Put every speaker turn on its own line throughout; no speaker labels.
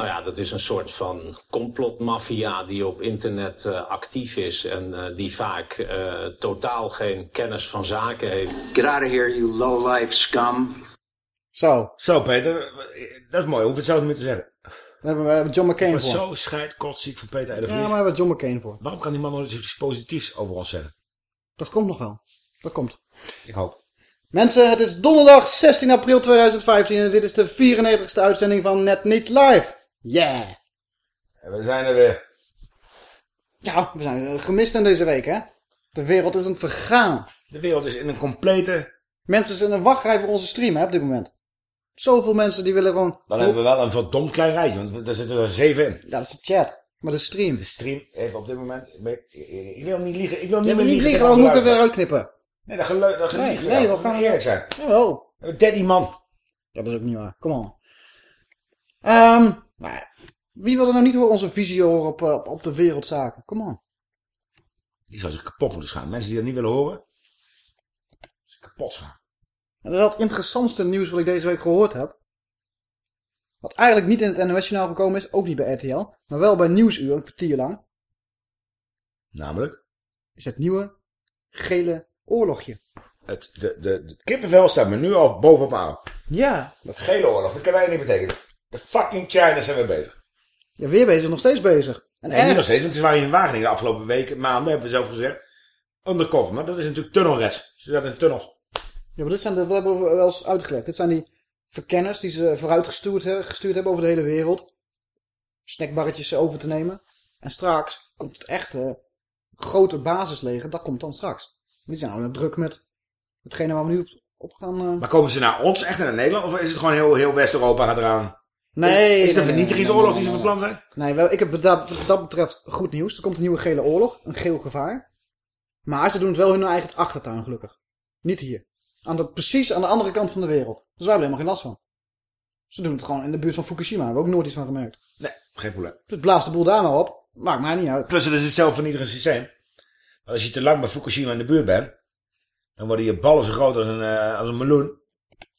Nou ja, dat is een soort van complotmafia die op internet eh, actief is en eh, die vaak eh, totaal geen kennis van zaken heeft.
Get out of here, you low-life scum.
Zo,
Zo Peter, dat is mooi. Hoef je het zo niet meer te zeggen.
daar hebben we hebben John McCain voor.
zo scheid kotziek van Peter
Ja,
Edelvries.
maar we hebben John McCain voor.
Waarom kan die man nooit iets positiefs over ons zeggen?
Dat komt nog wel. Dat komt.
Ik hoop.
Mensen, het is donderdag 16 april 2015 en dit is de 94ste uitzending van Net Niet Live. Yeah!
En we zijn er weer.
Ja, we zijn eh, gemist in deze week, hè? De wereld is een vergaan.
De wereld is in een complete...
Mensen zijn in een wachtrij voor onze stream, hè, op dit moment. Zoveel mensen die willen gewoon...
Dan hebben we wel een verdomd klein rijtje, want daar zitten er zeven in.
Ja, dat is de chat. Maar de stream.
De stream, even op dit moment... Ik, wil niet liegen. Ik wil niet meer
hebt niet
liegen
dan moet ik het weer uitknippen.
Nee, dat geloof dat
Nee, nee,
wel.
we gaan-
eerlijk zijn.
Jawel.
We hebben 13 man.
Ja, dat is ook niet waar. Kom on. Ehm, ja. wie wil er nou niet horen onze visie horen op, eh, op, op de wereldzaken? Kom on.
Die zou zich kapot moeten schamen. Mensen die dat niet willen horen, zich kapot schamen.
En dat is het interessantste nieuws wat ik deze week gehoord heb. Wat eigenlijk niet in het NOS-journaal gekomen is, ook niet bij RTL, maar wel bij Nieuwsuur, een kwartier lang,
Namelijk,
is het nieuwe gele oorlogje.
het, de, de, de kippenvel staat me nu al bovenop arm.
Ja,
Dat gele oorlog, dat kan wij niet betekenen. De fucking China zijn we bezig.
ja weer bezig, nog steeds bezig. En
Nee, niet nog steeds, want ze waren hier in Wageningen de afgelopen weken, maanden, hebben we zelf gezegd. Undercover, maar dat is natuurlijk tunnelreds. Ze zaten in tunnels.
ja, maar dit zijn de, we hebben wel eens uitgelegd, dit zijn die verkenners die ze vooruit gestuurd, gestuurd hebben over de hele wereld. Snackbarretjes over te nemen. En straks komt het echte grote basisleger, dat komt dan straks. Die zijn nou druk met hetgene waar we nu op, op gaan... eh,
Maar komen ze naar ons, echt naar Nederland, of is het gewoon heel, heel West-Europa gaat eraan?
Nee.
Is het een vernietigingsoorlog die ze van
nee,
plan zijn?
Nee, wel, ik heb wat dat, wat dat betreft goed nieuws. Er komt een nieuwe gele oorlog. Een geel gevaar. Maar ze doen het wel hun eigen achtertuin, gelukkig. Niet hier. Aan de, precies aan de andere kant van de wereld. Dus wij hebben helemaal geen last van. Ze doen het gewoon in de buurt van Fukushima. Hebben we ook nooit iets van gemerkt.
Nee, geen probleem.
Dus blaas de boel daar maar op. Maakt mij niet uit.
Plus het is het zelfvernietigend systeem. Maar als je te lang bij Fukushima in de buurt bent, dan worden je ballen zo groot als een, eh, als een meloen.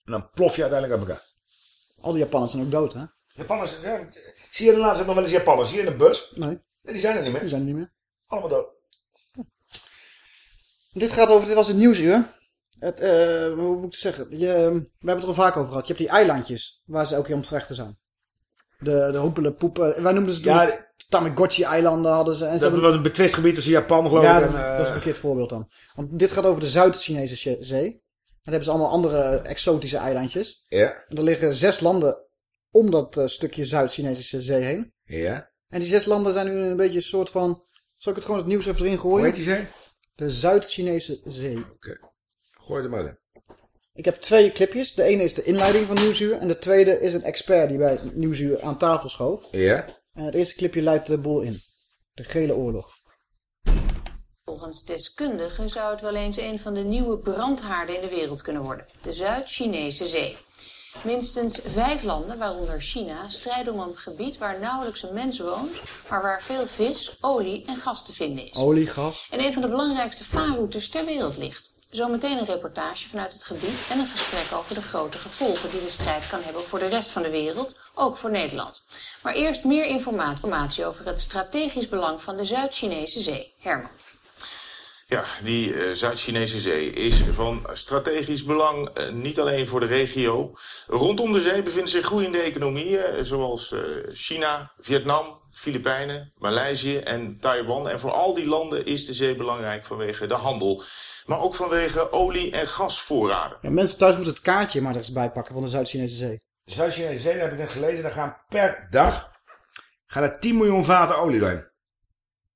En dan plof je uiteindelijk uit elkaar.
Al die Japanners zijn ook dood, hè?
Japanners zijn... Zie je de laatste nog wel eens Japanners hier in de bus?
Nee,
Nee, die zijn er niet
die
meer.
zijn er niet meer.
Allemaal dood.
Dit gaat over, dit was het nieuwsuur. Het, eh, hoe moet ik het zeggen? Je, we hebben het er al vaak over gehad. Je hebt die eilandjes waar ze elke keer om te vechten zijn. De, de hoepelen poepen. Wij noemden ze toen
Ja, de-
Tamagotchi-eilanden hadden ze. En
dat was een betwist gebied tussen Japan geloof
ja,
ik.
dat,
en, eh,
dat is een verkeerd voorbeeld dan. Want dit gaat over de Zuid-Chinese zee. En daar hebben ze allemaal andere exotische eilandjes.
Ja,
En er liggen zes landen om dat eh, stukje Zuid-Chinese zee heen.
ja.
En die zes landen zijn nu een beetje een soort van... Zal ik het gewoon het nieuws even erin
Hoe
gooien?
heet die zee?
De Zuid-Chinese zee.
Gooi het er maar in.
Ik heb twee clipjes. De ene is de inleiding van Nieuwsuur. En de tweede is een expert die bij Nieuwsuur aan tafel schoof.
Ja.
En het eerste clipje luidt de boel in. De gele oorlog.
Volgens deskundigen zou het wel eens een van de nieuwe brandhaarden in de wereld kunnen worden. De Zuid-Chinese Zee. Minstens vijf landen, waaronder China, strijden om een gebied waar nauwelijks een mens woont, maar waar veel vis, olie en gas te vinden is.
Olie, gas.
En een van de belangrijkste vaarroutes ter wereld ligt. Zometeen een reportage vanuit het gebied en een gesprek over de grote gevolgen die de strijd kan hebben voor de rest van de wereld, ook voor Nederland. Maar eerst meer informatie over het strategisch belang van de Zuid-Chinese Zee. Herman.
Ja, die eh, Zuid-Chinese zee is van strategisch belang, eh, niet alleen voor de regio. Rondom de zee bevinden zich groeiende economieën, zoals eh, China, Vietnam, Filipijnen, Maleisië en Taiwan. En voor al die landen is de zee belangrijk vanwege de handel. Maar ook vanwege olie- en gasvoorraden.
Ja, mensen thuis moeten het kaartje maar er eens bij pakken van de Zuid-Chinese Zee.
De Zuid-Chinese Zee, dat heb ik net gelezen, daar gaan per dag gaan er 10 miljoen vaten olie doorheen.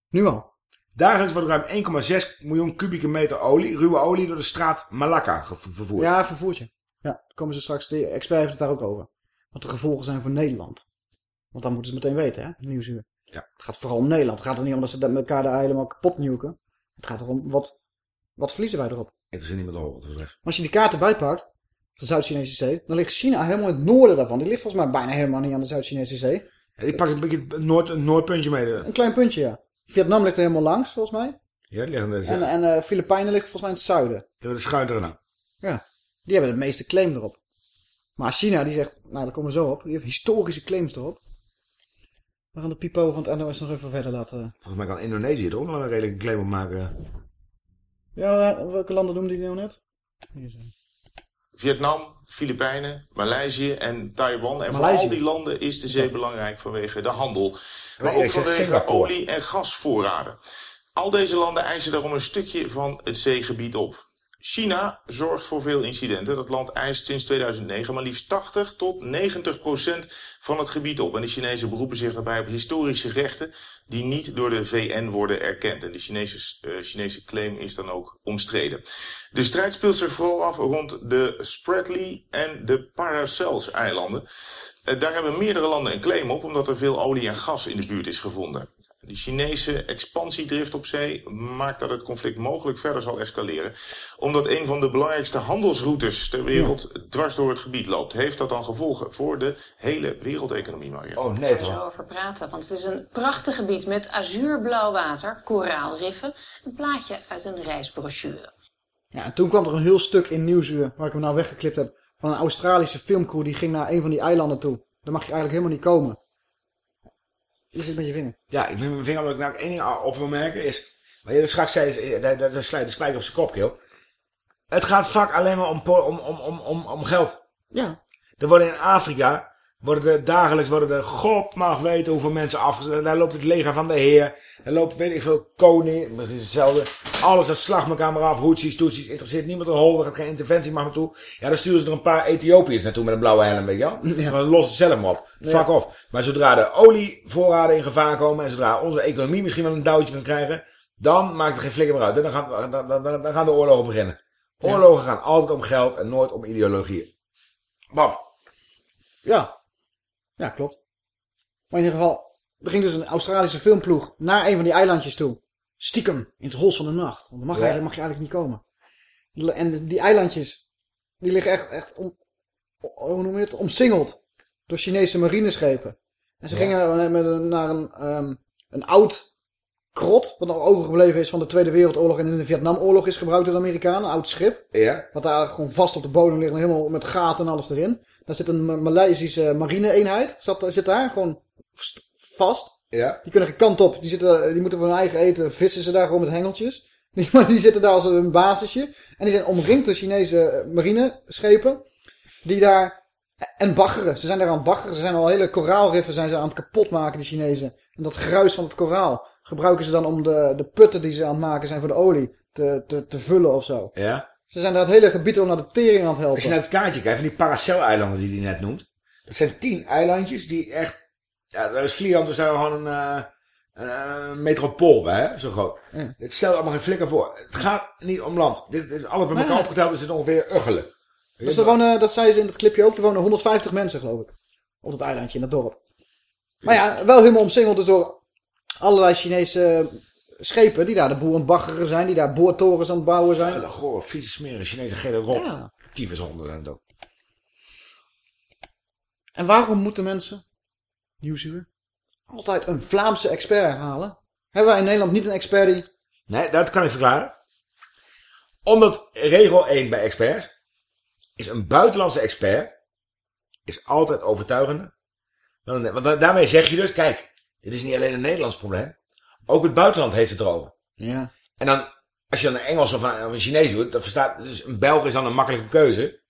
Nu al.
Dagelijks wordt ruim 1,6 miljoen kubieke meter olie, ruwe olie, door de straat Malacca vervoerd.
Ja, vervoertje. Ja, daar komen ze straks, de expert heeft het daar ook over. Wat de gevolgen zijn voor Nederland. Want dan moeten ze meteen weten, hè, nieuwsuur.
Ja.
Het gaat vooral om Nederland. Het gaat er niet om dat ze met elkaar de eilen helemaal kapot nuken. Het gaat erom, wat, wat verliezen wij erop?
Interesseert niemand de hoor, wat dat betreft.
Maar als je die kaart erbij pakt, de Zuid-Chinese Zee, dan ligt China helemaal in het noorden daarvan. Die ligt volgens mij bijna helemaal niet aan de Zuid-Chinese Zee.
Ja, die pakt een beetje het noord, een noordpuntje mee.
Een klein puntje, ja. Vietnam ligt er helemaal langs, volgens mij.
Ja, die liggen deze.
En, en eh, Filipijnen ligt volgens mij in het zuiden.
Die de schuin eraan.
Ja, die hebben de meeste claim erop. Maar China, die zegt, nou daar komen we zo op. Die heeft historische claims erop. We gaan de pipo van het NOS nog even verder laten.
Volgens mij kan Indonesië er ook nog een redelijke claim op maken.
Ja, welke landen noemde die nou net? Hier zo.
Vietnam, Filipijnen, Maleisië en Taiwan. En voor al die landen is de zee belangrijk vanwege de handel. Maar ook vanwege olie- en gasvoorraden. Al deze landen eisen daarom een stukje van het zeegebied op. China zorgt voor veel incidenten. Dat land eist sinds 2009 maar liefst 80 tot 90 procent van het gebied op. En de Chinezen beroepen zich daarbij op historische rechten die niet door de VN worden erkend. En de Chinese, eh, Chinese claim is dan ook omstreden. De strijd speelt zich vooral af rond de Spratly en de Paracels-eilanden. Eh, daar hebben meerdere landen een claim op, omdat er veel olie en gas in de buurt is gevonden. De Chinese expansiedrift op zee maakt dat het conflict mogelijk verder zal escaleren. Omdat een van de belangrijkste handelsroutes ter wereld dwars door het gebied loopt. Heeft dat dan gevolgen voor de hele wereldeconomie, Maria?
Oh,
Daar
nee
we zo
toch?
over praten, want het is een prachtig gebied met azuurblauw water, koraalriffen, een plaatje uit een reisbrochure.
Ja, en toen kwam er een heel stuk in Nieuwsuur, waar ik hem nou weggeklipt heb, van een Australische filmcrew die ging naar een van die eilanden toe. Daar mag je eigenlijk helemaal niet komen. Je zit met je vinger.
Ja, ik ben mijn vinger, wat ik nou één ding op wil merken is... Wat je er straks zei, daar, daar slijt de spijker op zijn kop, joh. Het gaat vaak alleen maar om, om, om, om, om, om geld.
Ja. Er
worden in Afrika, worden er dagelijks, worden er, god mag weten hoeveel mensen afgezet. Daar loopt het leger van de heer. Daar loopt, weet ik veel, koning, het is hetzelfde. Alles, dat slag elkaar maar af, hoetsies, toetsies, interesseert niemand een hol, er gaat geen interventie maar naartoe. Ja, dan sturen ze er een paar Ethiopiërs naartoe met een blauwe helm, weet je wel.
Ja.
Maar los het zelf op.
Ja.
Fuck off. Maar zodra de olievoorraden in gevaar komen en zodra onze economie misschien wel een duwtje kan krijgen, dan maakt het geen flikker meer uit. En dan, gaat, dan, dan, dan, dan gaan de oorlogen beginnen. Oorlogen gaan altijd om geld en nooit om ideologieën. Bam.
Ja. Ja, klopt. Maar in ieder geval, er ging dus een Australische filmploeg naar een van die eilandjes toe. Stiekem, in het hols van de nacht. Want dan mag,
Ja.
je, eigenlijk, mag je eigenlijk niet komen. En die eilandjes, die liggen echt, echt om, hoe noem je het, omsingeld door Chinese marineschepen. En ze
Ja.
gingen met een- naar een, ehm, een oud krot, wat nog overgebleven is van de Tweede Wereldoorlog en in de Vietnamoorlog is gebruikt door de Amerikanen. Een oud schip.
Ja.
Wat daar gewoon vast op de bodem ligt, helemaal met gaten en alles erin. Daar zit een Ma- Maleisische marine-eenheid, zat, zit daar gewoon st- vast.
Ja.
Die kunnen geen kant op, die, zitten, die moeten van hun eigen eten, vissen ze daar gewoon met hengeltjes. Die, maar die zitten daar als een basisje. En die zijn omringd door Chinese eh, marineschepen. Die daar, en baggeren, ze zijn daar aan het baggeren. Ze zijn al hele koraalriffen zijn ze aan het kapotmaken, die Chinezen. En dat gruis van het koraal gebruiken ze dan om de, de putten die ze aan het maken zijn voor de olie te, te, te vullen of zo.
Ja.
Ze zijn daar het hele gebied al naar de tering aan het helpen.
Als je naar het kaartje kijkt van die Paracel-eilanden die hij net noemt. Dat zijn tien eilandjes die echt... Ja, daar is Vlieland is daar gewoon een, eh, een, eh, metropool bij, hè? Zo groot.
Ja.
Het stelt allemaal geen flikker voor. Het gaat niet om land. Dit, dit is alles bij elkaar
nee.
opgeteld is het ongeveer uggelen.
Dus er wonen, dat zei ze in het clipje ook, er wonen 150 mensen geloof ik. Op dat eilandje in dat dorp. Maar ja, wel helemaal omsingeld dus door allerlei Chinese schepen die daar de boer aan het baggeren zijn. Die daar boortorens aan het bouwen zijn.
Vuile, goor, vieze smeren, Chinese gele rot.
Ja.
Tyfushonden ook.
En waarom moeten mensen, nieuwsuur, altijd een Vlaamse expert halen? Hebben wij in Nederland niet een expert die...
Nee, dat kan ik verklaren. Omdat regel 1 bij experts is een buitenlandse expert is altijd overtuigender. Want da- daarmee zeg je dus, kijk, dit is niet alleen een Nederlands probleem. Ook het buitenland heeft het erover.
Ja.
En dan, als je dan een Engels of een, of een Chinees doet, dan verstaat, dus een Belg is dan een makkelijke keuze.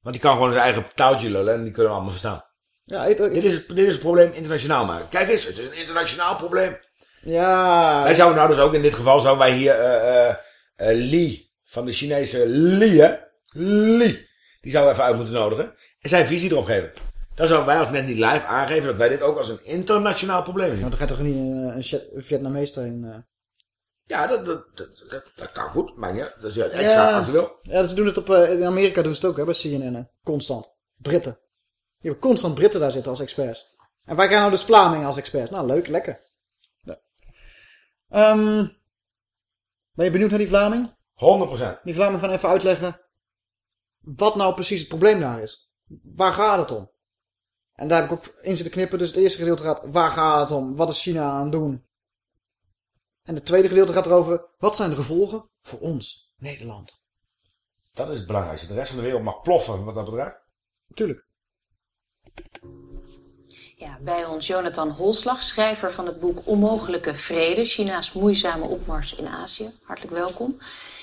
Want die kan gewoon zijn eigen taaltje lullen en die kunnen we allemaal verstaan.
Ja, ik, ik-
Dit is, dit is het probleem internationaal maken. Kijk eens, het is een internationaal probleem.
ja
Wij zouden nou dus ook in dit geval, zouden wij hier eh eh eh, Lee van de Chinese Lee, hè? Lee. Die zouden we even uit moeten nodigen. En zijn visie erop geven. Dan zouden wij als net niet live aangeven dat wij dit ook als een internationaal probleem zien.
Want dan gaat toch niet een, een een Vietnamees erin... eh.
Ja, dat, dat, dat, dat, kan goed. Maar ja, dat is ja, extra
Ja.
als je wil.
Ja, ze doen het op... eh, in Amerika doen ze het ook, hè, bij CNN. eh, Constant. Britten. Je hebt constant Britten daar zitten als experts. En wij gaan nou dus Vlamingen als experts. Nou, leuk, lekker. Ja. Ehm, ben je benieuwd naar die Vlaming?
100%.
Die Vlaming gaan even uitleggen wat nou precies het probleem daar is. Waar gaat het om? En daar heb ik ook in zitten knippen. Dus het eerste gedeelte gaat, waar gaat het om? Wat is China aan het doen? En het tweede gedeelte gaat erover, wat zijn de gevolgen voor ons, Nederland?
Dat is het belangrijkste. De rest van de wereld mag ploffen wat dat betreft.
Natuurlijk.
Ja, bij ons Jonathan Holslag, schrijver van het boek Onmogelijke Vrede, China's moeizame opmars in Azië. Hartelijk welkom.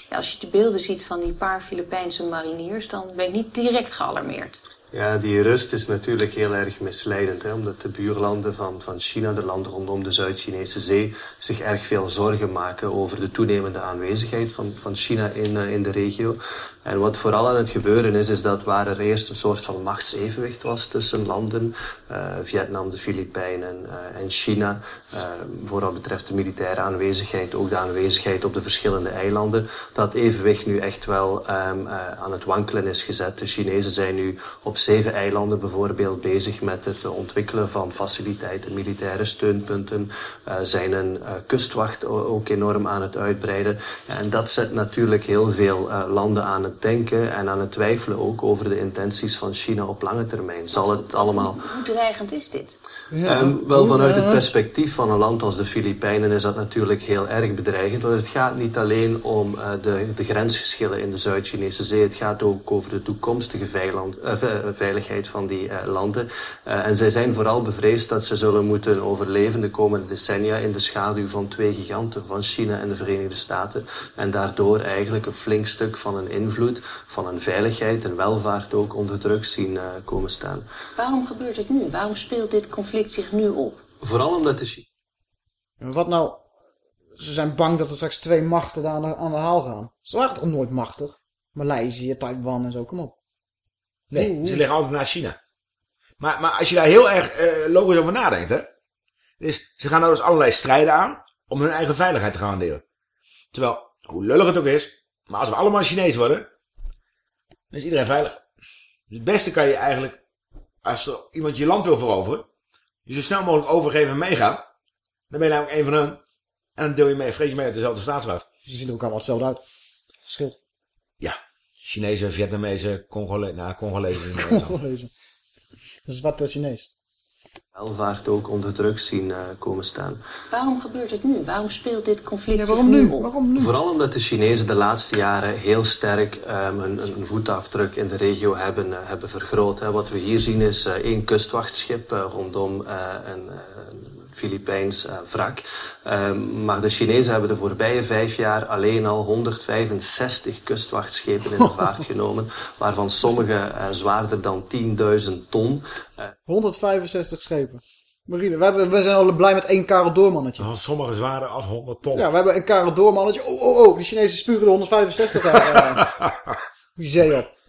Ja, als je de beelden ziet van die paar Filipijnse mariniers, dan ben ik niet direct gealarmeerd.
Ja, die rust is natuurlijk heel erg misleidend, hè, omdat de buurlanden van, van China, de landen rondom de Zuid-Chinese Zee, zich erg veel zorgen maken over de toenemende aanwezigheid van, van China in, eh, in de regio. En wat vooral aan het gebeuren is, is dat waar er eerst een soort van machtsevenwicht was tussen landen, eh, Vietnam, de Filipijnen eh, en China, eh, voor wat betreft de militaire aanwezigheid, ook de aanwezigheid op de verschillende eilanden, dat evenwicht nu echt wel ehm, eh, aan het wankelen is gezet. De Chinezen zijn nu op zeven eilanden bijvoorbeeld bezig met het ontwikkelen van faciliteiten, militaire steunpunten, zijn een kustwacht ook enorm aan het uitbreiden. En dat zet natuurlijk heel veel landen aan het denken en aan het twijfelen ook over de intenties van China op lange termijn. Zal het allemaal
Hoe dreigend is dit?
Ehm, wel, vanuit het perspectief van een land als de Filipijnen is dat natuurlijk heel erg bedreigend. Want het gaat niet alleen om eh, de, de grensgeschillen in de Zuid-Chinese Zee. Het gaat ook over de toekomstige veiland, eh, ve- veiligheid van die eh, landen. Eh, en zij zijn vooral bevreesd dat ze zullen moeten overleven de komende decennia in de schaduw van twee giganten, van China en de Verenigde Staten. En daardoor eigenlijk een flink stuk van hun invloed, van hun veiligheid en welvaart ook onder druk zien eh, komen staan.
Waarom gebeurt het nu? Waarom speelt dit conflict zich nu op?
Vooral omdat de
Wat nou? Ze zijn bang dat er straks twee machten daar aan de, aan de haal gaan. Ze waren toch nooit machtig? Maleisië, Taiwan en zo, kom op.
Nee,
Oeh.
ze liggen altijd naast China. Maar, maar als je daar heel erg eh, logisch over nadenkt, hè. Dus ze gaan nou dus allerlei strijden aan om hun eigen veiligheid te garanderen. Terwijl, hoe lullig het ook is, maar als we allemaal Chinees worden, dan is iedereen veilig. Dus het beste kan je eigenlijk, als er iemand je land wil veroveren, je zo snel mogelijk overgeven en meegaan. Dan ben je namelijk een van hun. En dan deel je mee, vreet je mee uit dezelfde staatsraad.
Ze zien er ook allemaal hetzelfde uit. Scheelt.
Ja, Chinezen, Vietnamezen, Congolezen, nou, Congolezen. is niet zo.
Lezen. Dat is wat uh, Chinees.
Welvaart ook onder druk zien eh, komen staan.
Waarom gebeurt het nu? Waarom speelt dit conflict
Ja,
zich
waarom
nu op?
Waarom nu?
Vooral omdat de Chinezen de laatste jaren heel sterk ehm, hun, hun voetafdruk in de regio hebben, eh, hebben vergroot. Hè. Wat we hier zien is eh, één kustwachtschip rondom eh, een, eh, een Filipijns eh, wrak. Ehm, maar de Chinezen hebben de voorbije vijf jaar alleen al 165 kustwachtschepen in de vaart genomen, waarvan sommige eh, zwaarder dan 10.000 ton. Eh,
165 schepen. Marine, we, hebben, we zijn al blij met één Karel Doormannetje.
Dan sommige zwaarder als 100 ton.
Ja, we hebben een Karel Doormannetje. Oh, oh, oh, die Chinezen spugen de 165 daar. eh, die zee op.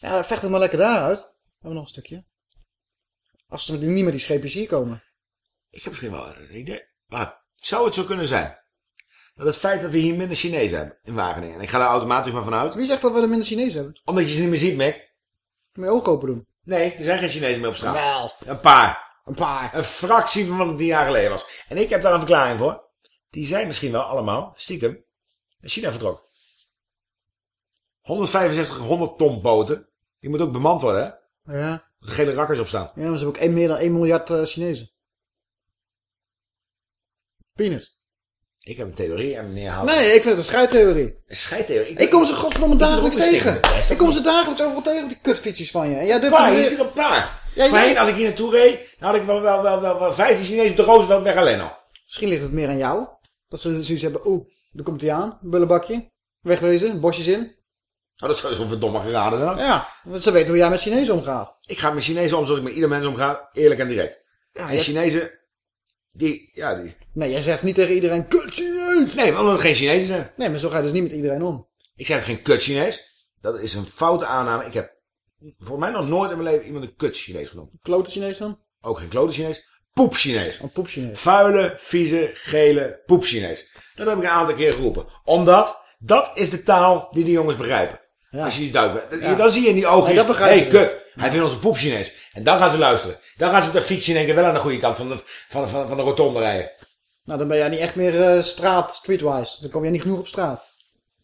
ja, vecht het maar lekker daaruit. Hebben we nog een stukje. Als ze niet met die scheepjes hier komen.
Ik heb misschien wel een idee. Maar zou het zo kunnen zijn? Dat het feit dat we hier minder Chinezen hebben in Wageningen. En ik ga daar automatisch maar vanuit.
Wie zegt dat we er minder Chinezen hebben?
Omdat je ze niet meer ziet, Mick.
Moet je ogen open doen.
Nee, er zijn geen Chinezen meer op straat.
Wel,
Een paar.
een paar.
Een fractie van wat het tien jaar geleden was. En ik heb daar een verklaring voor. Die zijn misschien wel allemaal, stiekem, naar China vertrokken. 165, 100 ton boten. Die moet ook bemand worden, hè?
Ja,
Er gele rakkers op staan.
ja maar ze hebben ook meer dan 1 miljard eh, Chinezen. Peanuts.
Ik heb een theorie en meneer.
Nee, ik vind het een schuittheorie.
Een scheidtheorie.
Ik kom ze godverdomme dagelijks tegen. Ik kom ze dagelijks overal tegen, die kutfietsjes van je. En jij er
hier zit een paar.
Ja,
Voorheen,
jij-
als ik hier naartoe reed, dan had ik wel, wel, wel, wel, wel 15 Chinezen op de weg alleen al.
Misschien ligt het meer aan jou. Dat ze zoiets hebben, oeh, daar komt hij aan, een bullebakje. Wegwezen, bosjes in.
Oh, dat is gewoon verdomme geraden dan.
Ja, want ze weten hoe jij met Chinezen omgaat.
Ik ga met Chinezen om zoals ik met ieder mens omga. Eerlijk en direct. en
je-
Chinezen, die, ja, die...
Nee, jij zegt niet tegen iedereen, kut Chinees!
Nee, omdat het geen Chinezen zijn.
Nee, maar zo ga je dus niet met iedereen om.
Ik zeg geen kut Chinees. Dat is een foute aanname. Ik heb voor mij nog nooit in mijn leven iemand een kut Chinees genoemd.
Klote Chinees dan?
Ook geen klote Chinees. Poep Chinees.
Een poep Chinees.
Vuile, vieze, gele poep Chinees. Dat heb ik een aantal keer geroepen. Omdat, dat is de taal die de jongens begrijpen.
Ja.
Als je duikt.
Ja.
Dan zie je in die ogen,
Nee,
hey, kut, hij vindt onze poep Chinees. En dan gaan ze luisteren. Dan gaan ze op de fiets in één keer wel aan de goede kant van de, van, van, van de rotonde rijden.
Nou, dan ben jij niet echt meer eh, straat, streetwise. Dan kom jij niet genoeg op straat.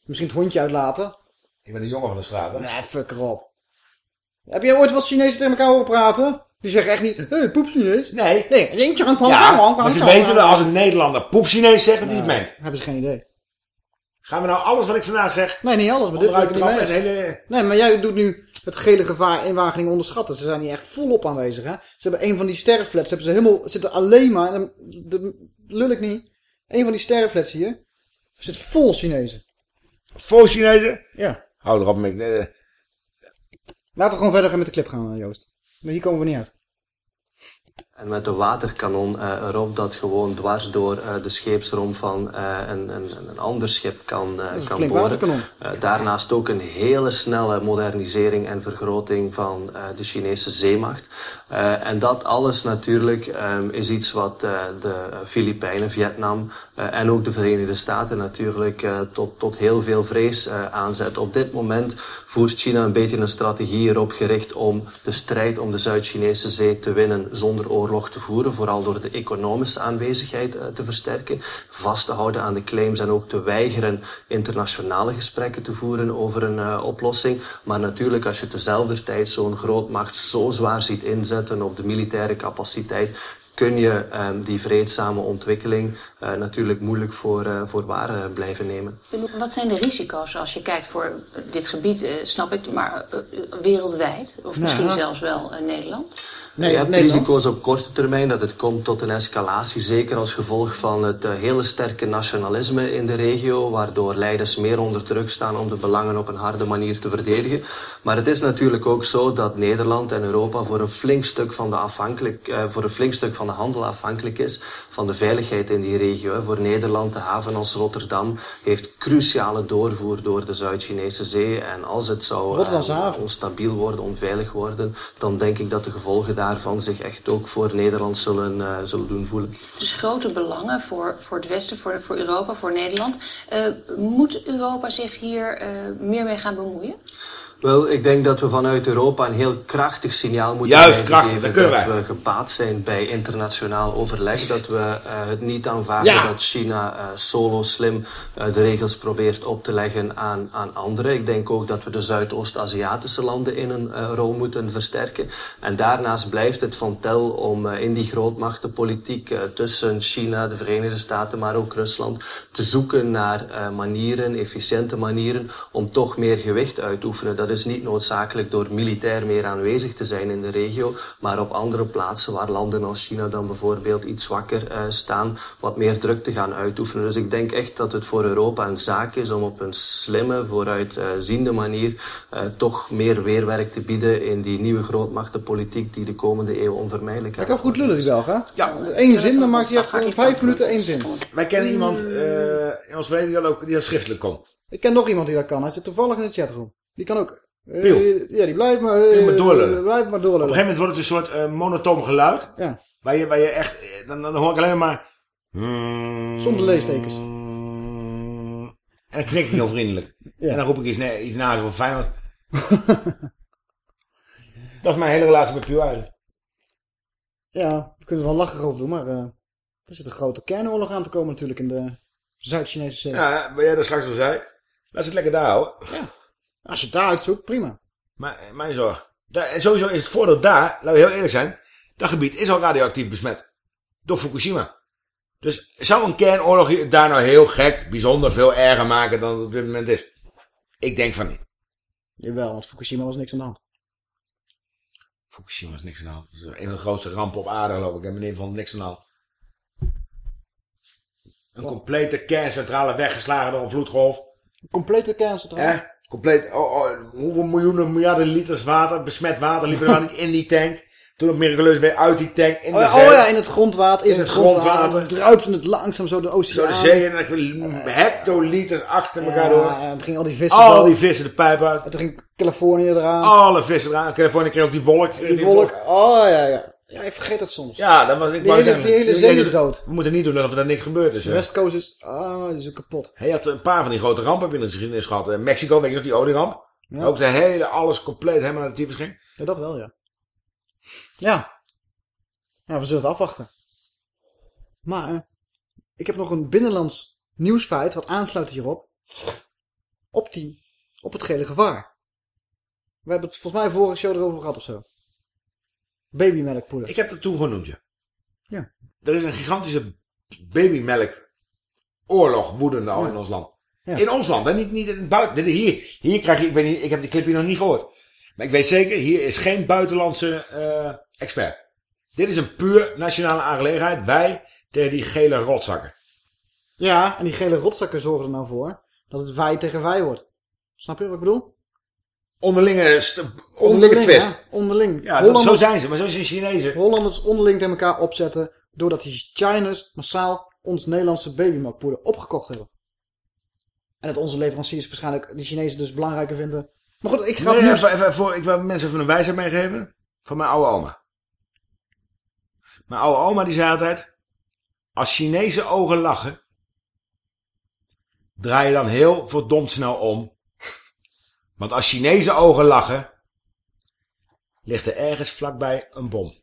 Misschien het hondje uitlaten.
Ik ben een jongen van de straat, hè?
Nee, fuck erop. Heb jij ooit wat Chinezen tegen elkaar horen praten? Die zeggen echt niet, hé, hey, poep Chinees.
Nee.
Nee,
Ja, maar ze weten dat als een Nederlander poep Chinees zegt, dat hij het meent.
Hebben ze geen idee.
Gaan we nou alles wat ik vandaag zeg...
Nee, niet alles, maar dit wil ik niet mee
hele...
Nee, maar jij doet nu het gele gevaar in Wageningen onderschatten. Ze zijn hier echt volop aanwezig, hè. Ze hebben een van die sterrenflats, hebben ze helemaal, zitten alleen maar, en lul ik niet. Een van die sterrenflats hier, zit vol Chinezen.
Vol Chinezen?
Ja.
Hou erop met... eh,
Laten we gewoon verder gaan met de clip gaan, eh, Joost. Maar hier komen we niet uit.
En met de waterkanon eh, erop dat gewoon dwars door eh, de scheepsrom van eh, een, een, een ander schip kan, eh,
een
kan boren. Eh, daarnaast ook een hele snelle modernisering en vergroting van eh, de Chinese zeemacht. Eh, en dat alles natuurlijk ehm, is iets wat eh, de Filipijnen, Vietnam eh, en ook de Verenigde Staten natuurlijk eh, tot, tot heel veel vrees eh, aanzet. Op dit moment voert China een beetje een strategie erop gericht om de strijd om de Zuid-Chinese zee te winnen zonder oorlog te voeren. Vooral door de economische aanwezigheid eh, te versterken, vast te houden aan de claims en ook te weigeren internationale gesprekken te voeren over een eh, oplossing. Maar natuurlijk als je tezelfde tijd zo'n grootmacht zo zwaar ziet inzetten op de militaire capaciteit, kun je ehm, die vreedzame ontwikkeling eh, natuurlijk moeilijk voor, eh, voor waar blijven nemen.
Wat zijn de risico's als je kijkt voor dit gebied, snap ik, maar wereldwijd? Of misschien
Ja.
zelfs wel eh, Nederland?
je hebt risico's op korte termijn dat het komt tot een escalatie, zeker als gevolg van het eh, hele sterke nationalisme in de regio, waardoor leiders meer onder druk staan om de belangen op een harde manier te verdedigen. Maar het is natuurlijk ook zo dat Nederland en Europa voor een flink stuk van de, afhankelijk, eh, voor een flink stuk van de handel afhankelijk is van de veiligheid in die regio. Voor Nederland, de haven als Rotterdam, heeft cruciale doorvoer door de Zuid-Chinese zee. En als het zou eh, onstabiel worden, onveilig worden, dan denk ik dat de gevolgen daarvan zich echt ook voor Nederland zullen, eh, zullen doen voelen.
Dus grote belangen voor, voor het Westen, voor, voor Europa, voor Nederland. Eh, moet Europa zich hier eh, meer mee gaan bemoeien?
Wel, ik denk dat we vanuit Europa een heel krachtig signaal moeten
Juist, krachtig,
geven
dat kunnen
dat
wij.
we gebaat zijn bij internationaal overleg. Dat we eh, het niet aanvaarden
Ja.
dat China eh, solo slim eh, de regels probeert op te leggen aan, aan anderen. Ik denk ook dat we de Zuidoost-Aziatische landen in een rol moeten versterken. En daarnaast blijft het van tel om in die grootmachtenpolitiek tussen China, de Verenigde Staten, maar ook Rusland, te zoeken naar manieren, efficiënte manieren, om toch meer gewicht uit te oefenen. Dat is niet noodzakelijk door militair meer aanwezig te zijn in de regio, maar op andere plaatsen waar landen als China dan bijvoorbeeld iets zwakker eh, staan, wat meer druk te gaan uitoefenen. Dus ik denk echt dat het voor Europa een zaak is om op een slimme, vooruitziende manier eh, toch meer weerwerk te bieden in die nieuwe grootmachtenpolitiek die de komende eeuw onvermijdelijk
Hij kan goed lullen, die Belg, hè?
Ja.
Eén zin, dan maakt hij gewoon vijf minuten één zin.
Wij kennen iemand eh, in ons verleden die dat ook die dat schriftelijk kon.
Ik ken nog iemand die dat kan. Hij zit toevallig in de chatroom. Die kan ook.
Piel.
ja, die blijft maar...
Piel maar doorlullen.
Blijft maar
Op
doorlullen.
een gegeven moment wordt het een soort eh, monotoom geluid.
Ja.
Waar je, waar je echt... Dan, dan hoor ik alleen maar...
Zonder leestekens.
En dan knik ik heel vriendelijk.
Ja.
En dan roep ik iets, na- iets naast van Feyenoord. dat is mijn hele relatie met eigenlijk.
Ja, we kunnen er wel lachen over doen, maar... er zit een grote kernoorlog aan te komen natuurlijk in de Zuid-Chinese zee.
Ja, wat jij dat straks al zei. Laat het lekker daar houden.
Als je het daar uitzoekt, prima.
Maar, mijn zorg. Daar, sowieso is het voordeel daar, laten we heel eerlijk zijn. Dat gebied is al radioactief besmet. Door Fukushima. Dus zou een kernoorlog daar nou heel gek, bijzonder veel erger maken dan het op dit moment is? Ik denk van niet.
Jawel, want Fukushima was niks aan de hand.
Fukushima is niks aan de hand. Dat is een van de grootste rampen op aarde geloof ik. En meneer van niks aan de hand. Een complete kerncentrale weggeslagen door een vloedgolf.
Complete kerncentrale.
Compleet, oh, oh, hoeveel miljoenen, miljarden liters water, besmet water liepen er in die tank. Toen op miraculeus weer uit die tank in
Oh,
de
ja,
zee.
oh ja, in het grondwater.
In
Is
het
het grondwater.
grondwater.
Het druipt het langzaam zo de
Zo
oceaan.
de zee en dan hectoliters achter elkaar door.
Ja, en toen gingen al die vissen
Al die vissen de pijp uit.
En toen ging Californië eraan.
Alle vissen eraan. Californië kreeg ook die wolk.
die wolk. Oh ja, ja. Ja, ik vergeet dat soms.
Ja, dat was ik
Die hele-
zeggen,
die hele zee is dood.
We moeten niet doen alsof er niks gebeurd is.
De. West Coast is... Ah, die is ook kapot.
Hij had een paar van die grote rampen in de geschiedenis gehad. Eh, Mexico, weet je nog, die olieramp?
Ja.
Ook de hele, alles compleet helemaal naar de tyfus ging.
Ja, dat wel, ja. Ja. Ja, we zullen het afwachten. Maar, eh, ik heb nog een binnenlands nieuwsfeit wat aansluit hierop. Op, die, op het gele gevaar. We hebben het volgens mij vorige show erover gehad of zo. Babymelkpoeder.
Ik heb dat toen genoemd, ja.
Ja.
Er is een gigantische babymelk oorlog woedende al in ons land.
Ja.
In ons land, hè? Niet, niet in het buiten. Hier, hier krijg je, ik weet niet, ik heb die clip hier nog niet gehoord. Maar ik weet zeker, hier is geen buitenlandse eh, expert. Dit is een puur nationale aangelegenheid. Wij tegen die gele rotzakken.
Ja, en die gele rotzakken zorgen er nou voor dat het wij tegen wij wordt. Snap je wat ik bedoel?
Onderlinge, onderlinge twist.
Onderling.
Ja, dat, zo zijn ze. Maar zo zijn Chinezen.
Hollanders onderling tegen elkaar opzetten. Doordat die Chinese massaal ons Nederlandse babymelkpoeder opgekocht hebben. En dat onze leveranciers waarschijnlijk die Chinezen dus belangrijker vinden. Maar goed, ik ga
Nee, even voor, ik wil mensen even een wijsheid meegeven. Van mijn oude oma. Mijn oude oma die zei altijd. Als Chinese ogen lachen. Draai je dan heel verdomd snel om. Want als Chinese ogen lachen. Ligt er ergens vlakbij een bom.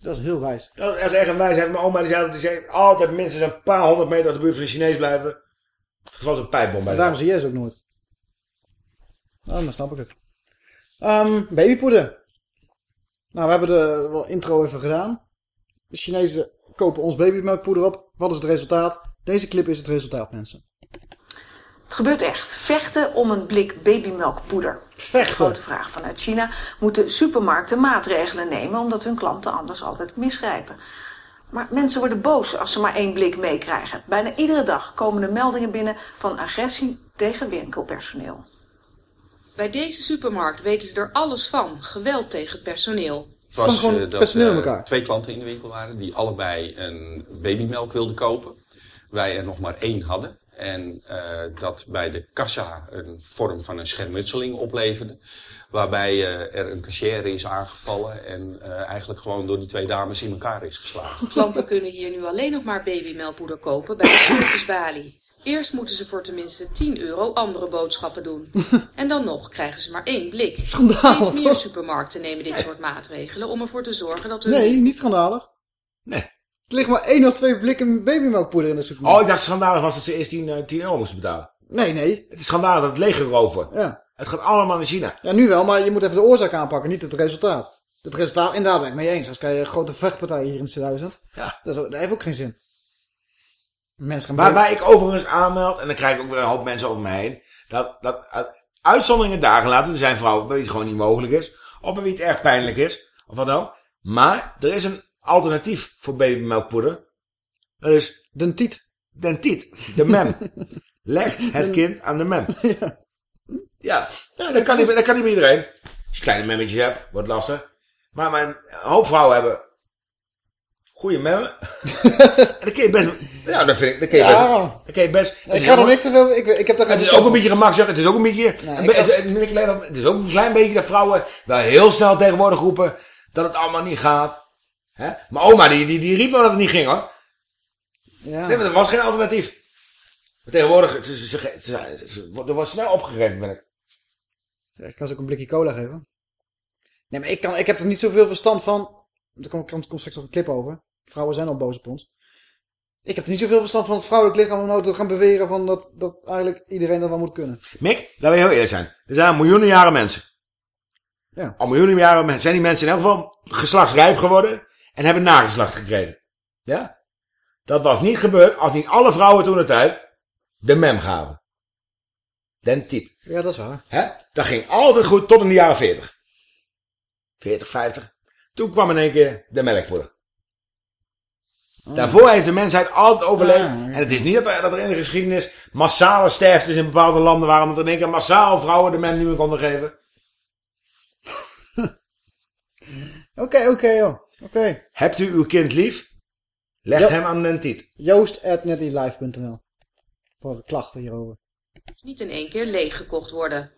Dat is heel wijs.
Dat is echt een wijsheid. Mijn oma die zei dat die zei altijd minstens een paar honderd meter uit de buurt van de Chinees blijven. Het was een pijpbom bij
daarom zie jij ze ook nooit. Nou, dan snap ik het. Ehm, babypoeder. Nou, we hebben de wel intro even gedaan. De Chinezen kopen ons babymelkpoeder op. Wat is het resultaat? Deze clip is het resultaat, mensen.
Het gebeurt echt. Vechten om een blik babymelkpoeder.
Vechten.
Grote vraag vanuit China. Moeten supermarkten maatregelen nemen omdat hun klanten anders altijd misgrijpen. Maar mensen worden boos als ze maar één blik meekrijgen. Bijna iedere dag komen er meldingen binnen van agressie tegen winkelpersoneel.
Bij deze supermarkt weten ze er alles van. Geweld tegen het personeel.
Het was
gewoon
eh, dat eh,
elkaar.
twee klanten in de winkel waren die allebei een babymelk wilden kopen. Wij er nog maar één hadden. En eh, dat bij de kassa een vorm van een schermutseling opleverde. Waarbij eh, er een cashier is aangevallen en eh, eigenlijk gewoon door die twee dames in elkaar is geslagen.
Klanten kunnen hier nu alleen nog maar babymelkpoeder kopen bij de servicebalie. Eerst moeten ze voor tenminste 10 euro andere boodschappen doen. En dan nog krijgen ze maar één blik.
Schandalig,
Steeds meer
toch?
supermarkten nemen dit soort maatregelen om ervoor te zorgen dat hun...
Nee, niet schandalig.
Nee.
Er ligt maar één of twee blikken babymelkpoeder in de supermarkt.
Oh, ik dacht schandalig was dat ze eerst 10, eh, 10 euro moesten betalen.
Nee, nee.
Het is schandalig dat het leger wordt.
Ja.
Het gaat allemaal naar China.
Ja, nu wel, maar je moet even de oorzaak aanpakken, niet het resultaat. Het resultaat, inderdaad, ben ik mee eens. Anders krijg je een grote vechtpartij hier in C1000.
Ja.
Dat, is ook- dat heeft ook geen zin. Mensen gaan
Waarbij ik overigens aanmeld, en dan krijg ik ook weer een hoop mensen over me heen, dat, dat uit- uitzonderingen daar gelaten, er zijn vrouwen bij wie het gewoon niet mogelijk is, of bij wie het erg pijnlijk is, of wat dan. Maar er is een alternatief voor babymelkpoeder. Dat is...
Dentiet.
Dentiet. De mem. Legt het kind aan de mem. Ja, ja dat, kan niet, dat kan niet bij iedereen. Als je kleine memmetjes hebt, wordt het lastig. Maar mijn hoop vrouwen hebben goede memmen. en dan kun je best... Ja, dat vind ik... Dat kun je
Ja.
best... Dat kun je best
Ik ga er niks te veel... Ik, ik heb
het is ook een beetje gemakkelijk. Het is ook een beetje...
Ik
is- het is ook een klein beetje dat vrouwen wel heel snel tegenwoordig roepen dat het allemaal niet gaat. Hè? Maar oma, die, die, die riep nog dat het niet ging hoor.
Ja.
Nee, maar er was geen alternatief. Maar tegenwoordig, ze- ze- ze- ze- er wordt snel opgegeven ben ik.
Ik kan ze ook een blikje cola geven. Nee, maar ik, kan, ik heb er niet zoveel verstand van. Er komt, komt, komt straks nog een clip over. Vrouwen zijn al boos op ons. Ik heb er niet zoveel verstand van het vrouwelijk lichaam om nou te gaan beweren van dat, dat eigenlijk iedereen dat wel moet kunnen.
Mick, laten we heel eerlijk zijn. Er zijn al miljoenen jaren mensen.
Ja.
Al miljoenen jaren mensen zijn die mensen in elk geval geslachtsrijp geworden en hebben nageslacht gekregen. Ja? Dat was niet gebeurd als niet alle vrouwen toen de tijd de mem gaven. Den tiet.
Ja, dat is waar.
Hè? Dat ging altijd goed tot in de jaren 40. 40, 50. Toen kwam in één keer de melkpoeder. Daarvoor heeft de mensheid altijd overleefd.
Ah, ja.
En het is niet dat er, dat er in de geschiedenis massale sterftes in bepaalde landen waren. Omdat in één keer massaal vrouwen de men niet meer konden geven.
Oké, oké, joh. Oké.
Hebt u uw kind lief? Leg hem aan den tiet.
Joost.netlielive.nl Voor klachten hierover.
niet in één keer leeggekocht worden.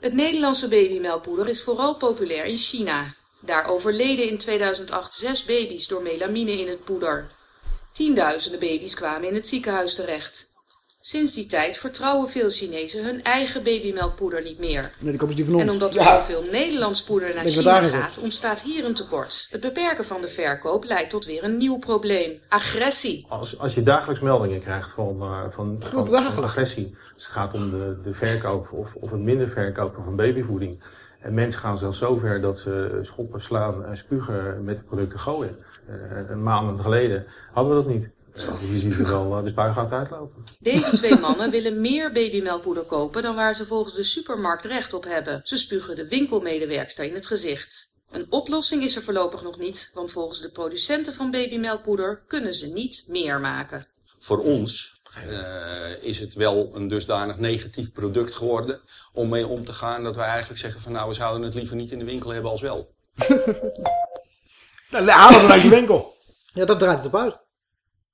Het Nederlandse babymelkpoeder is vooral populair in China. Daar overleden in 2008 zes baby's door melamine in het poeder. Tienduizenden baby's kwamen in het ziekenhuis terecht. Sinds die tijd vertrouwen veel Chinezen hun eigen babymelkpoeder niet meer.
Nee, die kopen ze die van ons.
En omdat er
Ja.
zoveel Nederlands poeder naar China gaat, ontstaat hier een tekort. Het beperken van de verkoop leidt tot weer een nieuw probleem. Agressie.
Als, als je dagelijks meldingen krijgt van, eh, van, van, van
dagelijks.
agressie, als het gaat om de, de verkoop of, of het minder verkopen van babyvoeding. En mensen gaan zelfs zover dat ze schoppen, slaan en spugen met de producten gooien. Eh, een maand geleden hadden we dat niet. Je ziet er wel eh, de spuigen aan het uitlopen.
Deze twee mannen willen meer babymelkpoeder kopen dan waar ze volgens de supermarkt recht op hebben. Ze spugen de winkelmedewerkster in het gezicht. Een oplossing is er voorlopig nog niet, want volgens de producenten van babymelkpoeder kunnen ze niet meer maken.
Voor ons eh, is het wel een dusdanig negatief product geworden om mee om te gaan dat wij eigenlijk zeggen van nou we zouden het liever niet in de winkel hebben als wel.
Dan haal het uit je winkel.
Ja, dat draait het op uit.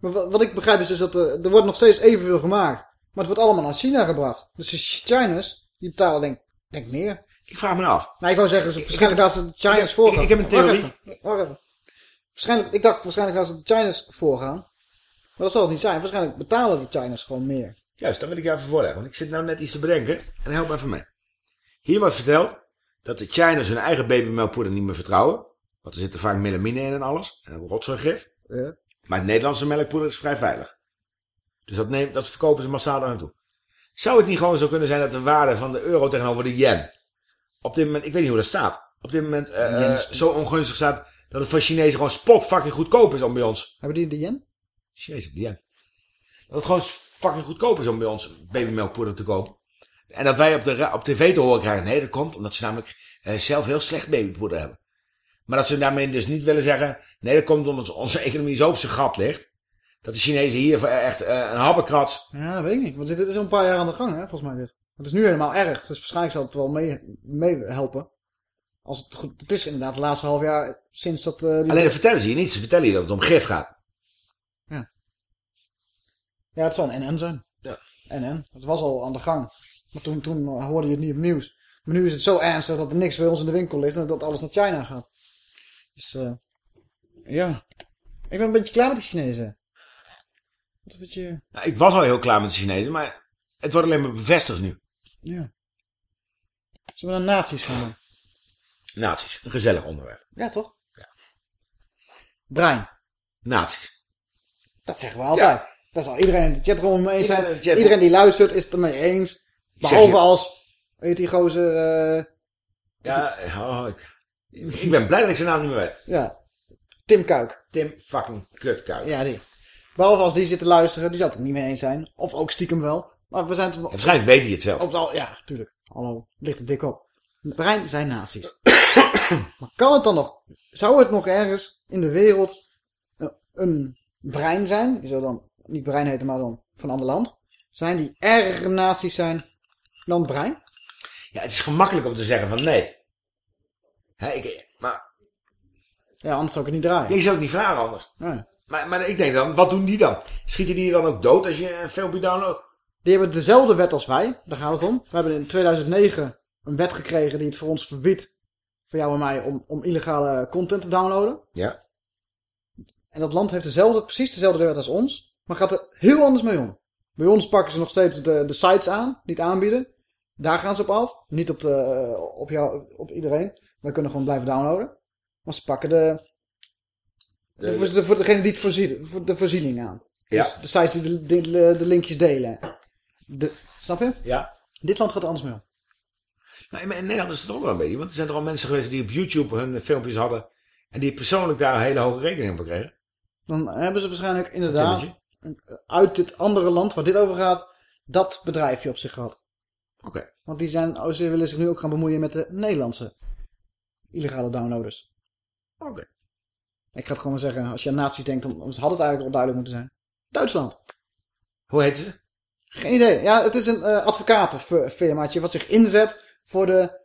Maar wat, ik begrijp is dus dat er, er wordt nog steeds evenveel gemaakt. Maar het wordt allemaal naar China gebracht. Dus de Chinese, die betalen denk, denk meer.
Ik vraag me af.
Nou, ik wou zeggen, ze waarschijnlijk laten ze de Chinese voorgaan.
ik heb een
Wacht
theorie.
even, wacht even. Waarschijnlijk, ik dacht waarschijnlijk laten ze de Chinese voorgaan. Maar dat zal het niet zijn. Waarschijnlijk betalen de Chinese gewoon meer.
Juist, dat wil ik je even voorleggen. Want ik zit nou net iets te bedenken. En help me even mee. Hier wordt verteld dat de Chinese hun eigen babymelkpoeder niet meer vertrouwen. Want er zitten vaak melamine in en alles. En rotzooigif.
Ja.
Maar het Nederlandse melkpoeder is vrij veilig. Dus dat, neemt, dat verkopen ze massaal daar naartoe. Zou het niet gewoon zo kunnen zijn dat de waarde van de euro tegenover de yen... op dit moment, ik weet niet hoe dat staat... op dit moment
is-
zo ongunstig staat... dat het voor Chinezen gewoon spot fucking goedkoop is om bij ons...
Hebben die de yen?
Chinezen hebben de yen. Dat het gewoon fucking goedkoop is om bij ons babymelkpoeder te kopen. En dat wij op, de, op tv te horen krijgen... nee, dat komt omdat ze namelijk eh, zelf heel slecht babypoeder hebben. Maar dat ze daarmee dus niet willen zeggen... nee, dat komt omdat onze economie zo op zijn gat ligt... dat de Chinezen hier echt eh, een habbekrats...
Ja, dat weet ik niet. Want dit, dit is al een paar jaar aan de gang, hè, volgens mij dit. Het is nu helemaal erg. Dus waarschijnlijk zal het wel mee, mee helpen. Als het goed... Het is inderdaad de laatste half jaar sinds dat... eh, die...
Alleen dat vertellen ze je niet. Ze vertellen je dat het om gif gaat.
Ja, het zal een NN zijn.
Ja.
NN. Het was al aan de gang. Maar toen, toen hoorde je het niet op nieuws. Maar nu is het zo ernstig dat er niks bij ons in de winkel ligt en dat alles naar China gaat. Dus, eh ja. Ik ben een beetje klaar met de Chinezen. Wat een beetje...
Nou, ik was al heel klaar met de Chinezen, maar het wordt alleen maar bevestigd nu.
Ja. Zullen we naar nazi's gaan dan?
Nazi's, een gezellig onderwerp.
Ja, toch? Brein.
Nazi's.
Dat zeggen we altijd. Dat zal iedereen in de chatroom mee zijn.
Iedereen
die luistert is het ermee eens. Behalve
je-
als... Weet die gozer... eh,
Ja, oh, ik, ik ben blij dat ik zijn naam niet meer weet.
ja. Tim Kuik.
Tim fucking Kutkuik.
Ja, die. Behalve als die zit te luisteren, die zal het niet mee eens zijn. Of ook stiekem wel. Maar we zijn het...
waarschijnlijk weet hij het zelf.
Overal, ja, tuurlijk. Hallo, ligt er dik op. Brein zijn nazi's. maar kan het dan nog... Zou het nog ergens in de wereld een, een brein zijn? Die zou dan niet brein heten, maar dan van een ander land. Zijn die erger nazi's zijn dan brein?
Ja, het is gemakkelijk om te zeggen van nee. Hè, ik, maar
Ja, anders zou ik het niet draaien.
je zou het niet vragen anders.
Nee.
Maar, maar ik denk dan, wat doen die dan? Schieten die je dan ook dood als je een filmpje downloadt?
Die hebben dezelfde wet als wij. Daar gaat het om. We hebben in 2009 een wet gekregen die het voor ons verbiedt. Voor jou en mij om, om illegale content te downloaden.
Ja.
En dat land heeft dezelfde, precies dezelfde wet als ons. Maar gaat er heel anders mee om. Bij ons pakken ze nog steeds de, de sites aan. Die het aanbieden. Daar gaan ze op af. Niet op, de, eh, op, jou, op iedereen. Wij kunnen gewoon blijven downloaden. Maar ze pakken de... De, de, de- voor degene die het voorzien, voor de voorziening aan.
Ja.
Dus de sites die de, de, linkjes delen. De, snap je?
Ja.
Dit land gaat er anders mee om.
Nou, in Nederland is het ook wel een beetje. Want er zijn toch al mensen geweest die op YouTube hun filmpjes hadden. En die persoonlijk daar een hele hoge rekening voor kregen.
Dan hebben ze waarschijnlijk inderdaad uit dit andere land waar dit over gaat, dat bedrijfje op zich gehad.
Oké.
Want die zijn, oh, ze willen zich nu ook gaan bemoeien met de Nederlandse illegale downloaders.
Oké.
Ik ga het gewoon maar zeggen. Als je aan nazi's denkt, dan had het eigenlijk al duidelijk moeten zijn. Duitsland.
Hoe heet ze?
Geen idee. Ja, het is een eh advocatenfirmaatje wat zich inzet voor de,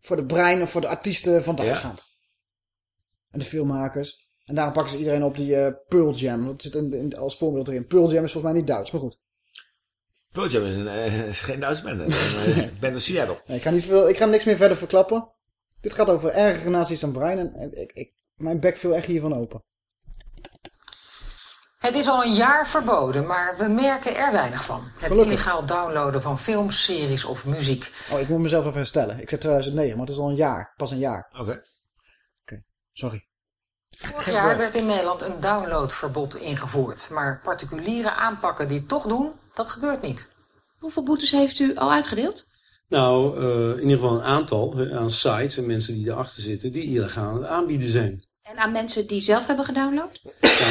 voor de brein of voor de artiesten van Duitsland. En de filmmakers. En daarom pakken ze iedereen op die eh Pearl Jam. Dat zit in, in- als voorbeeld erin. Pearl Jam is volgens mij niet Duits, maar goed.
Pearl Jam is, een, eh, is geen Duitse band. Een eh, band uit Seattle.
Nee, ik, ga niet veel, ik ga niks meer verder verklappen. Dit gaat over ergere naties dan brein. En, ik, ik, mijn bek viel echt hiervan open.
Het is al een jaar verboden, maar we merken er weinig van. Het
Gelukkig.
illegaal downloaden van films, series of muziek.
Oh, ik moet mezelf even herstellen. Ik zei 2009, maar het is al een jaar. Pas een jaar.
Oké.
Sorry.
Vorig jaar werd in Nederland een downloadverbod ingevoerd. Maar particuliere aanpakken die het toch doen, dat gebeurt niet.
Hoeveel boetes heeft u al uitgedeeld?
Nou, eh, in ieder geval een aantal aan sites en mensen die erachter zitten, die illegaal aan het aanbieden zijn.
En aan mensen die zelf hebben gedownload?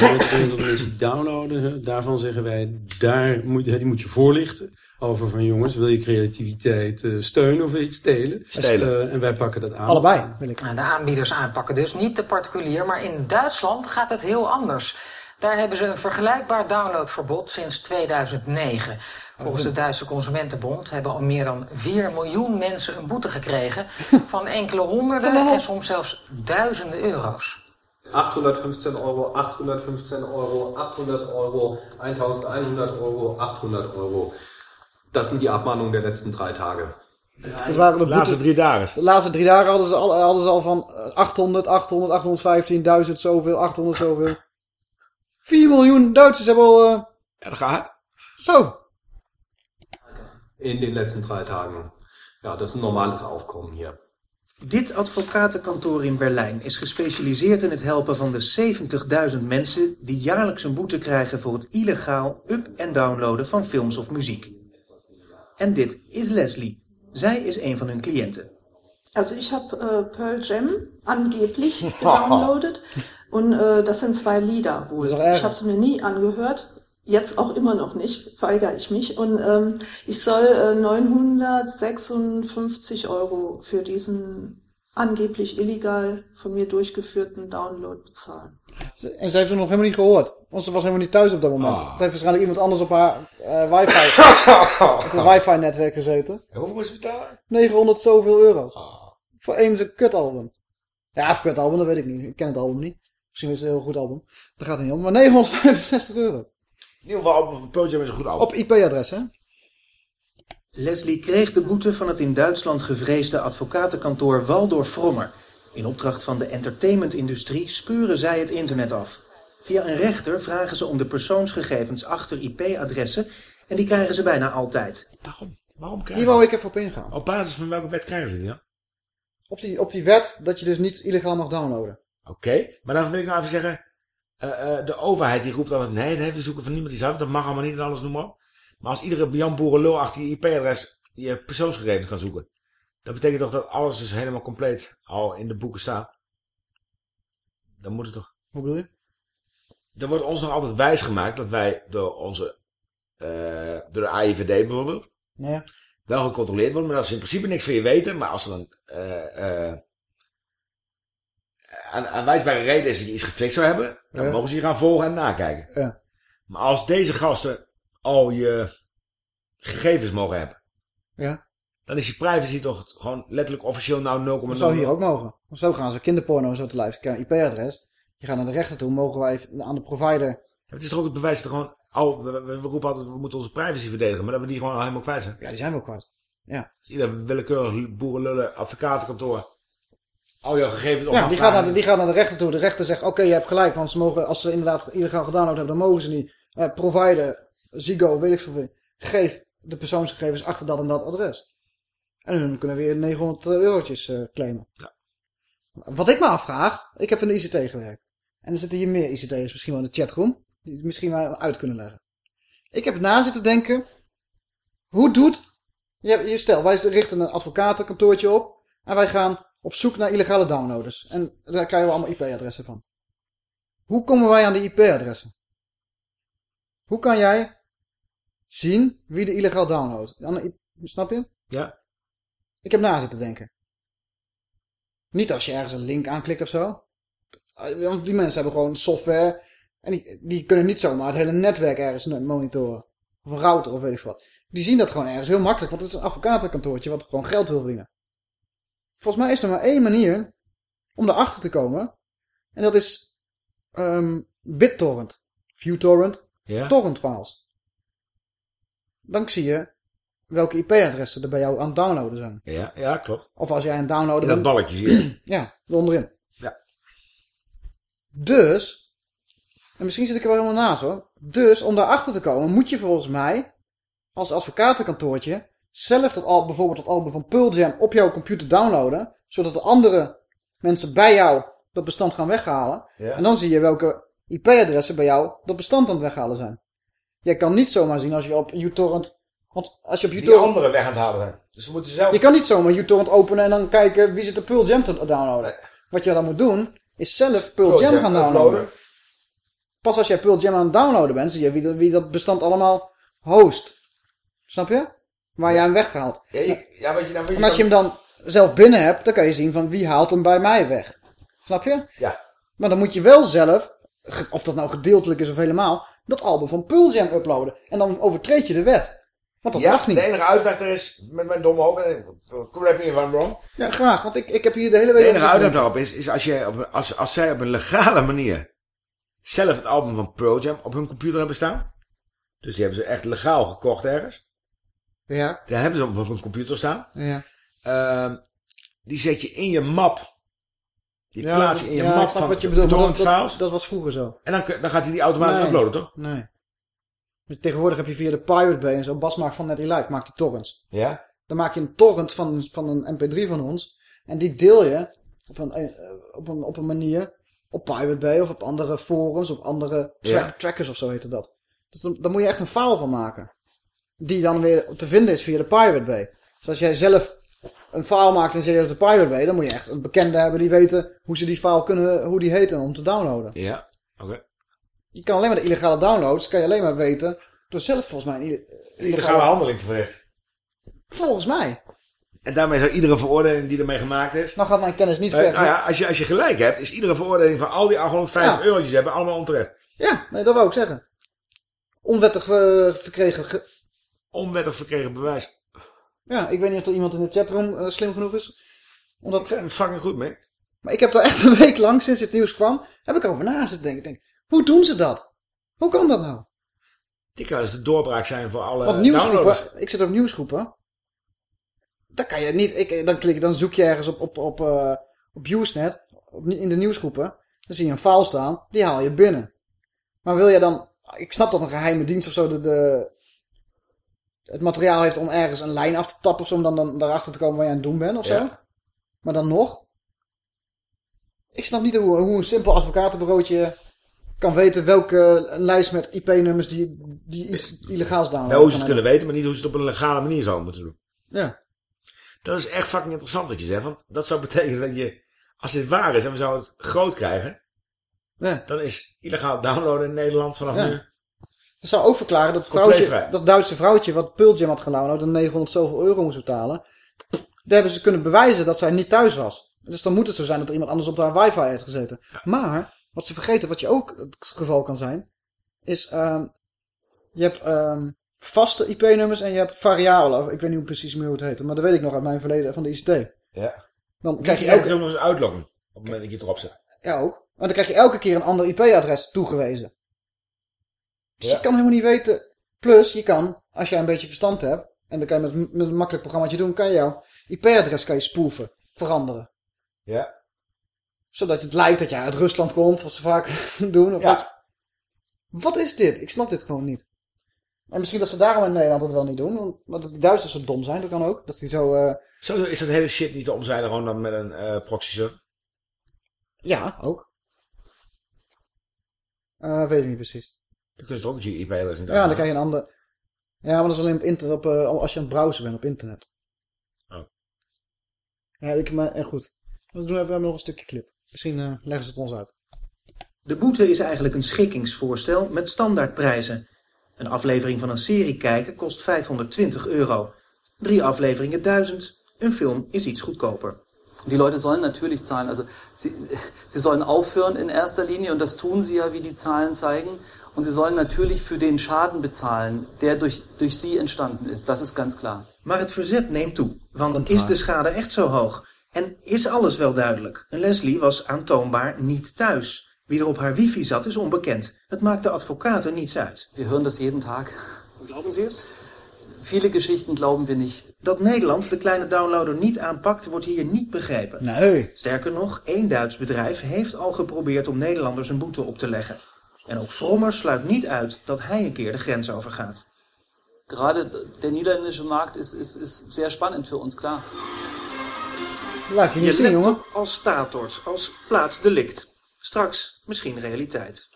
Nou, dat mensen die downloaden, daarvan zeggen wij, daar moet, die moet je voorlichten. Over van jongens, wil je creativiteit eh, steunen of wil je het stelen?
Stelen.
Eh, en wij pakken dat aan.
Allebei, wil ik.
Nou, De aanbieders aanpakken dus, niet de particulier. Maar in Duitsland gaat het heel anders. Daar hebben ze een vergelijkbaar downloadverbod sinds 2009. Volgens de Duitse Consumentenbond hebben al meer dan 4 miljoen mensen een boete gekregen. Van enkele honderden en soms zelfs duizenden euro's.
815 Euro, 815 Euro, 800 Euro, 1100 Euro, 800 Euro. Das sind die Abmahnungen der letzten drei Tage.
Dat waren de
laatste
boete-
drie dagen.
De laatste drie dagen hadden ze al, hadden ze al van eh, 800, 800, 815, 1000 zoveel, 800 zoveel. 4 miljoen Duitsers hebben al... eh,
Ja, dat gaat.
Zo.
In den letzten drei Tagen. Ja, das ist ein normales Aufkommen hier.
Dit advocatenkantoor in Berlijn is gespecialiseerd in het helpen van de 70.000 mensen die jaarlijks een boete krijgen voor het illegaal up- en downloaden van films of muziek. En dit is Leslie. Zij is een van hun cliënten.
Also ich habe äh, Pearl Jam angeblich gedownloadet und äh, das sind zwei Lieder wohl. Ich habe es mir nie angehört, jetzt auch immer noch nicht, weigere ich mich. Und ähm, ich soll äh, 956 Euro für diesen angeblich illegal von mir durchgeführten Download bezahlen.
En ze heeft het nog helemaal niet gehoord. Want ze was helemaal niet thuis op dat moment.
Ah.
Het heeft waarschijnlijk iemand anders op haar eh, wifi, het wifi netwerk gezeten.
En hoeveel moest je betalen?
900 zoveel euro.
Ah.
Voor één zijn kutalbum. Ja, of kutalbum, dat weet ik niet. Ik ken het album niet. Misschien is het een heel goed album. Daar gaat het niet om. Maar 965 euro.
In ieder geval, Pearl Jam is een goed album.
Op IP-adres, hè?
Leslie kreeg de boete van het in Duitsland gevreesde advocatenkantoor Waldorf Frommer. In opdracht van de entertainmentindustrie speuren zij het internet af. Via een rechter vragen ze om de persoonsgegevens achter IP-adressen en die krijgen ze bijna altijd.
Waarom? Waarom krijgen
Hier wou ik even op ingaan.
Op basis van welke wet krijgen ze die?
Op die, op die wet dat je dus niet illegaal mag downloaden.
Oké, maar dan wil ik nou even zeggen... eh, eh, de overheid die roept altijd... Nee, nee, we zoeken van niemand die zelf. Dat mag allemaal niet en alles, noem maar op. Maar als iedere Jan Boerenlul achter je IP-adres... je persoonsgegevens kan zoeken... dat betekent toch dat alles dus helemaal compleet al in de boeken staat? Dan moet het toch...
Hoe bedoel je?
Er wordt ons nog altijd wijsgemaakt dat wij door onze... eh, door de AIVD bijvoorbeeld...
Ja.
wel gecontroleerd worden, maar dat ze in principe niks van je weten. Maar als er dan eh, eh, aan, aanwijsbare reden is dat je iets geflikt zou hebben, dan
Ja.
mogen ze je gaan volgen en nakijken.
Ja.
Maar als deze gasten al je gegevens mogen hebben,
Ja.
dan is je privacy toch gewoon letterlijk officieel nou 0,0.
Dat zou hier ook mogen. Want zo gaan ze kinderporno zo te luisteren. IP-adres. Je gaat naar de rechter toe. Mogen wij even aan de provider...
Het is toch ook het bewijs dat gewoon, al, we, we- we roepen altijd, we moeten onze privacy verdedigen, maar dat we die gewoon al helemaal kwijt zijn.
Ja, die zijn we ook kwijt. Ja.
Dus ieder willekeurig boerenlullen, advocatenkantoor, al jouw gegevens op
Ja,
gaan
die gaat, naar de, die gaat naar de rechter toe. De rechter zegt, oké, je hebt gelijk. Want ze mogen, als ze inderdaad illegaal gedownload hebben, dan mogen ze niet. Eh, provider, Zigo, weet ik veel. Geef de persoonsgegevens achter dat en dat adres. En hun kunnen weer 900 eurotjes eh, claimen. Wat ik me afvraag, ik heb in de ICT gewerkt. En er zitten hier meer ICT'ers misschien wel in de chatroom. Die het misschien wel uit kunnen leggen. Ik heb na zitten denken. Hoe doet... Je, je stel, wij richten een advocatenkantoortje op. En wij gaan op zoek naar illegale downloaders. En daar krijgen we allemaal IP-adressen van. Hoe komen wij aan die IP-adressen? Hoe kan jij zien wie de illegaal downloadt? Aan Snap je?
Ja.
Ik heb na zitten denken. Niet als je ergens een link aanklikt of zo. Want die mensen hebben gewoon software. En die, die kunnen niet zomaar het hele netwerk ergens monitoren. Of een router of weet ik wat. Die zien dat gewoon ergens heel makkelijk. Want het is een advocatenkantoortje wat gewoon geld wil verdienen. Volgens mij is er maar één manier om erachter te komen. En dat is ehm BitTorrent. ViewTorrent.
Ja.
Torrent files. Dan zie je welke IP-adressen er bij jou aan het downloaden zijn.
Ja, ja, klopt.
Of als jij aan het downloaden
In dat
bent.
balletje zie je.
ja, onderin.
Ja.
Dus, en misschien zit ik er wel helemaal naast hoor. Dus om daarachter te komen moet je volgens mij als advocatenkantoortje zelf dat al, bijvoorbeeld dat album van Pearl Jam op jouw computer downloaden. Zodat de andere mensen bij jou dat bestand gaan weghalen.
Ja.
En dan zie je welke IP-adressen bij jou dat bestand aan het weghalen zijn. Jij kan niet zomaar zien als je op uTorrent... Want als je op
Die
uTorrent...
anderen weg aan het halen zijn. Dus we moeten zelf...
Je kan niet zomaar uTorrent openen en dan kijken wie zit de Pearl Jam te downloaden. Wat je dan moet doen, is zelf Pearl,
Pearl
Jam,
Jam
gaan downloaden.
uploaden.
Pas als jij Pearl Jam aan het downloaden bent, zie je wie, dat- wie dat bestand allemaal host. Snap je? Waar jij hem weghaalt.
Ja, je, ja wat je. Wat
En als je hem dan zelf binnen hebt, dan kan je zien van wie haalt hem bij mij weg. Snap je?
Ja.
Maar dan moet je wel zelf, of dat nou gedeeltelijk is of helemaal, dat album van Pearl Jam uploaden. En dan overtreed je de wet. Want dat
ja,
mag niet.
de enige uitweg er is, met mijn domme hoofd, correct me if I'm wrong.
Ja, graag, want ik, ik heb hier de hele week...
De enige uitweg daarop is, is als, jij op, als, als zij op een legale manier zelf het album van Pearl Jam op hun computer hebben staan. Dus die hebben ze echt legaal gekocht ergens.
Ja.
Daar hebben ze op hun computer staan.
Ja.
Ehm, die zet je in je map. Die
Ja,
plaats je in je
ja,
map van
wat je bedoelt, dat, dat,
files.
dat was vroeger zo.
En dan, dan gaat hij die automatisch
Nee.
uploaden, toch?
Nee. Dus tegenwoordig heb je via de Pirate Bay en zo. Bas maakt van Netty Live, maakt die torrents.
Ja.
Dan maak je een torrent van, van een mp3 van ons. En die deel je op een, eh, op een, op een manier op Pirate Bay of op andere forums, op andere
Ja.
trackers of zo heet dat. Dus dan, dan moet je echt een file van maken. Die dan weer te vinden is via de Pirate Bay. Dus als jij zelf een file maakt en zet je op de Pirate Bay, dan moet je echt een bekende hebben die weten hoe ze die file kunnen, hoe die heet om te downloaden.
Ja, oké.
Je kan alleen maar de illegale downloads, kan je alleen maar weten door zelf volgens mij een ille-
Illegale handeling te verrichten.
Volgens mij.
En daarmee zou iedere veroordeling die ermee gemaakt is...
Nou gaat mijn kennis niet
Eh,
ver.
nou ja, als je, als je gelijk hebt, is iedere veroordeling van al die 850
Ja.
eurotjes hebben allemaal onterecht.
Ja, nee, dat wou ik zeggen. Onwettig eh, verkregen.
Onwettig verkregen bewijs.
Ja, ik weet niet of er iemand in de chatroom eh, slim genoeg is. Omdat...
Ik vind het fucking goed mee.
Maar ik heb er echt een week lang, sinds het nieuws kwam, heb ik erover na zitten denken. Ik denk, hoe doen ze dat? Hoe kan dat nou?
Die kan dus de doorbraak zijn voor alle
Want nieuwsgroepen, ik zit op nieuwsgroepen. Dan kan je niet, ik, dan klik dan zoek je ergens op, op, op, eh, op Usenet, op, in de nieuwsgroepen. Dan zie je een file staan, die haal je binnen. Maar wil je dan, ik snap dat een geheime dienst of zo de, de, het materiaal heeft om ergens een lijn af te tappen of zo, om dan, dan daarachter te komen waar je aan het doen bent of zo.
Ja.
Maar dan nog. Ik snap niet hoe, hoe een simpel advocatenbureautje kan weten welke een lijst met IP-nummers die, die iets illegaals downloaden.
Nou, hoe ze het kunnen weten, maar niet hoe ze het op een legale manier zouden moeten doen.
Ja.
Dat is echt fucking interessant wat je zegt. Want dat zou betekenen dat je, als dit waar is en we zouden het groot krijgen,
Ja.
dan is illegaal downloaden in Nederland vanaf
Ja.
nu.
Dat zou ook verklaren dat, vrouwtje, dat Duitse vrouwtje wat Pearl Jam had gedownload en 900 zoveel euro moest betalen. Daar hebben ze kunnen bewijzen dat zij niet thuis was. Dus dan moet het zo zijn dat er iemand anders op haar wifi heeft gezeten. Maar, wat ze vergeten, wat je ook het geval kan zijn, is ehm, je hebt ehm, vaste IP-nummers en je hebt variabele. Of, Ik weet niet precies meer hoe het heet, maar dat weet ik nog uit mijn verleden van de ICT.
Ja.
Dan krijg je
elke... ook nog eens uitloggen. Op het moment dat je het erop zet.
ja, ook. Maar dan krijg je elke keer een ander IP-adres toegewezen. Dus
Ja.
je kan helemaal niet weten. Plus, je kan, als jij een beetje verstand hebt, en dan kan je met, met een makkelijk programmaatje doen, kan je jouw IP-adres kan je spoeven, veranderen.
Ja.
Zodat het lijkt dat jij uit Rusland komt, wat ze vaak doen. Of
Ja.
wat. wat is dit? Ik snap dit gewoon niet. En misschien dat ze daarom in Nederland het wel niet doen. want- Want de Duitsers zo dom zijn, dat kan ook. Dat die zo...
Zo is dat hele shit niet te omzeilen gewoon dan met een eh proxy server.
Ja, ook. Eh, weet ik niet precies.
Dan kun je toch ook je IP-adres in
Ja, dan krijg je een ander... Ja, maar dat is alleen op internet, op, eh, als je aan het browsen bent op internet.
Oh.
Ja, ik, maar, en goed. We doen even, we hebben nog een stukje clip. Misschien eh, leggen ze het ons uit.
De boete is eigenlijk een schikkingsvoorstel met standaardprijzen. Een aflevering van een serie kijken kost 520 euro. Drie afleveringen 1000. Een film is iets goedkoper.
Die Leute sollen natürlich zahlen. Also sie, sie sollen aufhören in erster Linie und das tun sie ja, wie die Zahlen zeigen. Und sie sollen natuurlijk für den Schaden bezahlen, der durch, durch sie entstanden ist. Das ist ganz klar.
Maar het verzet neemt toe. Want is de schade echt zo hoog? En is alles wel duidelijk? Leslie was aantoonbaar niet thuis. Wie er op haar wifi zat is onbekend. Het maakt de advocaten niets uit.
Wir hören das jeden Tag.
Glauben Sie es?
Viele Geschichten glauben wir nicht.
Dat Nederland de kleine downloader niet aanpakt, wordt hier niet begrepen.
Nee.
Sterker nog, één Duits bedrijf heeft al geprobeerd om Nederlanders een boete op te leggen. En ook Frommer sluit niet uit dat hij een keer de grens overgaat.
Gerade der niederländische Markt ist, ist, ist sehr spannend für uns, klar.
Laat je niet zien, jongen.
als statort, als plaatsdelict. Straks misschien realiteit.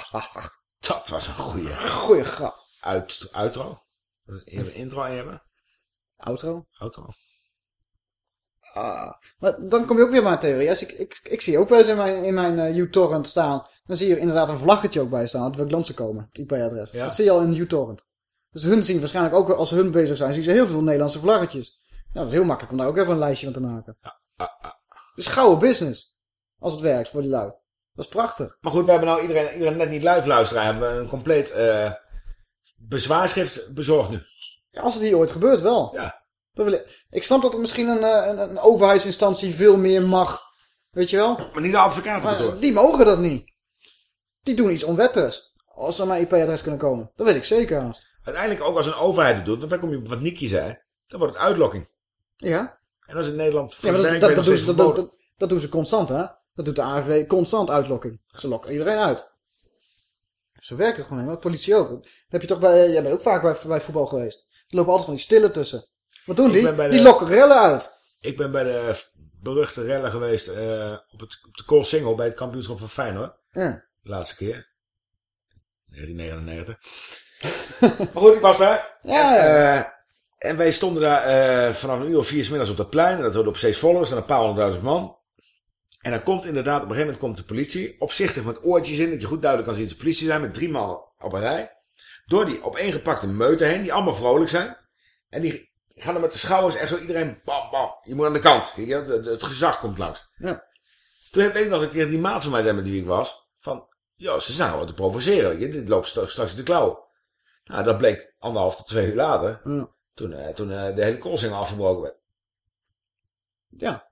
Dat was een goeie.
Goeie grap.
Uit, outro. Even intro hebben.
Outro?
Outro.
Ah, maar dan kom je ook weer een theorie. Als ik, ik, ik zie ook wel eens in mijn, in mijn eh, uTorrent staan. Dan zie je inderdaad een vlaggetje ook bij staan. Dat we land komen. Het IP-adres.
Ja.
Dat zie je al in uTorrent. Dus hun zien waarschijnlijk ook als hun bezig zijn. Zien ze heel veel Nederlandse vlaggetjes. Ja, dat is heel makkelijk om daar ook even een lijstje van te maken. Het is gouden business. Als het werkt voor die lui. Dat is prachtig.
Maar goed, we hebben nou iedereen, iedereen net niet live luisteren. Hebben we een compleet eh, bezwaarschrift bezorgd nu.
Ja, als het hier ooit gebeurt wel.
Ja.
Dat wil ik. ik snap dat er misschien een, eh, een, een overheidsinstantie veel meer mag. Weet je wel?
Maar niet de advocaten
die mogen dat niet. Die doen iets onwettigs. Als ze aan mijn IP-adres kunnen komen. Dat weet ik zeker haast.
Uiteindelijk ook als een overheid het doet. Want dan kom je op wat Nicky zei. Dan wordt het uitlokking.
Ja.
En dat is in Nederland
Ja, maar dat, dat, dat, doen ze, dat, doen ze constant, hè? Dat doet de AFD constant uitlokking. Ze lokken iedereen uit. Zo werkt het gewoon. De politie ook. Dat heb je toch bij, jij bent ook vaak bij, bij voetbal geweest. Er lopen altijd van die stille tussen. Wat doen
Ik
die?
de-
Die lokken rellen uit.
Ik ben bij de beruchte rellen geweest eh, op, het, op de Koolsingel bij het kampioenschap van Feyenoord.
Ja.
De laatste keer. 1999. maar goed, ik was daar.
Ja,
en, eh, en wij stonden daar eh, vanaf een uur of vier 's middags op dat plein. En dat wordt op steeds voller. Er staan een paar honderdduizend man. En dan komt inderdaad, op een gegeven moment komt de politie. Opzichtig met oortjes in, dat je goed duidelijk kan zien dat de politie zijn. Met drie man op een rij. Door die opeengepakte meuten heen, die allemaal vrolijk zijn. En die gaan dan met de schouders echt zo iedereen, bam, bam. Je moet aan de kant. Het, het, het gezag komt langs.
Ja.
Toen weet ik nog een keer die maat van mij zei met wie ik was. Van, ja, ze zijn wat te provoceren. Dit loopt st- straks in de klauwen. Nou, dat bleek anderhalf tot twee uur later.
Ja.
Toen, eh, toen eh, de hele koolsingel afgebroken werd.
Ja.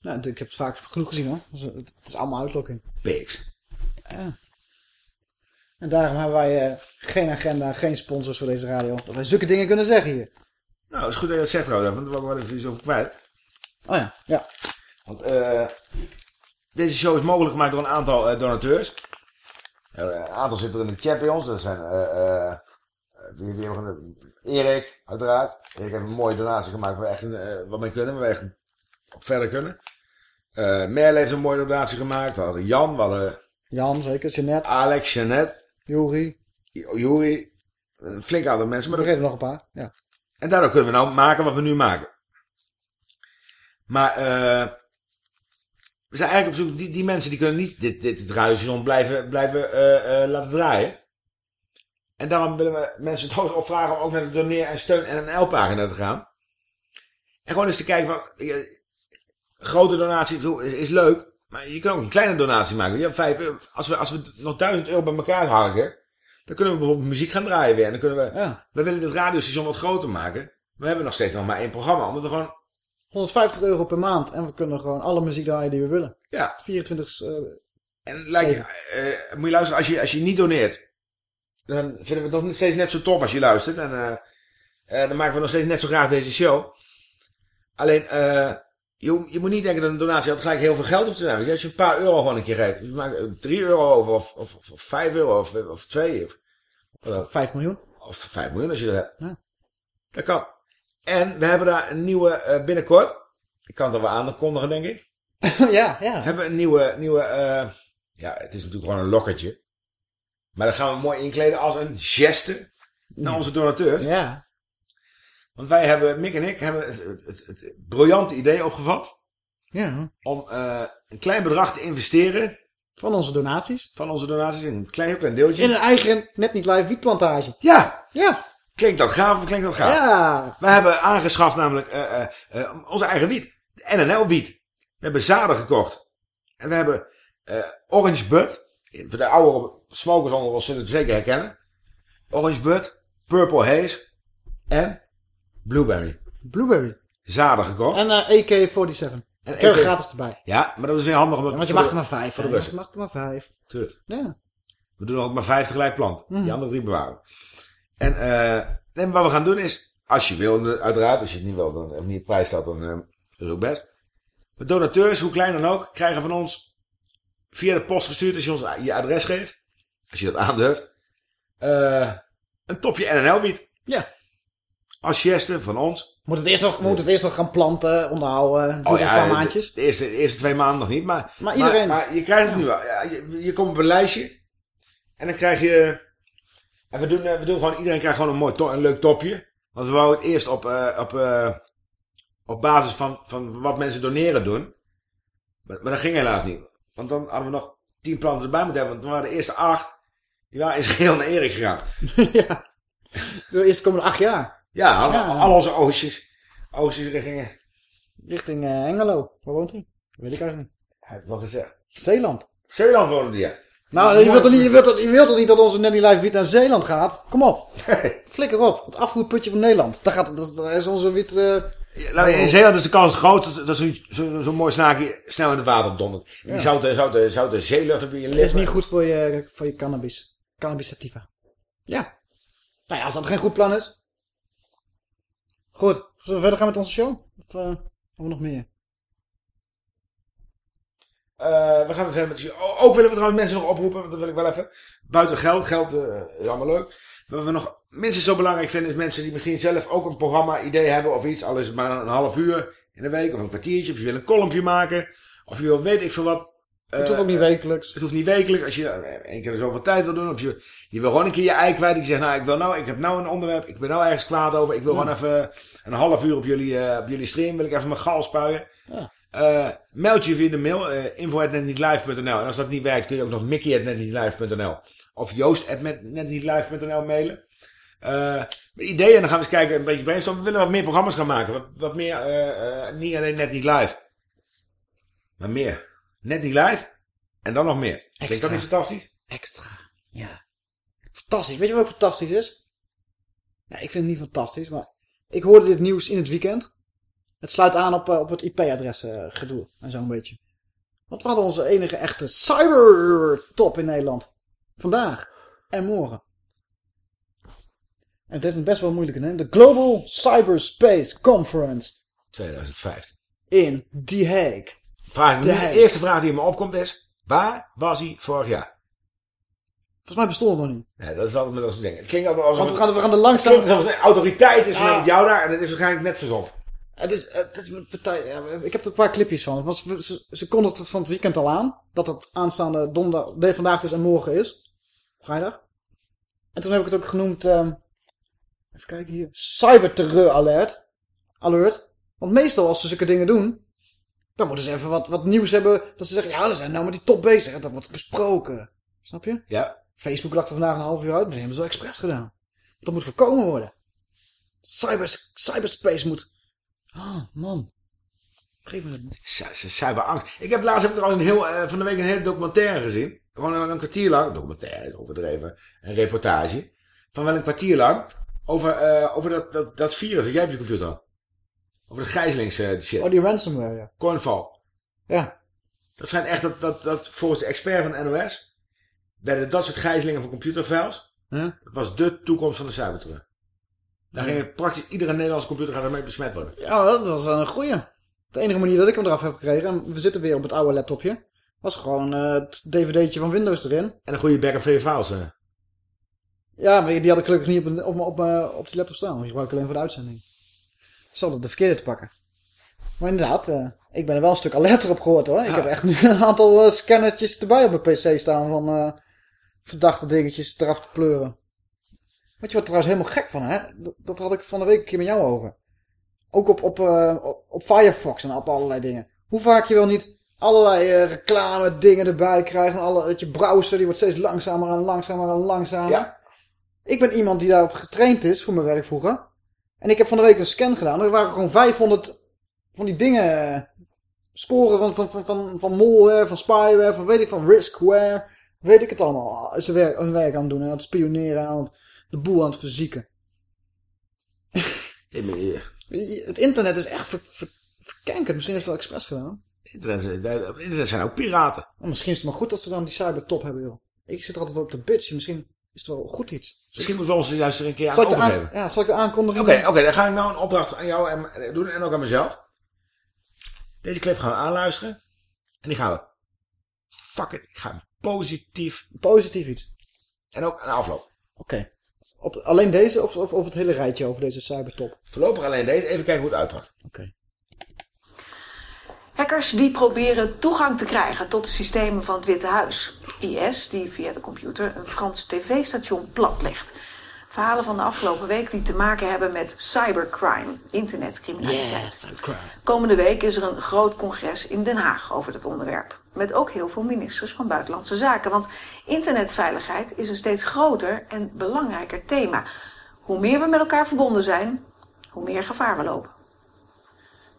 Nou, ik heb het vaak genoeg gezien hoor. Het het is allemaal uitlokking.
Pigs.
Ja. En daarom hebben wij eh, geen agenda, geen sponsors voor deze radio. Dat wij zulke dingen kunnen zeggen hier.
Nou, is goed dat je dat zegt trouwens, want we waren er iets over kwijt.
Oh ja, ja.
Want eh, deze show is mogelijk gemaakt door een aantal donateurs. Eh, een aantal zitten er in de chat bij ons. Dat zijn eh, eh, wie, wie hebben Erik, uiteraard. Erik heeft een mooie donatie gemaakt waar we echt een, wat mee kunnen. Waar we echt op verder kunnen. Eh Merle heeft een mooie donatie gemaakt. We hadden Jan, we hadden
Jan, zeker. Jeanette,
Alex, Jeannette,
Juri.
Juri. Een flink aantal mensen.
Maar er reden nog een paar. Ja.
En daardoor kunnen we nou maken wat we nu maken. Maar eh we zijn eigenlijk op zoek, die, die mensen die kunnen niet dit, dit, blijven, blijven eh, eh, laten draaien. En daarom willen we mensen trouwens opvragen om ook naar de doneer- en steun- en een L-pagina te gaan. En gewoon eens te kijken van, grote donatie is, is leuk, maar je kan ook een kleine donatie maken. Je hebt vijf. Als we, als we nog duizend euro bij elkaar harken, dan kunnen we bijvoorbeeld muziek gaan draaien weer. En dan kunnen we,
Ja.
we willen dit radiostation wat groter maken. We hebben nog steeds nog maar één programma, omdat we gewoon
150 euro per maand. En we kunnen gewoon alle muziek draaien die we willen.
Ja.
24 eh
En lijkt je, eh, moet je luisteren, als je, als je niet doneert, dan vinden we het nog steeds net zo tof als je luistert. En eh, dan maken we nog steeds net zo graag deze show. Alleen, je, je moet niet denken dat een donatie altijd gelijk heel veel geld hoeft te zijn. Als je een paar euro gewoon een keer geeft, je maakt er 3 euro over, of, of, of, of 5 euro, of, of 2. Of, of,
5 miljoen.
Of 5 miljoen als je dat hebt.
Ja.
Dat kan. En we hebben daar een nieuwe eh, binnenkort. Ik kan het wel aankondigen, denk ik.
ja, ja.
Hebben we een nieuwe, nieuwe eh, ja, het is natuurlijk gewoon een lokkertje. Maar dan gaan we mooi inkleden als een geste naar onze donateurs.
Ja.
Want wij hebben, Mick en ik, hebben het, het, het, het briljante idee opgevat.
Ja.
Om eh, een klein bedrag te investeren.
Van onze donaties.
Van onze donaties in een klein, heel klein deeltje.
In een eigen, net niet live wietplantage.
Ja.
Ja.
Klinkt dat gaaf of klinkt dat gaaf?
Ja.
We hebben aangeschaft namelijk eh, eh, eh, onze eigen wiet. NNL wiet. We hebben zaden gekocht. En we hebben Orange Bud. Voor de oude smokers onder ons zullen het zeker herkennen. Orange Bud, Purple Haze en Blueberry.
Blueberry.
Zaden gekocht.
En eh, AK-47.
En
Krijg je gratis erbij.
Ja, maar dat is weer handig. Omdat
Ja, want je mag
de-
er maar vijf.
Voor
hè?
de
Je mag er maar vijf.
Tuurlijk.
Ja.
We doen ook maar vijf tegelijk plant.
Mhm.
Die andere drie bewaren. En, eh, en wat we gaan doen is, als je wil, uiteraard, als je het niet wil, dan, of niet prijs staat, dan eh, is het ook best. De donateurs, hoe klein dan ook, krijgen van ons via de post gestuurd, als je ons je adres geeft, als je dat aandurft, eh, een topje NNL-wiet.
Ja.
Als geste van ons.
Moet het eerst nog, moet het eerst nog gaan planten, onderhouden. Voor een paar maandjes.
De, eerste, de eerste twee maanden nog niet, maar...
Maar iedereen-
Maar, je krijgt het nu wel. Ja, je, je komt op een lijstje. En dan krijg je... En we doen, eh, we doen gewoon... Iedereen krijgt gewoon een mooi to- een leuk topje. Want we wouden het eerst op, eh, op, eh, op basis van, van wat mensen doneren doen. Maar, maar dat ging helaas niet. Want dan hadden we nog tien planten erbij moeten hebben. Want toen waren de eerste acht... Die waren in geheel naar Erik gegaan.
De eerste komende acht jaar.
Ja, al,
Ja.
al onze oostjes. Oostjes richtingen.
Richting Hengelo. Waar woont hij? Weet ik eigenlijk niet.
Hij heeft wel gezegd.
Zeeland.
Zeeland wonen die, ja.
Nou, je wilt, toch niet, je, wilt toch, je wilt toch niet dat onze Nanny Live wiet naar Zeeland gaat? Kom op. Flikker op. Het afvoerputje van Nederland. Daar, gaat, dat, daar is onze wiet... eh,
Nou, in Zeeland is de kans groot dat, dat zo'n zo, zo'n mooi snaakje snel in het water dondert. Die
Ja.
zoute, zoute, zoute zeelucht op je
Dat
lippen.
is niet goed voor je, voor je cannabis. Cannabis sativa. Ja. Nou ja, als dat geen goed plan is. Goed. Zullen we verder gaan met onze show? Of eh, hebben we nog meer?
Eh, we gaan weer verder met de show. O- Ook willen we trouwens mensen nog oproepen, want dat wil ik wel even. Buiten geld, geld eh, is allemaal leuk. Wat we nog minstens zo belangrijk vinden is mensen die misschien zelf ook een programma-idee hebben of iets. Al is het maar een half uur in de week of een kwartiertje. Of je wil een kolompje maken. Of je wil weet ik veel wat.
Het
Eh,
hoeft ook niet wekelijks.
Het hoeft niet wekelijks. Als je eh, één keer zoveel tijd wil doen. Of je, je wil gewoon een keer je ei kwijt. Je zegt, nou, ik, wil nou, ik heb nou een onderwerp. Ik ben nou ergens kwaad over. Ik wil
Ja.
gewoon even een half uur op jullie, eh, op jullie stream. Wil ik even mijn gal spuien.
Ja.
Eh, meld je via de mail. eh info.netnietlive.nl En als dat niet werkt kun je ook nog mickey.netnietlive.nl Of joost.netnietlive.nl mailen. Met ideeën. En dan gaan we eens kijken. Een beetje brainstormen. We willen wat meer programma's gaan maken. Wat, wat meer. niet alleen net niet live. Maar meer. Net niet live. En dan nog meer. Klinkt dat
Extra.
niet fantastisch?
Extra. Ja. Fantastisch. Weet je wat ook fantastisch is? Ja, ik vind het niet fantastisch, maar ik hoorde dit nieuws in het weekend. Het sluit aan op, eh, op het IP-adres eh, gedoe en zo'n beetje. Want we hadden onze enige echte cybertop in Nederland. Vandaag en morgen. En het heeft een best wel moeilijke naam. De Global Cyberspace Conference
2015.
in The Hague.
Vraag de eerste vraag die in me opkomt is... Waar was hij vorig jaar?
Volgens mij bestond het nog niet.
Nee, dat is altijd met dat soort dingen. Het klinkt altijd alsof...
Want we gaan, we gaan er
het
langzaam...
klinkt alsof een autoriteit is
Ja.
met jou daar. En het is waarschijnlijk net verzonnen.
Het is, het is een partij, ja, ik heb er een paar clipjes van. Was, ze, ze het van het weekend al aan. Dat het aanstaande donderdag, nee, vandaag dus en morgen is. Vrijdag. En toen heb ik het ook genoemd, ehm, even kijken hier, cyberterreur alert. Alert. Want meestal als ze zulke dingen doen, dan moeten ze even wat, wat nieuws hebben. Dat ze zeggen, ja, we zijn nou met die top bezig. En dat wordt besproken. Snap je?
Ja.
Facebook lag er vandaag een half uur uit, maar ze hebben het zo expres gedaan. Dat moet voorkomen worden. Cyber, cyberspace moet... Ah, man. Geef me dat.
Cy- cy- Cyberangst. Ik heb laatst heb ik trouwens een heel, eh, van de week een hele documentaire gezien. Gewoon een, een kwartier lang. Documentaire is overdreven. Een reportage. Van wel een kwartier lang. Over, eh, over dat, dat, dat virus dat jij op je computer had. Over de gijzelings eh, shit.
Oh, die ransomware, ja.
Coinfall.
Ja.
Dat schijnt echt dat, dat, dat volgens de expert van de NOS... werden dat soort gijzelingen van computerfiles...
Huh?
Dat was de toekomst van de cyberterreur. Daar ging praktisch iedere Nederlandse computer gaat ermee besmet worden.
Ja, dat was een goeie. De enige manier dat ik hem eraf heb gekregen, en we zitten weer op het oude laptopje, was gewoon eh, het dvd'tje van Windows erin.
En een goede backup van je files. eh.
Ja, maar die die had ik gelukkig niet op, mijn- op, mijn- op, mijn- op die laptop staan. Die gebruik ik alleen voor de uitzending. Zal de verkeerde te pakken. Maar inderdaad, eh, ik ben er wel een stuk alerter op gehoord hoor. Ik
Ja.
heb echt nu een aantal eh, scannertjes erbij op mijn pc staan van eh, verdachte dingetjes eraf te pleuren. Weet je wat trouwens helemaal gek van hè? Dat, dat had ik van de week een keer met jou over. Ook op, op, eh, op, op Firefox en op allerlei dingen. Hoe vaak je wel niet allerlei eh, reclame dingen erbij krijgt. En alle, dat je browser die wordt steeds langzamer en langzamer en langzamer.
Ja.
Ik ben iemand die daarop getraind is voor mijn werk vroeger. En ik heb van de week een scan gedaan. Er waren gewoon 500 van die dingen... eh, Sporen van, van, van, van, van malware, van spyware, van weet ik van riskware. Weet ik het allemaal. Zijn werk, zijn werk aan het doen. en Aan het spioneren, aan het, de boel aan het verzieken. Het internet is echt ver, ver, verkenkerd. Misschien heeft het wel expres gedaan.
Internet, zijn ook piraten.
Maar misschien is het maar goed dat ze dan die cybertop hebben, joh. Ik zit er altijd op de bitch. Misschien is het wel goed iets.
Misschien moeten we ons juist er een keer aan overgeven.
ja, zal ik de aankondiging
Oké, oké, dan ga ik nou een opdracht aan jou en, doen en ook aan mezelf. Deze clip gaan we aanluisteren. En die gaan we... Fuck it, ik ga positief...
Positief iets.
En ook een afloop.
Oké. Op Alleen deze of, of over het hele rijtje over deze cybertop?
Voorlopig alleen deze. Even kijken hoe het uitpakt.
Oké.
Hackers die proberen toegang te krijgen tot de systemen van het Witte Huis. IS die via de computer een Frans tv-station platlegt. Verhalen van de afgelopen week die te maken hebben met cybercrime, internetcriminaliteit. Komende week is er een groot congres in Den Haag over dit onderwerp. Met ook heel veel ministers van Buitenlandse Zaken. Want internetveiligheid is een steeds groter en belangrijker thema. Hoe meer we met elkaar verbonden zijn, hoe meer gevaar we lopen.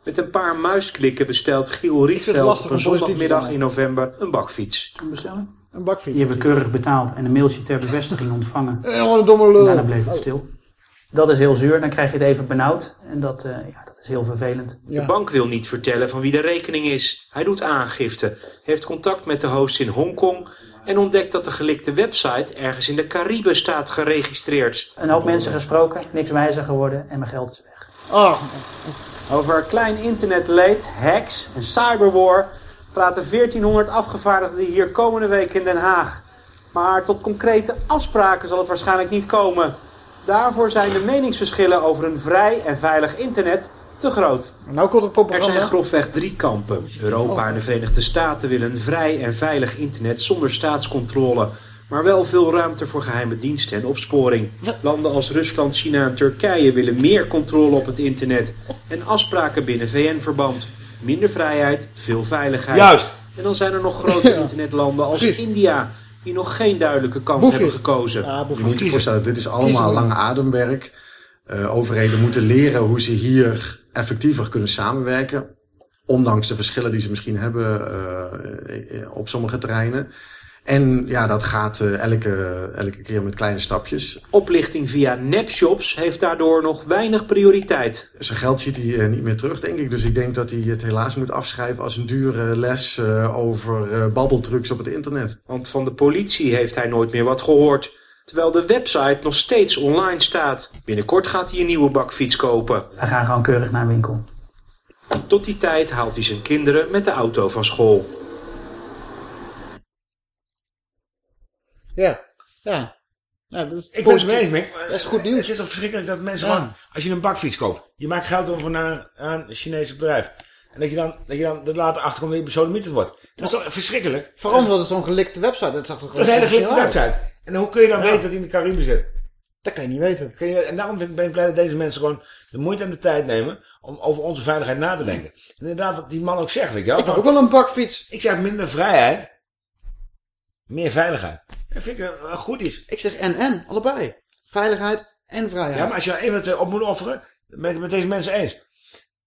Met een paar muisklikken bestelt Giel Rietveld op een zondagmiddag in november een bakfiets.
Een bestelling?
Een bakfiets.
Die hebben we keurig betaald en een mailtje ter bevestiging ontvangen.
Eh, wat een domme lul.
Daarna bleef het stil. Dat is heel zuur, dan krijg je het even benauwd. En dat, eh, ja, dat is heel vervelend.
De bank wil niet vertellen van wie de rekening is. Hij doet aangifte, heeft contact met de host in Hongkong en ontdekt dat de gelikte website ergens in de Cariben staat geregistreerd.
Een hoop mensen gesproken, niks wijzer geworden en mijn geld is weg.
Oh.
Over klein internetleed, hacks en cyberwar praten 1400 afgevaardigden hier komende week in Den Haag. Maar tot concrete afspraken zal het waarschijnlijk niet komen. Daarvoor zijn de meningsverschillen over een vrij en veilig internet te groot.
Nou komt er propaganda.
Er zijn grofweg drie kampen. Europa en de Verenigde Staten willen een vrij en veilig internet zonder staatscontrole. Maar wel veel ruimte voor geheime diensten en opsporing. Landen als Rusland, China en Turkije willen meer controle op het internet. En afspraken binnen VN-verband. Minder vrijheid, veel veiligheid.
Juist.
En dan zijn er nog grote internetlanden als India... die nog geen duidelijke kant hebben gekozen.
Je moet je voorstellen, dit is allemaal lange ademwerk. Eh, overheden moeten leren hoe ze hier effectiever kunnen samenwerken. Ondanks de verschillen die ze misschien hebben eh, eh, op sommige terreinen. En ja, dat gaat eh, elke, elke keer met kleine stapjes.
Oplichting via nepshops heeft daardoor nog weinig prioriteit.
Zijn geld ziet hij eh, niet meer terug, denk ik. Dus ik denk dat hij het helaas moet afschrijven als een dure les eh, over eh, babbeltrucs op het internet.
Want van de politie heeft hij nooit meer wat gehoord. Terwijl de website nog steeds online staat. Binnenkort gaat hij een nieuwe bakfiets kopen.
We gaan gewoon keurig naar een winkel.
Tot die tijd haalt hij zijn kinderen met de auto van school.
Ja. Ja. Ja, dat is
Ik ben het mee eens.
Dat is goed nieuws.
Het is toch verschrikkelijk dat mensen
Ja.
gewoon... Als je een bakfiets koopt, je maakt geld over naar aan een Chinese bedrijf. En dat je dan, dat je dan er later achter komt dat je besodemieterd wordt. Dat is toch verschrikkelijk?
Vooral omdat het zo'n gelikte website dat
Dat is een hele gelikte website. En hoe kun je dan
Ja.
weten dat hij in de Cariben zit?
Dat kan je niet weten.
Kun je, en daarom ben ik blij dat deze mensen gewoon de moeite en de tijd nemen om over onze veiligheid na te denken. En inderdaad, wat die man ook zegt, weet je wel.
Ik heb ook wel een bakfiets.
Ik zeg minder vrijheid, meer veiligheid. Dat vind ik een, een goed iets.
Ik zeg en en, allebei. Veiligheid en vrijheid.
Ja, maar als je er twee op moet offeren, ben ik het met deze mensen eens.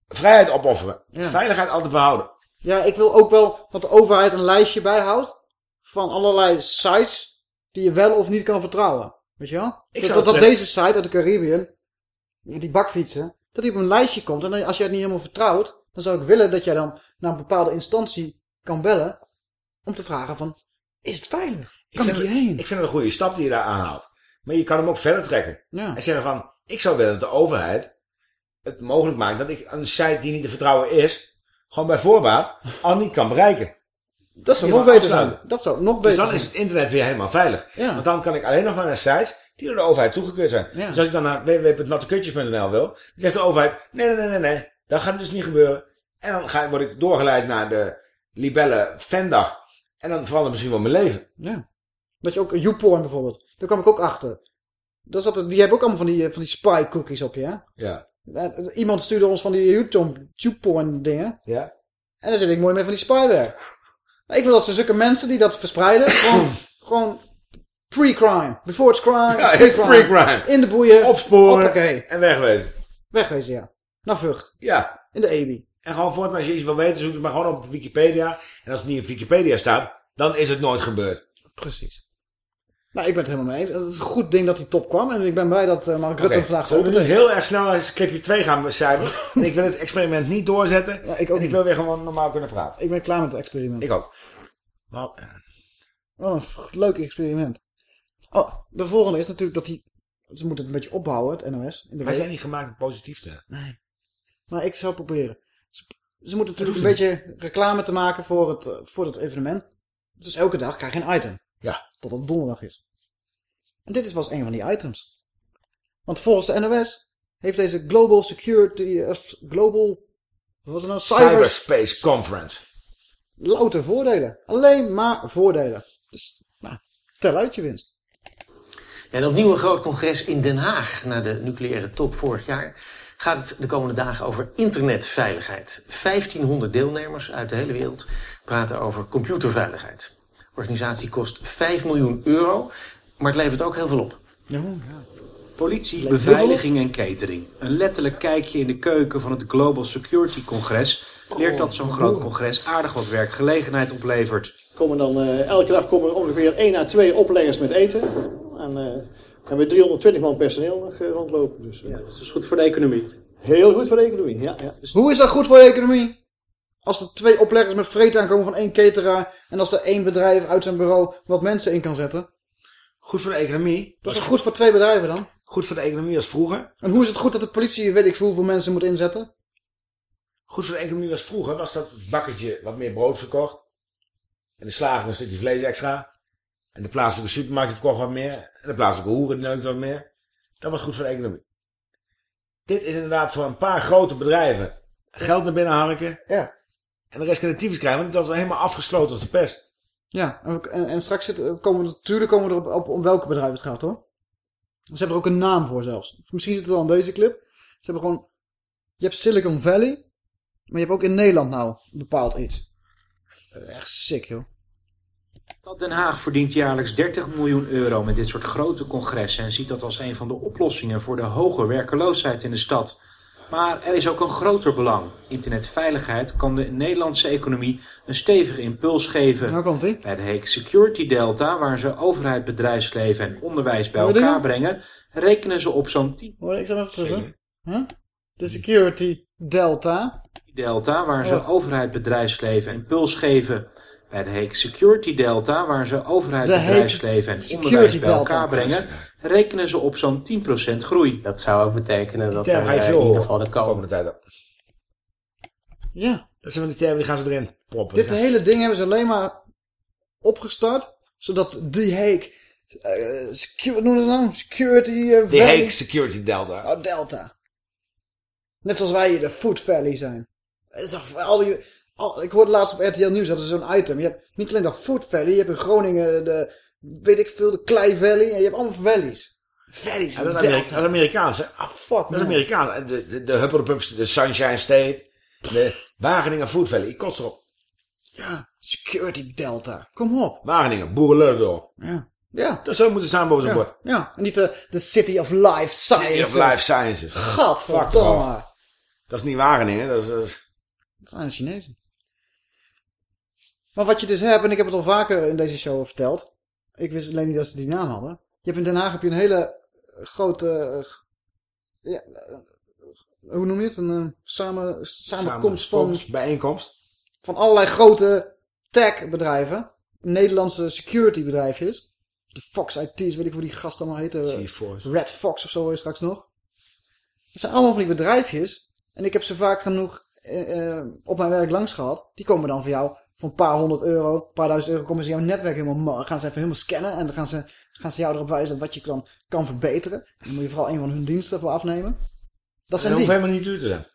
Vrijheid opofferen.
Ja.
Veiligheid altijd behouden.
Ja, ik wil ook wel dat de overheid een lijstje bijhoudt van allerlei sites die je wel of niet kan vertrouwen. Weet je wel?
Ik
dat,
zou
dat,
het-
deze site uit de Caribbean, die bakfietsen, dat die op een lijstje komt. En als jij het niet helemaal vertrouwt, dan zou ik willen dat jij dan naar een bepaalde instantie kan bellen om te vragen van, is het veilig? Kan ik,
vind het-
hierheen?
Ik vind het een goede stap die je daar aanhaalt. Maar je kan hem ook verder trekken.
Ja.
En zeggen van, ik zou willen dat de overheid het mogelijk maakt dat ik een site die niet te vertrouwen is, gewoon bij voorbaat al niet kan bereiken.
Dat zou nog beter zijn. Dat zou nog
Dus
beter
dan
zijn.
is het internet weer helemaal veilig.
Ja.
Want dan kan ik alleen nog maar naar sites die door de overheid toegekeurd zijn.
Ja.
Dus als ik dan naar www.nattekutjes.nl wil, dan zegt de overheid, nee, nee, nee, nee, nee, dat gaat dus niet gebeuren. En dan ga, word ik doorgeleid naar de Libelle Fandag. En dan verandert misschien wel mijn leven.
Ja. Dat je ook YouPorn bijvoorbeeld. Daar kwam ik ook achter. Dat altijd, die hebben ook allemaal van die, eh, van die spy cookies op je. Hè?
Ja.
Eh, Iemand stuurde ons van die YouTube, YouPorn dingen.
Ja.
En dan zit ik mooi mee van die spyware. Ik wil dat ze zulke mensen die dat verspreiden, gewoon, gewoon pre-crime. Before it's crime,
Ja,
pre-crime. In de boeien.
Opsporen
Hoppakee.
en wegwezen.
Wegwezen, ja. Naar Vught.
Ja.
In de EBI.
En gewoon voort, als je iets wil weten, zoek het maar gewoon op Wikipedia. En als het niet op Wikipedia staat, dan is het nooit gebeurd.
Precies. Nou, ik ben het helemaal mee eens. Het is een goed ding dat die top kwam. En ik ben blij dat uh, Mark Rutte hem vandaag geopend heeft.
heel erg snel eens clipje 2 gaan becijferen. en ik wil het experiment niet doorzetten.
ik ook
en ik wil weer gewoon normaal kunnen praten.
Ik ben klaar met het experiment.
Ik ook.
Wat een leuk experiment. Oh, de volgende is natuurlijk dat hij... Ze moeten het een beetje opbouwen, het NOS. In de
wij
week.
zijn niet gemaakt om positief te.
Nee. Maar ik zal proberen. Ze, ze moeten natuurlijk een beetje reclame te maken voor het, eh, voor het evenement. Dus elke dag krijg je een item.
Ja.
Tot het donderdag is. En dit is was een van die items. Want volgens de NOS heeft deze Global Security... of Global... Wat was het nou? Cyber,
Cyberspace Conference.
louter voordelen. Alleen maar voordelen. Dus, nou, tel uit je winst.
En opnieuw een groot congres in Den Haag na de nucleaire top vorig jaar. Gaat het de komende dagen over internetveiligheid. 1500 deelnemers uit de hele wereld praten over computerveiligheid. De organisatie kost 5 miljoen euro, maar het levert ook heel veel op.
Ja, ja.
Politie, beveiliging en catering. Een letterlijk kijkje in de keuken van het Global Security Congres leert dat zo'n groot congres aardig wat werkgelegenheid oplevert.
Komen dan, eh, elke dag komen er ongeveer 1 à 2 opleggers met eten. En eh hebben we 320 man personeel nog eh, rondlopen. Dus, eh,
dat is goed voor de economie.
Heel goed voor de economie, ja. ja. Dus
Hoe is dat goed voor de economie? Als er twee opleggers met vreet aankomen van één cateraar... en als er één bedrijf uit zijn bureau wat mensen in kan zetten...
Goed voor de economie.
Dat is goed voor twee bedrijven dan?
Goed voor de economie als vroeger.
En hoe is het goed dat de politie weet ik veel hoeveel mensen moet inzetten?
Goed voor de economie was vroeger, was dat het bakkertje wat meer brood verkocht. En de slager een stukje vlees extra. En de plaatselijke supermarkt verkocht wat meer. En de plaatselijke hoeren neukte wat meer. Dat was goed voor de economie. Dit is inderdaad voor een paar grote bedrijven geld naar binnen harken.
Ja.
En de rest kan de tyfus krijgen, want het was al helemaal afgesloten als de pest.
Ja, en, en, straks zit, komen we natuurlijk komen we erop op om welke bedrijf het gaat hoor. Ze hebben er ook een naam voor zelfs. Misschien zit het al in deze clip. Ze hebben gewoon... Je hebt Silicon Valley. Maar je hebt ook in Nederland nou bepaald iets. Echt sick joh.
Stad Den Haag verdient jaarlijks 30 miljoen euro met dit soort grote congressen en ziet dat als een van de oplossingen voor de hoge werkeloosheid in de stad. Maar er is ook een groter belang. Internetveiligheid kan de Nederlandse economie een stevige impuls geven.
Nou komt ie.
Bij de Heek Security Delta, waar ze overheid, bedrijfsleven en onderwijs bij elkaar brengen, rekenen ze op zo'n 10
Hoor, ik zal even terug. Huh? De Security Delta.
Delta, waar ze
Oh.
overheid, bedrijfsleven en impuls geven. Bij de Heek Security Delta, waar ze overheid, bedrijfsleven en
Security
onderwijs bij
Delta.
elkaar brengen, rekenen ze op zo'n 10% groei.
Dat zou ook betekenen dat er eh, in ieder geval de
de komende tijd.
Ja.
Dat zijn van die termen, die gaan ze erin proppen.
Dit hele ding hebben ze alleen maar opgestart. Zodat die Heek... eh secu- wat noemen ze nou? Security eh,
Die Heek Security Delta.
Oh, Delta. Net zoals wij hier de Food Valley zijn. Al die, al, ik hoorde laatst op RTL Nieuws, dat is zo'n item. Je hebt niet alleen de Food Valley, je hebt in Groningen de, weet ik veel, de Klei Valley. En je hebt allemaal valleys. Valleys in
dat, is Amerika,
Delta.
dat is Amerikaans, hè?
Ah, fuck
Dat is
man.
Amerikaans. En De, de, de de Sunshine State, de Wageningen Food Valley. Ik kots erop.
Ja, Security Delta. Kom op.
Wageningen, boerenlullen door.
Ja. Ja.
Dat zo moeten staan boven zo'n
Ja,
bord.
ja. en niet de, de City of Life Sciences.
City of Life Sciences. Fuck
Gadverdamme.
Dat is niet Wageningen, dat is... Dat is
Dat zijn de Chinezen. Maar wat je dus hebt, en ik heb het al vaker in deze show verteld. Ik wist alleen niet dat ze die naam hadden. Je hebt in Den Haag heb je een hele grote... eh, ja, eh, hoe noem je het? Een eh, samen, samenkomst van,
bijeenkomst.
van allerlei grote tech-bedrijven. Nederlandse security-bedrijfjes. De Fox IT's, weet ik hoe die gast allemaal heette.
GeForce.
Red Fox of zo hoor je straks nog. Het zijn allemaal van die bedrijfjes. En ik heb ze vaak genoeg op mijn werk langs gehad. Die komen dan voor jou voor een paar honderd euro, een paar duizend euro, komen ze jouw netwerk helemaal, gaan ze even helemaal scannen. En dan gaan ze, gaan ze jou erop wijzen wat je dan kan verbeteren. En dan moet je vooral een van hun diensten voor afnemen. Dat zijn
dat
die.
hoeft helemaal niet duur te zijn.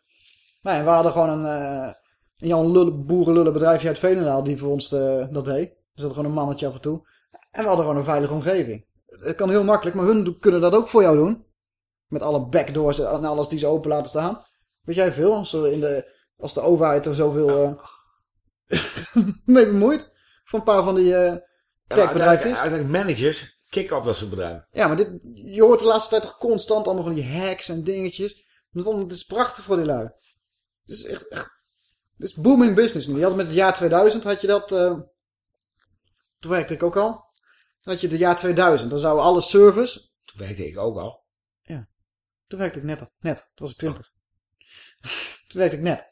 Nee, en we hadden gewoon een, eh een Jan Lullen, boerenlullen bedrijfje uit Veenendaal die voor ons eh, dat deed. Er zat gewoon een mannetje af en toe. En we hadden gewoon een veilige omgeving. Het kan heel makkelijk, maar hun kunnen dat ook voor jou doen. Met alle backdoors en alles die ze open laten staan. Weet jij veel als, in de, als de overheid er zoveel eh mee bemoeit? Voor een paar van die
Ja, maar
techbedrijfjes.
uiteindelijk, uiteindelijk managers kicken op dat soort bedrijven.
Ja, maar dit, je hoort de laatste tijd toch constant allemaal van die hacks en dingetjes. Het is prachtig voor die lui. Het is echt, echt Dit is booming business nu. Je had met het jaar 2000 had je dat... eh, toen werkte ik ook al. Dan had je het jaar 2000. Dan zouden alle servers...
Toen werkte ik ook al.
Ja. Toen werkte ik net. Net. Toen was ik 20. toen werkte ik net.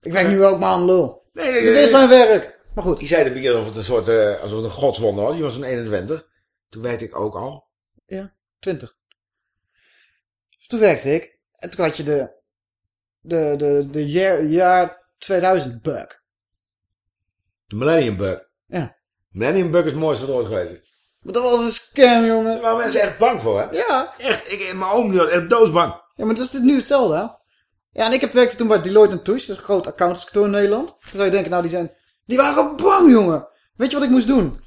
Ik werk nu ook maar aan lul.
Nee, nee,
Dit
nee,
is mijn werk. Maar goed.
Je zei het alsof het een soort, eh, alsof het een godswonder was. Je was een 21. Toen werkte ik ook al.
Ja, 20. Dus toen werkte ik. En toen had je de... De, de, de jaar, jaar 2000 bug.
De Millennium Bug.
Ja.
Millennium Bug is het mooiste wat er ooit geweest is.
Maar dat was een scam, jongen.
Daar waren mensen echt bang voor, hè?
Ja.
Echt, ik, mijn oom die was echt doosbang.
Ja, maar dat is dit nu hetzelfde, hè? Ja, en ik heb werkte toen bij Deloitte Touche, dat is een groot accountantskantoor in Nederland. Dan zou je denken, nou, die zijn... Die waren bang, jongen. Weet je wat ik moest doen?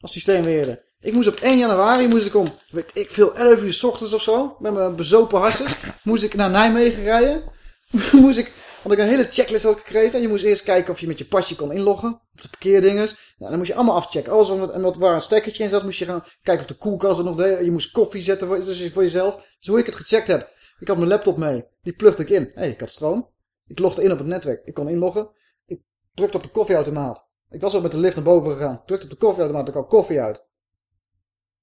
Als systeembeheerder. Ik moest op 1 januari, moest ik om, weet ik veel, 11 uur s ochtends of zo, met mijn bezopen harses, moest ik naar Nijmegen rijden. moest ik, had ik een hele checklist had gekregen. En je moest eerst kijken of je met je pasje kon inloggen. Op de parkeerdinges. Nou, dan moest je allemaal afchecken. Alles wat, en wat waar een stekkertje in zat, moest je gaan kijken of de koelkast het nog deed. Je moest koffie zetten voor, dus voor jezelf. Dus hoe ik het gecheckt heb. Ik had mijn laptop mee. Die plugde ik in. Hé, hey, ik had stroom. Ik logde in op het netwerk. Ik kon inloggen. Ik drukte op de koffieautomaat. Ik was al met de lift naar boven gegaan. Drukte op de koffieautomaat. Ik kwam koffie uit.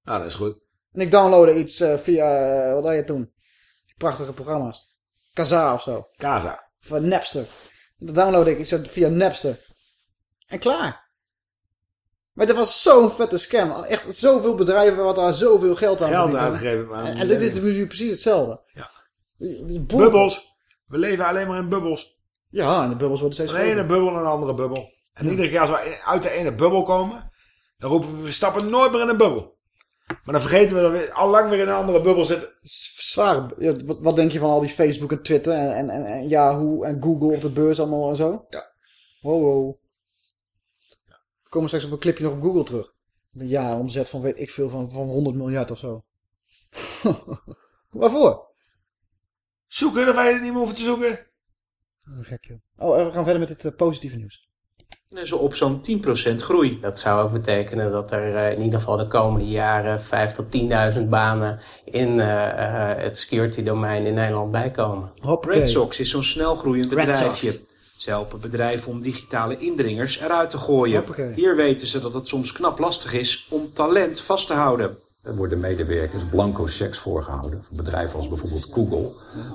Nou, dat is goed.
En ik downloadde iets eh, via, eh, wat had je toen? Die prachtige programma's. Kaza of zo.
Kaza.
Van Napster. Dat downloadde ik iets via Napster. En klaar. Maar dat was zo'n vette scam. Echt zoveel bedrijven wat daar zoveel geld aan
Geld maar-
En, en dit is nu precies hetzelfde.
Ja. Bubbels. We leven alleen maar in bubbels.
Ja, en de bubbels worden steeds
De ene
groter.
bubbel en een andere bubbel. En
Ja.
iedere keer als we uit de ene bubbel komen, dan roepen we, we stappen nooit meer in een bubbel. Maar dan vergeten we dat we al lang weer in een andere bubbel zitten.
Zwaar. Wat, denk je van al die Facebook en Twitter en, en, en, Yahoo en Google op de beurs allemaal en zo?
Ja.
Wow, wow. We komen straks op een clipje nog op Google terug. Een jaar omzet van weet ik veel van, van 100 miljard of zo. Waarvoor?
Zoeken, dan wij het niet meer hoeven te zoeken.
Gek joh. Oh, en we gaan verder met het eh, positieve nieuws.
En zo op zo'n 10% groei.
Dat zou ook betekenen dat er eh, in ieder geval de komende jaren 5 tot 10.000 banen in eh, eh, het security domein in Nederland bijkomen.
Red Sox is zo'n snelgroeiend
Red
bedrijfje. Ze helpen bedrijven om digitale indringers eruit te gooien.
Hoppakee.
Hier weten ze dat het soms knap lastig is om talent vast te houden.
Er worden medewerkers blanco checks voorgehouden. Van bedrijven als bijvoorbeeld Google.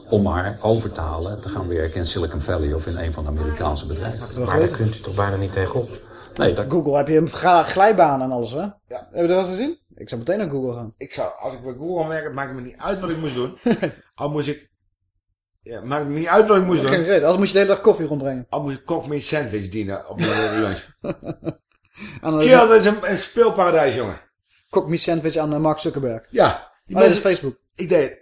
Om haar over te halen te gaan werken in Silicon Valley of in een van de Amerikaanse bedrijven.
Maar daar
kunt u toch bijna niet tegenop? Nee, dat
Google heb je een glijbaan en alles, hè?
Ja.
Hebben we dat eens gezien? Ik zou meteen naar Google gaan.
Ik zou, als ik bij Google werk, het maakt me niet uit wat ik moest doen. Al moest ik... Ja, maakt me niet uit wat ik moest
Geen
doen.
reden. Anders moet je de hele dag koffie rondbrengen.
Al moest ik kok me sandwich dienen op de lunch. Kerel, dat is een, een speelparadijs, jongen.
Cook me sandwich aan Mark Zuckerberg.
Ja.
Oh, dat is Facebook.
Ik deed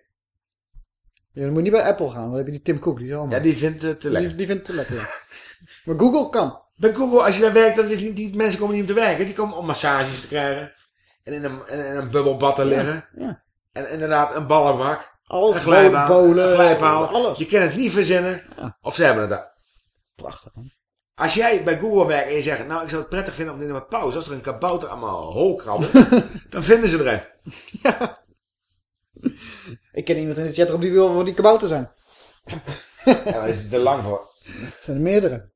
Ja, dan moet je niet bij Apple gaan. Dan heb je die Tim Cook. Die, is allemaal...
Ja, die vindt het te lekker.
Die, die vindt het te lekker, ja. Maar Google kan.
Bij Google, als je daar werkt, dat is niet, die mensen komen niet om te werken. Die komen om massages te krijgen. En in een, in een bubbelbad te liggen.
ja.
En inderdaad, een ballenbak.
Alles,
een glijbaan.
bolen,
een glijpaal.
alles.
Je kan het niet verzinnen. Of ze hebben het daar.
Prachtig, man.
Als jij bij Google werkt en je zegt, nou, ik zou het prettig vinden om dit in mijn pauze, als er een kabouter aan mijn hol krabbelt, dan vinden ze er een.
Ik ken iemand in de chat op die wil voor die kabouter zijn.
Ja, daar is het te lang voor.
Er zijn er meerdere.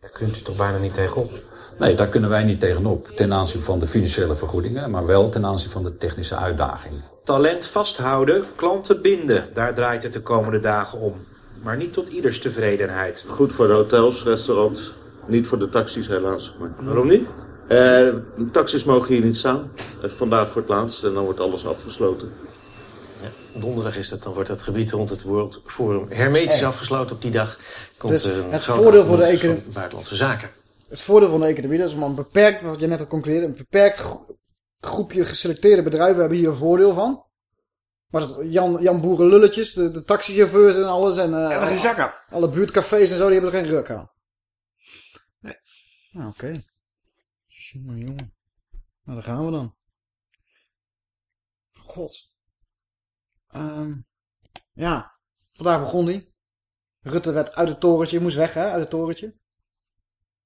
Daar kunt u toch bijna niet tegenop? Nee, daar kunnen wij niet tegenop. Ten aanzien van de financiële vergoedingen, maar wel ten aanzien van de technische uitdaging.
Talent vasthouden, klanten binden. Daar draait het de komende dagen om. Maar niet tot ieders tevredenheid.
Goed voor de hotels, restaurants. Niet voor de taxis helaas. Maar waarom niet? Eh, taxis mogen hier niet staan. Eh, vandaag voor het laatst. En dan wordt alles afgesloten.
Donderdag is het, dan wordt het gebied rond het World Forum hermetisch
Hey.
afgesloten op die dag. Komt
Dus
er een
het voordeel voor de
afkomst
economie-
van Buitenlandse zaken.
Het voordeel van de economie, dat is maar een beperkt, wat je net al concludeerde, een beperkt gro- groepje geselecteerde bedrijven hebben hier een voordeel van. Maar Jan, Jan Boerenlulletjes, de, de taxichauffeurs en alles en eh,
Ja, geen zak aan.
alle buurtcafés en zo, die hebben er geen ruk aan.
Nee.
Nou, oké. Jongen, jongen. Nou, daar gaan we dan. God. Ehm, ja, vandaag begon die. Rutte werd uit het torentje, moest weg hè, uit het torentje.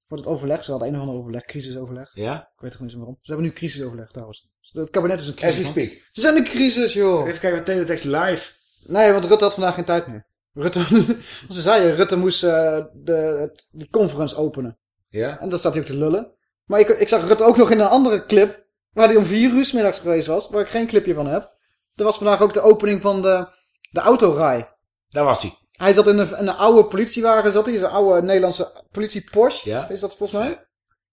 Voor het overleg, ze hadden een of ander overleg, crisisoverleg.
Ja?
Ik weet het niet eens waarom. Ze hebben nu crisisoverleg trouwens. Het kabinet is een
As
crisis.
we
man.
speak.
Ze zijn een crisis, joh.
Even kijken wat Teletext live.
Nee, want Rutte had vandaag geen tijd meer. Rutte, ze zeiden, Rutte moest eh, de, het, die conference openen.
Ja?
En dat staat hij ook te lullen. Maar ik, ik zag Rutte ook nog in een andere clip, waar hij om vier uur middags geweest was, waar ik geen clipje van heb. Er was vandaag ook de opening van de, de autorij.
Daar was hij.
Hij zat in een, in een oude politiewagen, zat hij, zo'n oude Nederlandse politie Porsche,
Ja.
is dat volgens mij?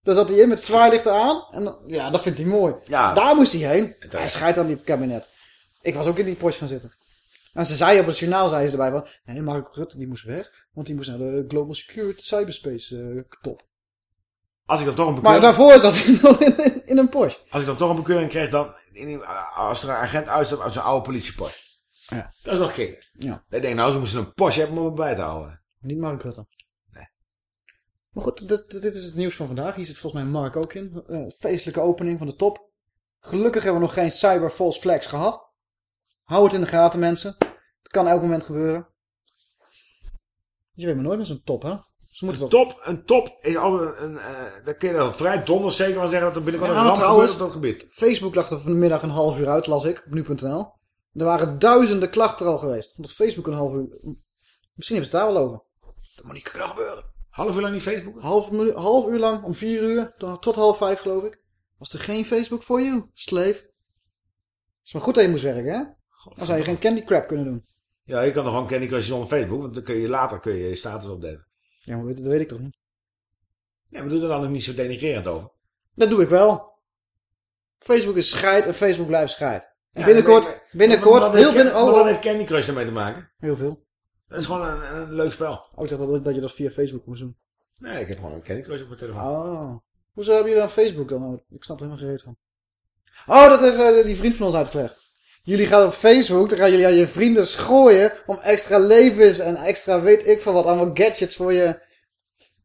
Daar zat hij in met zwaailichten aan. En ja, dat vindt hij mooi.
Ja.
Daar moest hij heen. Hij scheidt aan die kabinet. Ik was ook in die Porsche gaan zitten. En ze zei op het journaal, zei ze erbij van... Nee, Mark Rutte, die moest weg. Want die moest naar de Global Security Cyberspace eh, top.
Als ik dan toch een
Maar
bekeuring...
daarvoor zat hij nog in, een Porsche.
Als ik dan toch een bekeuring kreeg, dan... Als er een agent uitstapt uit zijn oude politiepost.
Ja.
Dat is nog kicken.
Ja.
Ik denk, nou, ze moesten een Porsche hebben om me bij te houden.
Niet Mark Rutte. Maar goed, dit, dit is het nieuws van vandaag. Hier zit volgens mij Mark ook in. Eh, feestelijke opening van de top. Gelukkig hebben we nog geen cyber false flags gehad. Hou het in de gaten, mensen. Het kan elk moment gebeuren. Je weet maar nooit met zo'n top, hè? Ze moeten
Een top, een top is altijd een... eh daar kun je dan vrij donders zeker van zeggen dat er binnenkort een ramp gebeurt op dat gebied.
Facebook lag er vanmiddag een half uur uit, las ik, op nu.nl. Er waren duizenden klachten al geweest. Omdat Facebook een half uur... Misschien hebben ze het daar wel over. Dat moet niet kunnen gebeuren.
Half uur lang niet Facebook?
Half, uur lang, om vier uur, tot, half vijf geloof ik. Was er geen Facebook for you, slave. is maar goed dat je moest werken, hè? Dan zou je geen Candy Crap kunnen doen.
Ja, je kan nog gewoon Candy Crush zonder Facebook, want dan kun je later kun je, je status opdaten.
Ja, maar dat weet ik toch niet.
Ja, maar doe er dan ook niet zo denigrerend over.
Dat doe ik wel. Facebook is scheid en Facebook blijft scheid. En
Ja,
binnenkort,
maar-
binnenkort,
maar wat
heel binnen...
maar
Oh,
wat
oh,
heeft Candy Crush ermee te maken?
heel veel.
Dat is gewoon een, een leuk spel.
Oh, ik dacht dat, dat je dat via Facebook moest doen.
Nee, ik heb gewoon een Candy Crush op mijn telefoon.
Oh. Hoezo hebben jullie dan Facebook dan? Oh, Ik snap er helemaal geen reet van. Oh, dat heeft eh, die vriend van ons uitgelegd. Jullie gaan op Facebook, dan gaan jullie aan je vrienden schooien om extra levens en extra weet ik veel wat, allemaal gadgets voor je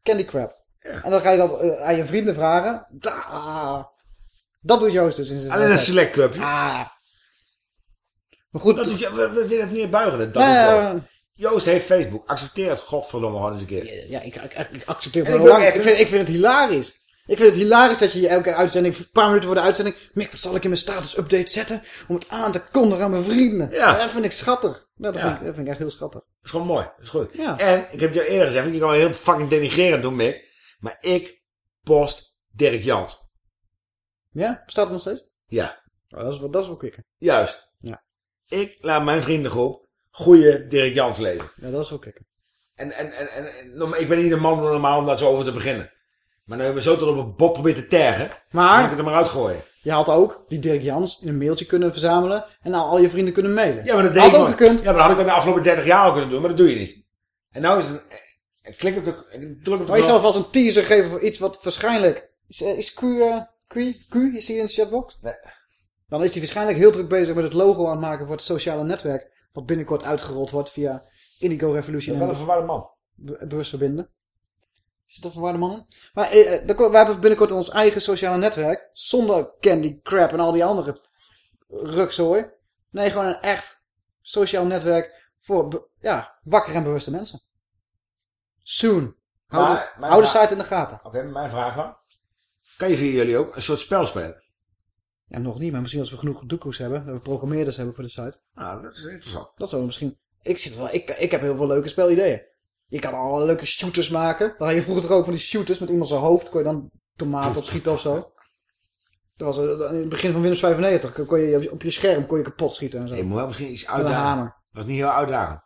Candy Crap. En dan ga je dat eh, aan je vrienden vragen. Da. Dat doet Joost dus in zijn
Alleen een select clubje.
Ah. Maar goed.
Dat doet, we, we willen het niet buigen. Dat
Nee, ja,
Joost heeft Facebook. Accepteer het godverdomme gewoon eens een keer.
Ja, ik, ik, ik accepteer het wel lang.
echt-
Ik vind, ik vind het hilarisch. Ik vind het hilarisch dat je je elke uitzending, een paar minuten voor de uitzending, Mick, wat zal ik in mijn status update zetten om het aan te kondigen aan mijn vrienden?
Ja.
Dat vind ik schattig. Nou, dat,
Ja.
vind ik, dat vind ik echt heel schattig.
Dat is gewoon mooi. Dat is goed.
Ja.
En, ik heb het jou eerder gezegd, je kan wel heel fucking denigrerend doen, Mick. Maar ik post Dirk Jans.
Ja? Bestaat het nog steeds?
Ja.
Oh, dat, is wel, dat is wel kicken.
Juist.
Ja.
Ik laat mijn vriendengroep goede Dirk Jans lezen.
Ja, dat is wel kicken.
En, en, en, en, ik ben niet de man normaal om daar zo over te beginnen. Maar nu hebben we zo tot op een bot proberen te tergen. Dan
Maar-
moet ik het er maar uitgooien.
Je had ook die Dirk Jans in een mailtje kunnen verzamelen en aan al je vrienden kunnen mailen.
Ja, maar dat deed
had
ik
ook gekund.
Ja, maar dat had ik al de afgelopen 30 jaar al kunnen doen, maar dat doe je niet. En nou is het een... Ik klik op de... Ik druk op de
Maar je zal vast een teaser geven voor iets wat waarschijnlijk... Is, eh, is Q, eh, Q, Q, is hij in de chatbox?
Nee.
Dan is hij waarschijnlijk heel druk bezig met het logo aan het maken voor het sociale netwerk. Wat binnenkort uitgerold wordt via Indigo Revolution.
Ik ben een
en
verwarde man.
be- bewust verbinden. Is het een verwarde man in? Maar eh, eh, we hebben binnenkort ons eigen sociale netwerk. Zonder Candy Crap en al die andere rukzooi. Nee, gewoon een echt sociaal netwerk voor ja, wakker en bewuste mensen. Soon. Hou,
Maar-
de,
maar-
hou de site in de gaten.
Oké, mijn vraag dan. Kan je via jullie ook een soort spel spelen?
Ja, nog niet, maar misschien als we genoeg doekoes hebben, dat we programmeerders hebben voor de site.
Nou, dat is interessant.
Dat zou misschien... Ik, zit wel, ik, ik heb heel veel leuke spelideeën. Je kan al leuke shooters maken. Dan had je vroeger toch ook van die shooters met iemand zijn hoofd. Kon je dan tomaten opschieten of zo. Dat was eh, in het begin van Windows 95. Kon je op je- je scherm kon je kapot schieten en zo.
Je moet wel misschien iets uitdagen.
hamer.
Dat was niet heel uitdagend.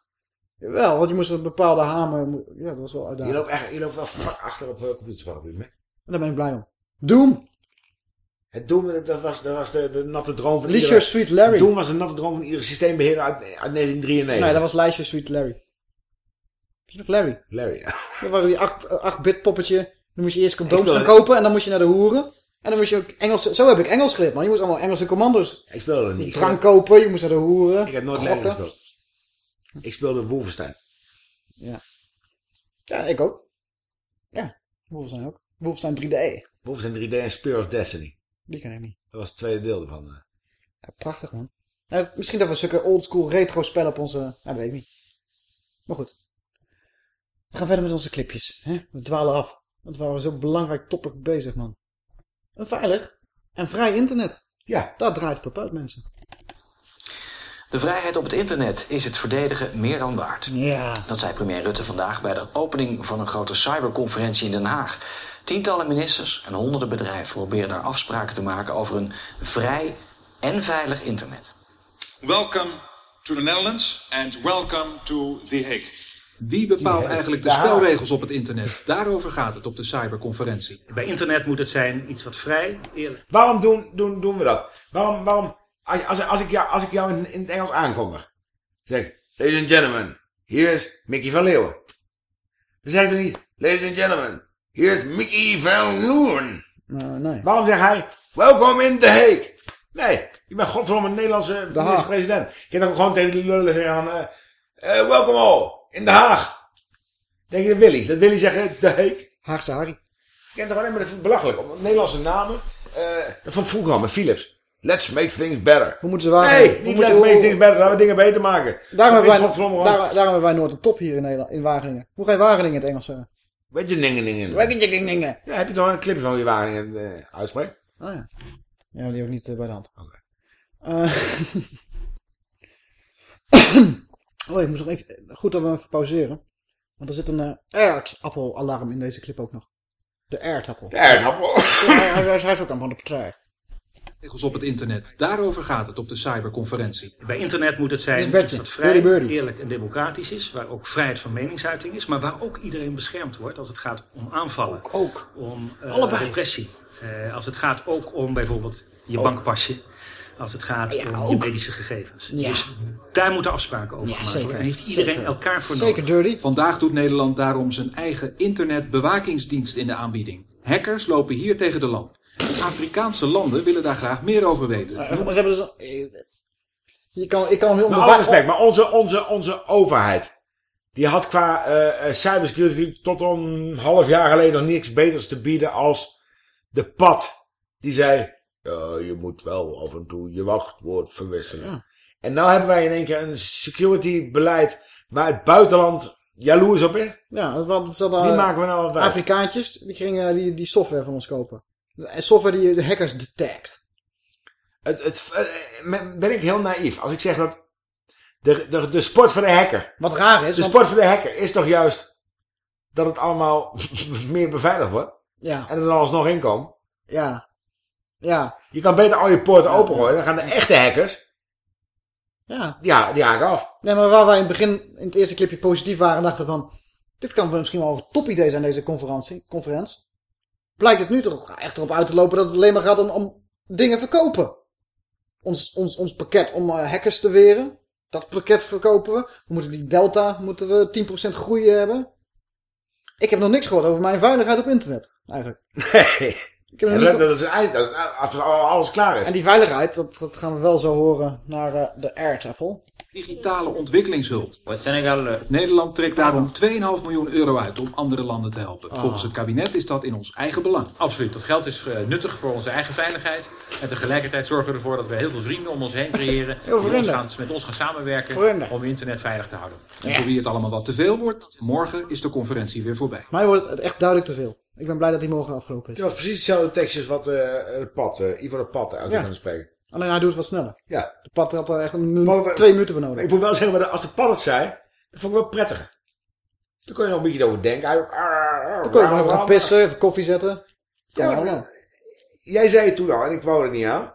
Wel, want je moest een bepaalde hamer... Ja, dat was wel
Je
uitdagend.
loopt, echt, je loopt wel achter op hè?
En daar ben ik blij om. Doom!
Het Doom, dat was, dat was de, de natte droom van
Leisure
iedere...
Suite Larry.
Doom was een natte droom van iedere systeembeheerder uit, uit 1993.
Nee, dat was Leisure Suite Larry. Je nog Larry?
Larry, ja.
Dat waren die 8-bit poppetje. Dan moest je eerst condooms gaan kopen en dan moest je naar de hoeren. En dan moest je ook Engels... Zo heb ik Engels geleerd, man. Je moest allemaal Engelse commando's.
Ik speelde er niet.
Drank kopen, je moest naar de hoeren.
Ik heb nooit Larry gespeeld. Ik speelde Wolfenstein.
Ja. Ja, ik ook. Ja, Wolfenstein ook. Wolfenstein 3D.
Wolfenstein 3D en Spear of Destiny.
Die ken ik niet.
Dat was het tweede deel ervan. eh.
Ja, prachtig, man. Misschien dat we zulke oldschool retro spellen op onze... Ja, weet ik niet. Maar goed. We gaan verder met onze clipjes. Hè? We dwalen af. Want we waren zo belangrijk topic bezig, man. Een veilig en vrij internet.
Ja.
Daar draait het op uit, mensen.
De vrijheid op het internet is het verdedigen meer dan waard.
Ja.
Dat zei premier Rutte vandaag bij de opening van een grote cyberconferentie in Den Haag. Tientallen ministers en honderden bedrijven proberen daar afspraken te maken over een vrij en veilig internet.
Welcome to the Netherlands and welcome to The Hague.
Wie bepaalt eigenlijk de spelregels op het internet? Daarover gaat het op de cyberconferentie.
Bij internet moet het zijn iets wat vrij, eerlijk.
Waarom doen, doen, doen we dat? Waarom, waarom als, als, als, ik jou, als ik jou in, in het Engels aankondig, zeg ik, ladies and gentlemen, hier is Mickey van Leeuwen. Dan zeg ik dan niet, ladies and gentlemen, hier is Mickey van Leeuwen.
Nou, nee.
Waarom zegt hij, welkom in The Hague? Nee, ik ben godverdomme een Nederlandse minister-president. Ik kan ook gewoon tegen die lullen zeggen van, eh eh, welkom all, in Den Haag. Denk je dat Willy? Dat Willy zeggen, The Hague?
Haagse Harry.
Ik ken toch alleen maar belachelijk. Om Nederlandse namen. eh dat vond ik vroeger al met Philips. Let's make things better.
Hoe moeten ze waar?
Nee, niet let's make things better. Laten we dingen beter maken.
Daarom hebben, wij, daarom hebben wij nooit een top hier in, Nederland, in Wageningen. Hoe ga je Wageningen in het Engels zeggen?
Je dingen?
Wageningen.
Ja, heb je toch een clipje van wie Wageningen uh, uitspreekt?
Oh ja. Ja, die heb ik niet eh, bij de hand. Oké. Eh, oh, ik moet nog even... Goed dat we even pauzeren. Want er zit een eh aardappelalarm in deze clip ook nog. De aardappel.
De aardappel.
Ja, hij is ook aan van de partij.
Regels op het internet. Daarover gaat het op de cyberconferentie.
Bij internet moet het zijn wat vrij, eerlijk en democratisch is. Waar ook vrijheid van meningsuiting is. Maar waar ook iedereen beschermd wordt als het gaat om aanvallen.
Ook.
Om eh,
Allebei.
repressie. Eh, als het gaat ook om bijvoorbeeld je
Ook.
bankpasje. Als het gaat
Ja,
om
ook.
je medische gegevens.
Ja.
Dus daar moeten afspraken over
Ja,
gemaakt worden. En heeft iedereen
Zeker.
elkaar voor
Zeker
nodig.
dirty.
Vandaag doet Nederland daarom zijn eigen internetbewakingsdienst in de aanbieding. Hackers lopen hier tegen de lamp. Afrikaanse landen willen daar graag meer over weten.
Eh, Ze hebben dus... eh, Je kan, ik kan hem heel
alle respect, maar onze, onze, onze overheid. Die had qua eh, eh, cybersecurity tot een half jaar geleden nog niks beters te bieden als de pad. Die zei, ja, je moet wel af en toe je wachtwoord verwisselen. En nou hebben wij in één keer een security beleid waar het buitenland jaloers op is.
Ja, dat was, dat,
Wie maken we nou wat?
Afrikaantjes, die gingen die, die software van ons kopen. Software die de hackers detect.
Het, het, eh, ben ik heel naïef als ik zeg dat de, de, de sport voor de hacker.
Wat raar is.
De
want-
sport voor de hacker is toch juist dat het allemaal meer beveiligd wordt.
Ja.
En er dan alsnog in komen.
Ja. Ja.
Je kan beter al je poorten opengooien. Dan gaan de echte hackers.
Ja.
Ja, die haken af.
Nee, maar waar wij in het begin, in het eerste clipje positief waren, en dachten van, dit kan misschien wel een topidee zijn, deze conferentie, conferentie. Blijkt het nu toch echt erop uit te lopen dat het alleen maar gaat om, om dingen verkopen. Ons, ons, ons pakket om eh, hackers te weren, dat pakket verkopen we. We moeten die delta, moeten we 10% groei hebben. Ik heb nog niks gehoord over mijn veiligheid op internet, eigenlijk.
Nee.
Ik heb nog
dat,
niet
dat is als alles klaar is.
En die veiligheid, dat, dat gaan we wel zo horen naar eh, de aardappel.
Digitale ontwikkelingshulp. Nederland trekt daarom 2,5 miljoen euro uit om andere landen te helpen.
Ah.
Volgens het kabinet is dat in ons eigen belang.
Absoluut. Dat geld is eh, nuttig voor onze eigen veiligheid. En tegelijkertijd zorgen we ervoor dat we heel veel vrienden om ons heen creëren. Die ons gaan, met ons gaan samenwerken
Vrienden.
om internet veilig te houden.
En voor wie het allemaal wat te veel wordt, morgen is de conferentie weer voorbij.
Mij wordt het echt duidelijk te veel. Ik ben blij dat die morgen afgelopen is.
Was precies hetzelfde tekstjes wat eh het pad, eh Ivo de Pad uit
Ja.
kan spreken.
Alleen hij doet het wat sneller.
Ja.
De pad had er echt een twee minuten voor nodig.
Ik moet wel zeggen, maar als de pad het zei, dat vond ik wel prettig. Dan kon je nog een beetje over denken. Hij-
Dan kon je nog even gaan pissen, even koffie zetten. Ja,
Ja,
nou.
Jij zei het toen al en ik wou er niet aan.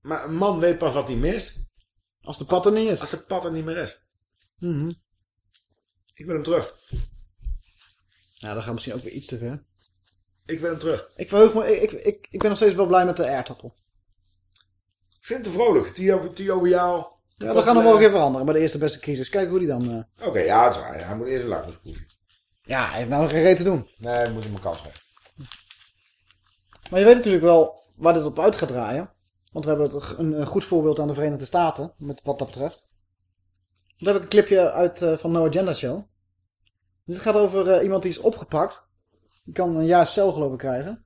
Maar een man weet pas wat hij mist.
Als de pad er niet is.
Als de pad er niet meer is.
Mhm.
Ik wil hem terug.
Ja, dat gaat misschien ook weer iets te ver.
Ik wil hem terug.
Ik verheug me, ik, ik, ik, ik ben nog steeds wel blij met de aardappel.
Vind het te vrolijk. Die over, jou.
Ja, dat nog wel een keer veranderen. Maar de eerste beste crisis. Kijken hoe die dan... eh,
Oké, ja, dat is waar. Hij moet eerst een lakmoesproefje.
Ja, hij heeft nou geen reet te doen.
Nee, hij moet hem een kans geven.
Maar je weet natuurlijk wel waar dit op uit gaat draaien. Want we hebben toch een, een goed voorbeeld aan de Verenigde Staten. Met wat dat betreft. Dan heb ik een clipje uit eh, van No Agenda Show. Dus het gaat over eh, iemand die is opgepakt. Die kan een jaar cel geloof ik krijgen.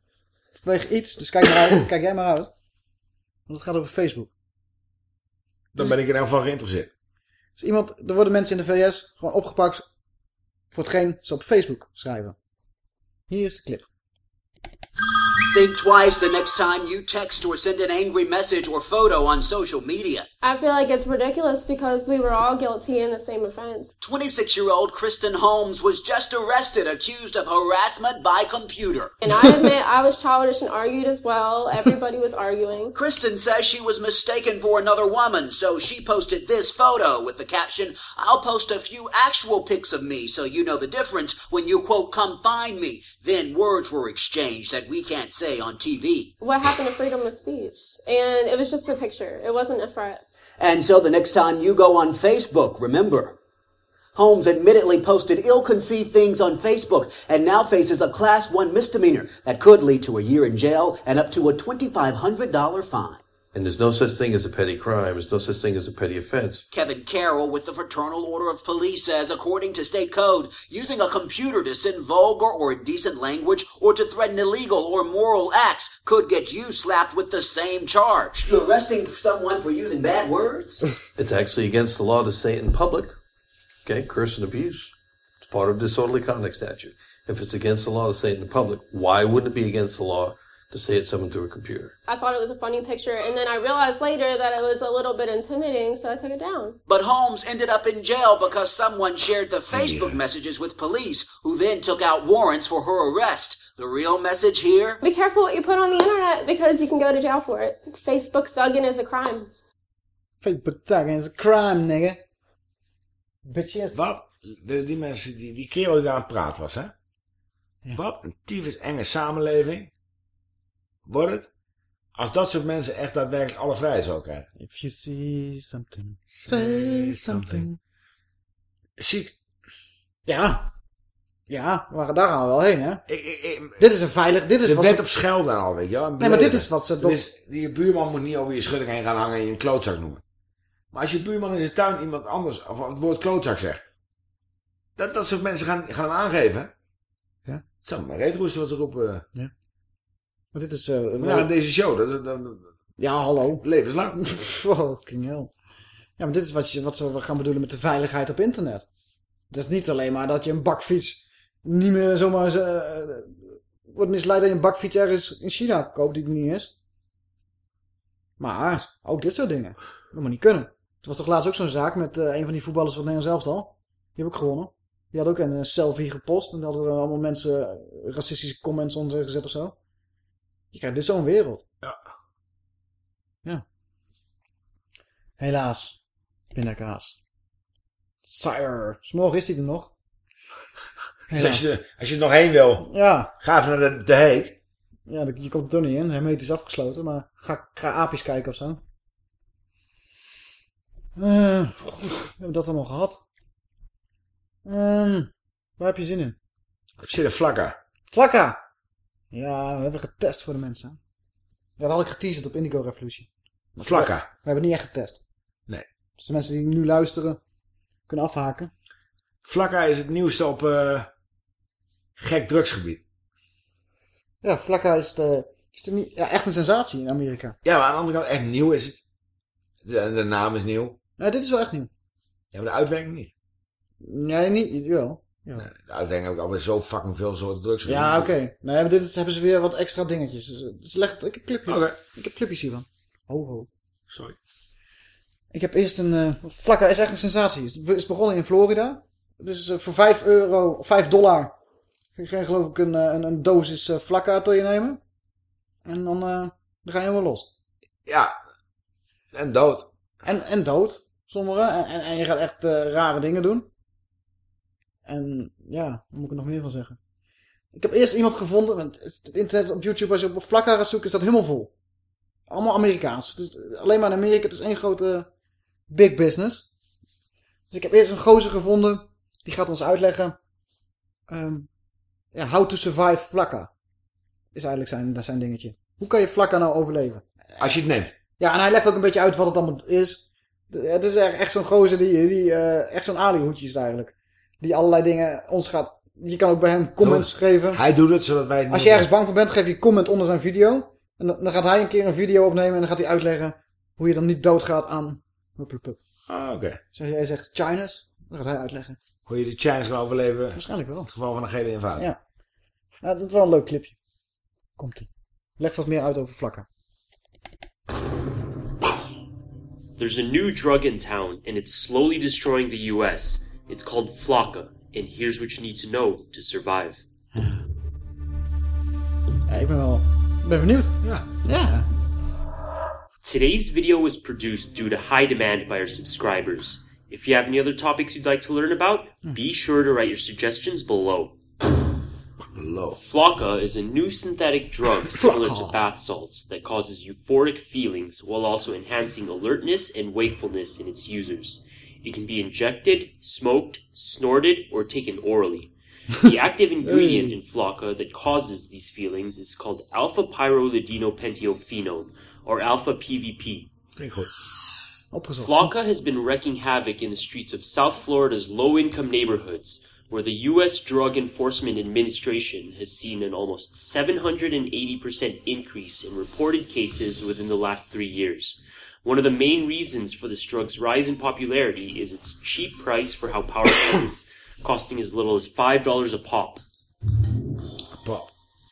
Vanwege iets. Dus kijk, maar uit, kijk jij maar uit. Want het gaat over Facebook.
Dan ben ik in elk geval geïnteresseerd.
Dus iemand, er worden mensen in de VS gewoon opgepakt voor hetgeen ze op Facebook schrijven. Hier is de clip.
Think twice the next time you text or send an angry message or photo on social media.
I feel like it's ridiculous because we were all guilty in the same offense.
26 year old Kristen Holmes was just arrested accused of harassment by computer.
And I admit I was childish and argued as well. Everybody was arguing.
Kristen says she was mistaken for another woman, so she posted this photo with the caption I'll post a few actual pics of me so you know the difference when you quote, come find me. Then words were exchanged that we can't say on TV.
What happened to freedom of speech? And it was just a picture, it wasn't a threat.
And so the next time you go on Facebook, remember. Holmes admittedly posted ill-conceived things on Facebook and now faces a class one misdemeanor that could lead to a year in jail and up to a $2,500 fine.
And there's no such thing as a petty crime. There's no such thing as a petty offense.
Kevin Carroll with the Fraternal Order of Police says, according to state code, using a computer to send vulgar or indecent language or to threaten illegal or moral acts could get you slapped with the same charge. You're arresting someone for using bad words?
It's actually against the law to say it in public. Okay, curse and abuse. It's part of disorderly conduct statute. If it's against the law to say it in public, why wouldn't it be against the law to say it someone through a computer?
I thought it was a funny picture, and then I realized later that it was a little bit intimidating, so I took it down.
But Holmes ended up in jail because someone shared the Facebook uh, messages with police, who then took out warrants for her arrest. The real message here?
Be careful what you put on the internet because you can go to jail for it. Facebook thugging is a crime.
Facebook thugging is a crime, nigga. Bitches.
Wat? De, die mensen, die, die kerel die daar aan het praten was, hè? Wat een tyfus enge samenleving wordt het als dat soort mensen echt daadwerkelijk alle vrijheid zou krijgen.
If you see something, say something.
Ziek.
Ja. Ja, maar daar gaan we wel heen, hè? dit is een veilig... Dit is
de
wat
wet
ze-
op schelden al, weet je wel.
Nee, maar dit is wat ze
is- je buurman moet niet over je schutting heen gaan hangen en je een klootzak noemen. Maar als je buurman in zijn tuin iemand anders, of het woord klootzak zegt. Dat, dat soort mensen gaan, gaan aangeven.
Ja.
Het zou maar reet roesten wat ze roepen.
Ja. Maar dit is... eh,
ja, deze show, dat, dat, dat-
Ja, hallo.
levenslang.
Fucking hell. Ja, maar dit is wat, je, wat ze gaan bedoelen met de veiligheid op internet. Het is niet alleen maar dat je een bakfiets niet meer zomaar eh, wordt misleid dat je een bakfiets ergens in China koopt die er niet is. Maar ook dit soort dingen. Dat moet niet kunnen. Er was toch laatst ook zo'n zaak met eh, een van die voetballers van Nederland zelf al. Die heb ik gewonnen. Die had ook een selfie gepost. En daar hadden er allemaal mensen racistische comments onder gezet of zo. Je krijgt dit zo'n wereld.
Ja.
Ja. Helaas. Pindakaas. Sire. Morgen is hij er nog.
Dus als je, als je er nog heen wil,
Ja.
ga even naar de, de Heek.
Ja, je komt er toch niet in. Hermetisch afgesloten. Maar ga, ga aapjes kijken of zo. Eh, goed. We hebben dat allemaal gehad. Ehm, waar heb je zin in?
Ik zit een vlakker.
Vlakka! Ja, we hebben getest voor de mensen. Dat had ik geteaserd op Indigo Revolution.
Vlakka.
We, we hebben niet echt getest.
Nee.
Dus de mensen die nu luisteren, kunnen afhaken.
Vlakka is het nieuwste op eh, gek drugsgebied.
Ja, Vlakka is, de, is de, ja, echt een sensatie in Amerika.
Ja, maar aan de andere kant echt nieuw is het. De, de naam is nieuw.
Ja, dit is wel echt nieuw.
Ja, maar de uitwerking niet.
Nee, niet, jawel. Ja,
Nee, de uitwerking heb ik alweer zo fucking veel soorten drugs
ja oké. Nee, maar dit is- hebben ze weer wat extra dingetjes. Dus, Dus leg ik heb clipjes. Ik heb clipjes hiervan. Ho, ho.
Sorry.
Ik heb eerst een... eh Vlakka is echt een sensatie. Het is begonnen in Florida. Dus eh, voor 5 euro, of 5 dollar... je geloof ik een, eh, een, een dosis eh Vlakka tot je nemen. En dan, eh, dan ga je helemaal los.
Ja. En dood.
En, en dood. Sommigen. En, en, en je gaat echt eh, rare dingen doen. En ja, daar moet ik er nog meer van zeggen. Ik heb eerst iemand gevonden. Want het internet op YouTube, als je op Vlakka gaat zoeken, is dat helemaal vol. Allemaal Amerikaans. Het is alleen maar in Amerika. Het is één grote big business. Dus ik heb eerst een gozer gevonden. Die gaat ons uitleggen. ehm, ja, how to survive Vlakka. Is eigenlijk zijn, dat zijn dingetje. Hoe kan je Vlakka nou overleven?
Als je het neemt.
Ja, en hij legt ook een beetje uit wat het allemaal is. Het is echt, echt zo'n gozer die, die eh, echt zo'n alihoedje is eigenlijk. Die allerlei dingen ons gaat... Je kan ook bij hem comments geven.
Hij doet het zodat wij het
Als je ergens bang voor bent, geef je een comment onder zijn video. En dan, dan gaat hij een keer een video opnemen en dan gaat hij uitleggen hoe je dan niet doodgaat aan...
Ah, oké.
Dus als jij zegt Chinas, dan gaat hij uitleggen.
Hoe je de Chinese kan overleven.
Waarschijnlijk wel.
In het geval van een gele invade.
Ja. ja, dat is wel een leuk clipje. Komt ie. Legt wat meer uit over vlakken.
There's a new drug in town, and it's slowly destroying the US. It's called Flocka, and here's what you need to know to survive.
Ja, ik ben wel ik ben benieuwd.
Ja.
Ja.
Today's video was produced due to high demand by our subscribers. If you have any other topics you'd like to learn about, be sure to write your suggestions below.
Below.
Flocka is a new synthetic drug similar to bath salts that causes euphoric feelings while also enhancing alertness and wakefulness in its users. It can be injected, smoked, snorted, or taken orally. The active ingredient in Flocka that causes these feelings is called alpha pyroladinopenthiophenone, or alpha PVP.
Klinkt goed.
Opgezocht.
Flocka has been wreaking havoc in the streets of South Florida's low income neighborhoods, where the U.S. Drug Enforcement Administration has seen an almost 780% increase in reported cases within the last three years. One of the main reasons for this drug's rise in popularity is its cheap price for how powerful it is, costing as little as $5 a pop.
Pop.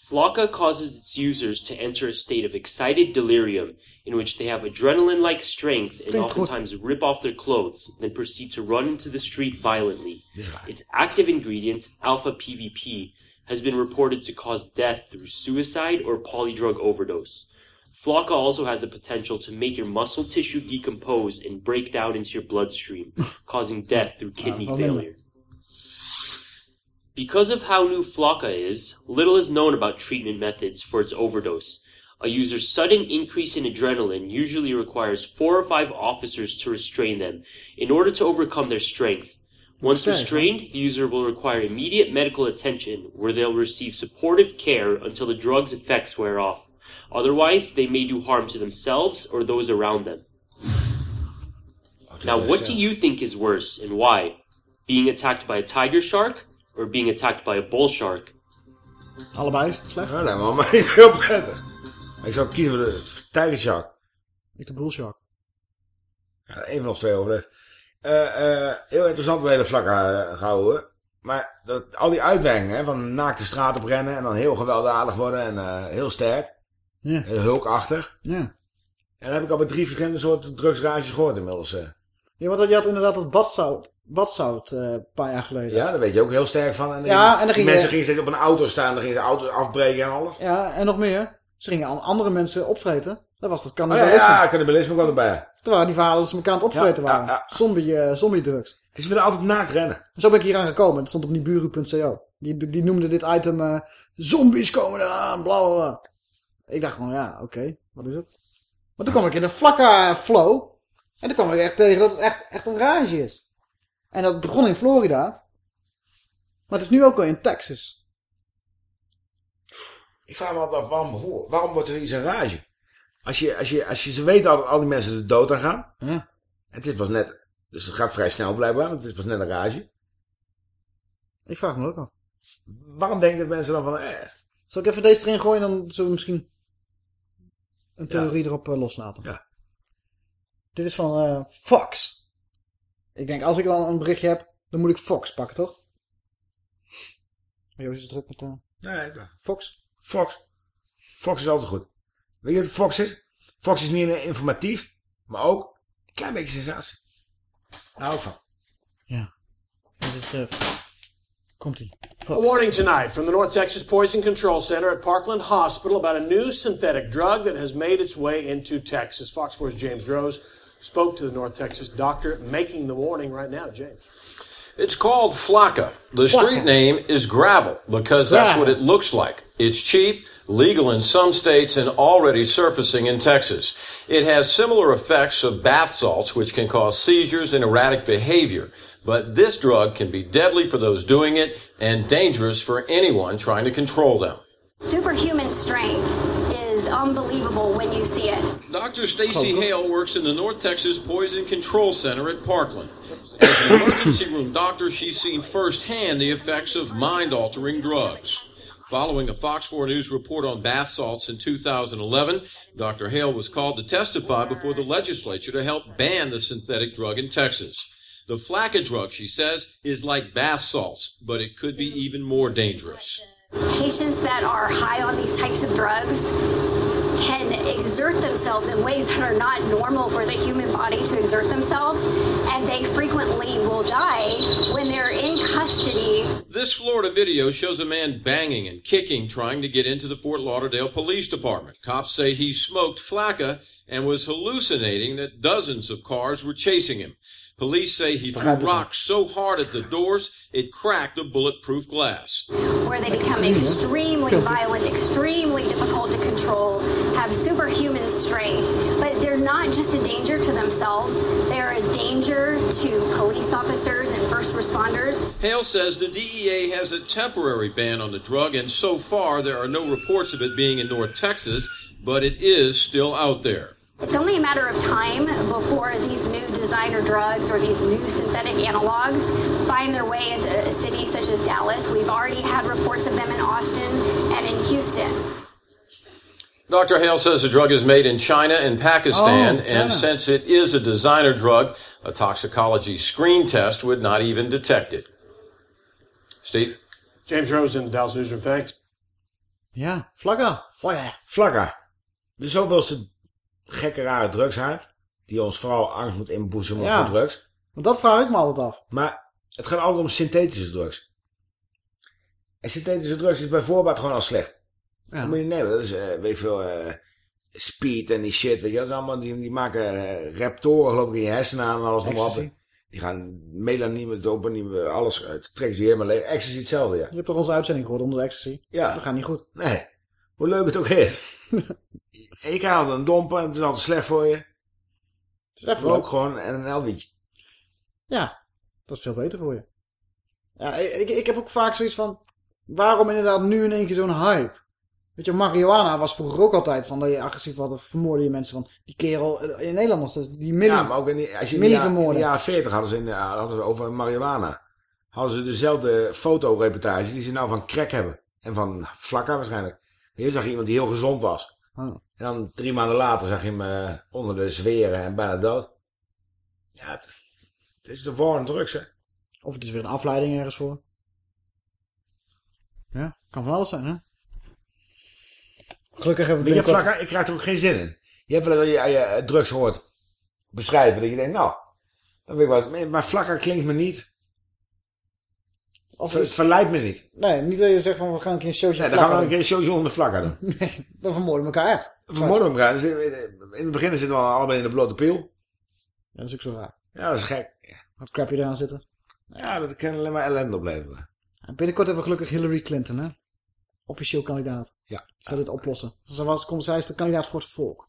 Flocka causes its users to enter a state of excited delirium in which they have adrenaline like strength and oftentimes rip off their clothes, then proceed to run into the street violently.
Dit is waar.
Its active ingredient, alpha PVP, has been reported to cause death through suicide or polydrug overdose. Flocka also has the potential to make your muscle tissue decompose and break down into your bloodstream, causing death through kidney uh, oh,
wel minder.
failure. Because of how new Flocka is, little is known about treatment methods for its overdose. A user's sudden increase in adrenaline usually requires four or five officers to restrain them in order to overcome their strength. Once
Okay.
restrained, the user will require immediate medical attention where they'll receive supportive care until the drug's effects wear off. Otherwise, they may do harm to themselves or those around them. Now, what do you think is worse and why? Being attacked by a tiger shark or being attacked by a bull shark?
Allebei slecht.
Ja, nee, maar maar niet heel prettig. Ik zou kiezen voor de tijgershark.
Ik de bullshark.
Ja, één van ons twee. Eh, eh, heel interessant hele vlak eh, gehouden. Maar dat, al die uitwerkingen hè, van naakt de straat op rennen en dan heel gewelddadig worden en eh, heel sterk.
Ja.
Heel hulkachtig.
Ja.
En dan heb ik al bij drie verschillende soorten drugsrages gehoord inmiddels. eh.
Ja, want je had inderdaad dat badzout, badzout eh, een paar jaar geleden.
Ja, daar weet je ook heel sterk van. En
Ja, en dan ging
mensen
je-
gingen steeds op een auto staan, dan gingen ze auto's afbreken en alles.
Ja, en nog meer. Ze gingen an- andere mensen opvreten. Dat was dat
Oh, ja,
cannibalisme.
ja, cannibalisme kwam erbij.
Er waren die verhalen dat ze elkaar aan het opvreten
Ja, ja,
waren.
ja.
Zombie, eh, zombie drugs.
Dus ze willen altijd naakt rennen.
En zo ben ik hier aan gekomen. Het stond op niburu.co. Die, die, noemde dit item eh, zombies komen eraan, bla bla bla. Ik dacht gewoon, ja, oké, wat is het? Maar toen kwam ik in de vlakke flow. En toen kwam ik echt tegen dat het echt, echt een rage is. En dat begon in Florida. Maar het is nu ook al in Texas.
Ik vraag me altijd af, waarom, waarom wordt er iets een rage? Als je, als je, als je ze weet dat al die mensen de dood aan gaan.
Ja.
Het is pas net, dus het gaat vrij snel blijkbaar, want het is pas net een rage.
Ik vraag me ook af.
Waarom denken mensen dan van, eh,
Zal ik even deze erin gooien, dan zullen we misschien een theorie erop eh, loslaten.
Ja.
Dit is van eh, Fox. Ik denk, als ik dan een berichtje heb, dan moet ik Fox pakken, toch? Joost is druk met eh,
nee,
Fox.
Fox. Fox is altijd goed. Weet je wat Fox is? Fox is niet alleen informatief, maar ook een klein beetje sensatie. Daar hou ik van.
Ja. Dit is... Komt-ie.
A warning tonight from the North Texas Poison Control Center at Parkland Hospital about a new synthetic drug that has made its way into Texas. Fox 4's James Rose spoke to the North Texas doctor making the warning right now. James.
It's called Flocka. The street name is gravel because that's what it looks like. It's cheap, legal in some states, and already surfacing in Texas. It has similar effects of bath salts, which can cause seizures and erratic behavior. But this drug can be deadly for those doing it and dangerous for anyone trying to control them.
Superhuman strength is unbelievable when you see it.
Dr. Stacy oh, Hale works in the North Texas Poison Control Center at Parkland. As an emergency room doctor, she's seen firsthand the effects of mind altering drugs. Following a Fox 4 News report on bath salts in 2011, Dr. Hale was called to testify before the legislature to help ban the synthetic drug in Texas. The Flacca drug, she says, is like bath salts, but it could be even more dangerous.
Patients that are high on these types of drugs can exert themselves in ways that are not normal for the human body to exert themselves, and they frequently will die when they're in custody.
This Florida video shows a man banging and kicking trying to get into the Fort Lauderdale Police Department. Cops say he smoked flakka and was hallucinating that dozens of cars were chasing him. Police say he threw rocks so hard at the doors it cracked the bulletproof glass.
where they become extremely violent, extremely difficult to control, have superhuman strength, but they're not just a danger to themselves, they're a danger to police officers and first responders.
Hale says the DEA has a temporary ban on the drug, and so far there are no reports of it being in North Texas, but it is still out there.
It's only a matter of time before these new designer drugs or these new synthetic analogs find their way into a city such as Dallas. We've already had reports of them in Austin and in Houston.
Dr. Hale says the drug is made in China and Pakistan,
Oh,
and since it is a designer drug, a toxicology screen test would not even detect it. Steve?
James Rose in the Dallas Newsroom, thanks.
Yeah, Ja, vlagga. Vlagga.
Vlagga. De zoveelste gekke rare drugshype. Die ons vooral angst moet inboezemen
Ja.
voor drugs.
Want dat vraag ik me altijd af.
Maar het gaat altijd om synthetische drugs. En synthetische drugs is bij voorbaat gewoon al slecht.
Ja.
Dat moet je nemen. Dat is, eh, weet ik veel, eh, speed en die shit. Weet je, dat is allemaal, die, die maken eh, raptoren geloof ik in je hersenen aan en alles nog wat. Die gaan melanine, dopamine, alles uit. Trek ze helemaal leeg. Ecstasy hetzelfde, ja.
Je hebt toch onze uitzending gehoord onder de ecstasy?
Ja.
Dat gaat niet goed.
Nee. Hoe leuk het ook is. krijgt altijd een domper en het is altijd slecht voor je. Het
is even
Rook
leuk.
gewoon en een elwietje.
Ja, dat is veel beter voor je. Ja, ik, ik heb ook vaak zoiets van... Waarom inderdaad nu in één keer zo'n hype? Weet je, marihuana was vroeger ook altijd van dat je agressief was of vermoorde je mensen van... Die kerel eh, in Nederland was dus die Millie...
Ja, maar ook in die, als je in de, jaren, in de
vermoorden.
jaren 40 hadden ze, in, de- hadden ze over marihuana. Hadden ze dezelfde fotoreportage die ze nou van crack hebben. En van vlakka waarschijnlijk. Hier zag je iemand die heel gezond was.
Oh.
En dan drie maanden later zag je hem eh, onder de zweren en bijna dood. Ja, het, het is de war drugs, hè.
Of het is weer een afleiding ergens voor. Ja, kan van alles zijn, hè? Gelukkig hebben we binnenkort...
ik krijg er ook geen zin in. Je hebt wel dat je, je eh, drugs hoort beschrijven, dat je denkt, nou, dat weet ik wel. Maar vlakka klinkt me niet.
Of
het
is-
verleidt me niet.
Nee, niet dat je zegt van we gaan een keer een showtje
Nee, dan gaan we een keer een showtje onder de vlakka doen.
Nee, dan vermoorden we elkaar echt.
We vermoorden elkaar. Dus in het begin zitten we allebei in de blote piel.
Ja, dat is ook zo raar.
Ja, dat is gek.
Wat crap je eraan zitten.
Ja, dat kan alleen maar ellende opleveren.
En binnenkort hebben we gelukkig Hillary Clinton, hè? Officieel kandidaat.
Ja.
Zal dit oplossen. Zij, was, komt, zij is de kandidaat voor het volk.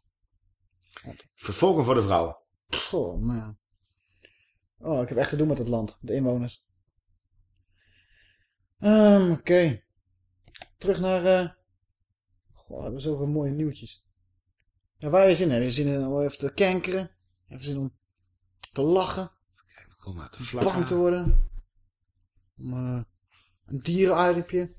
Vervolgen voor de vrouwen.
Oh, man. Oh, ik heb echt te doen met het land. De inwoners. Ehm, Oké. Terug naar... eh Goh, we hebben zoveel mooie nieuwtjes. Ja, waar je zin in? Heb je zin in om even te kankeren? Je zin om te lachen?
Kom maar, te
Bang
vlakken.
te worden? Om eh, een dierenitempje?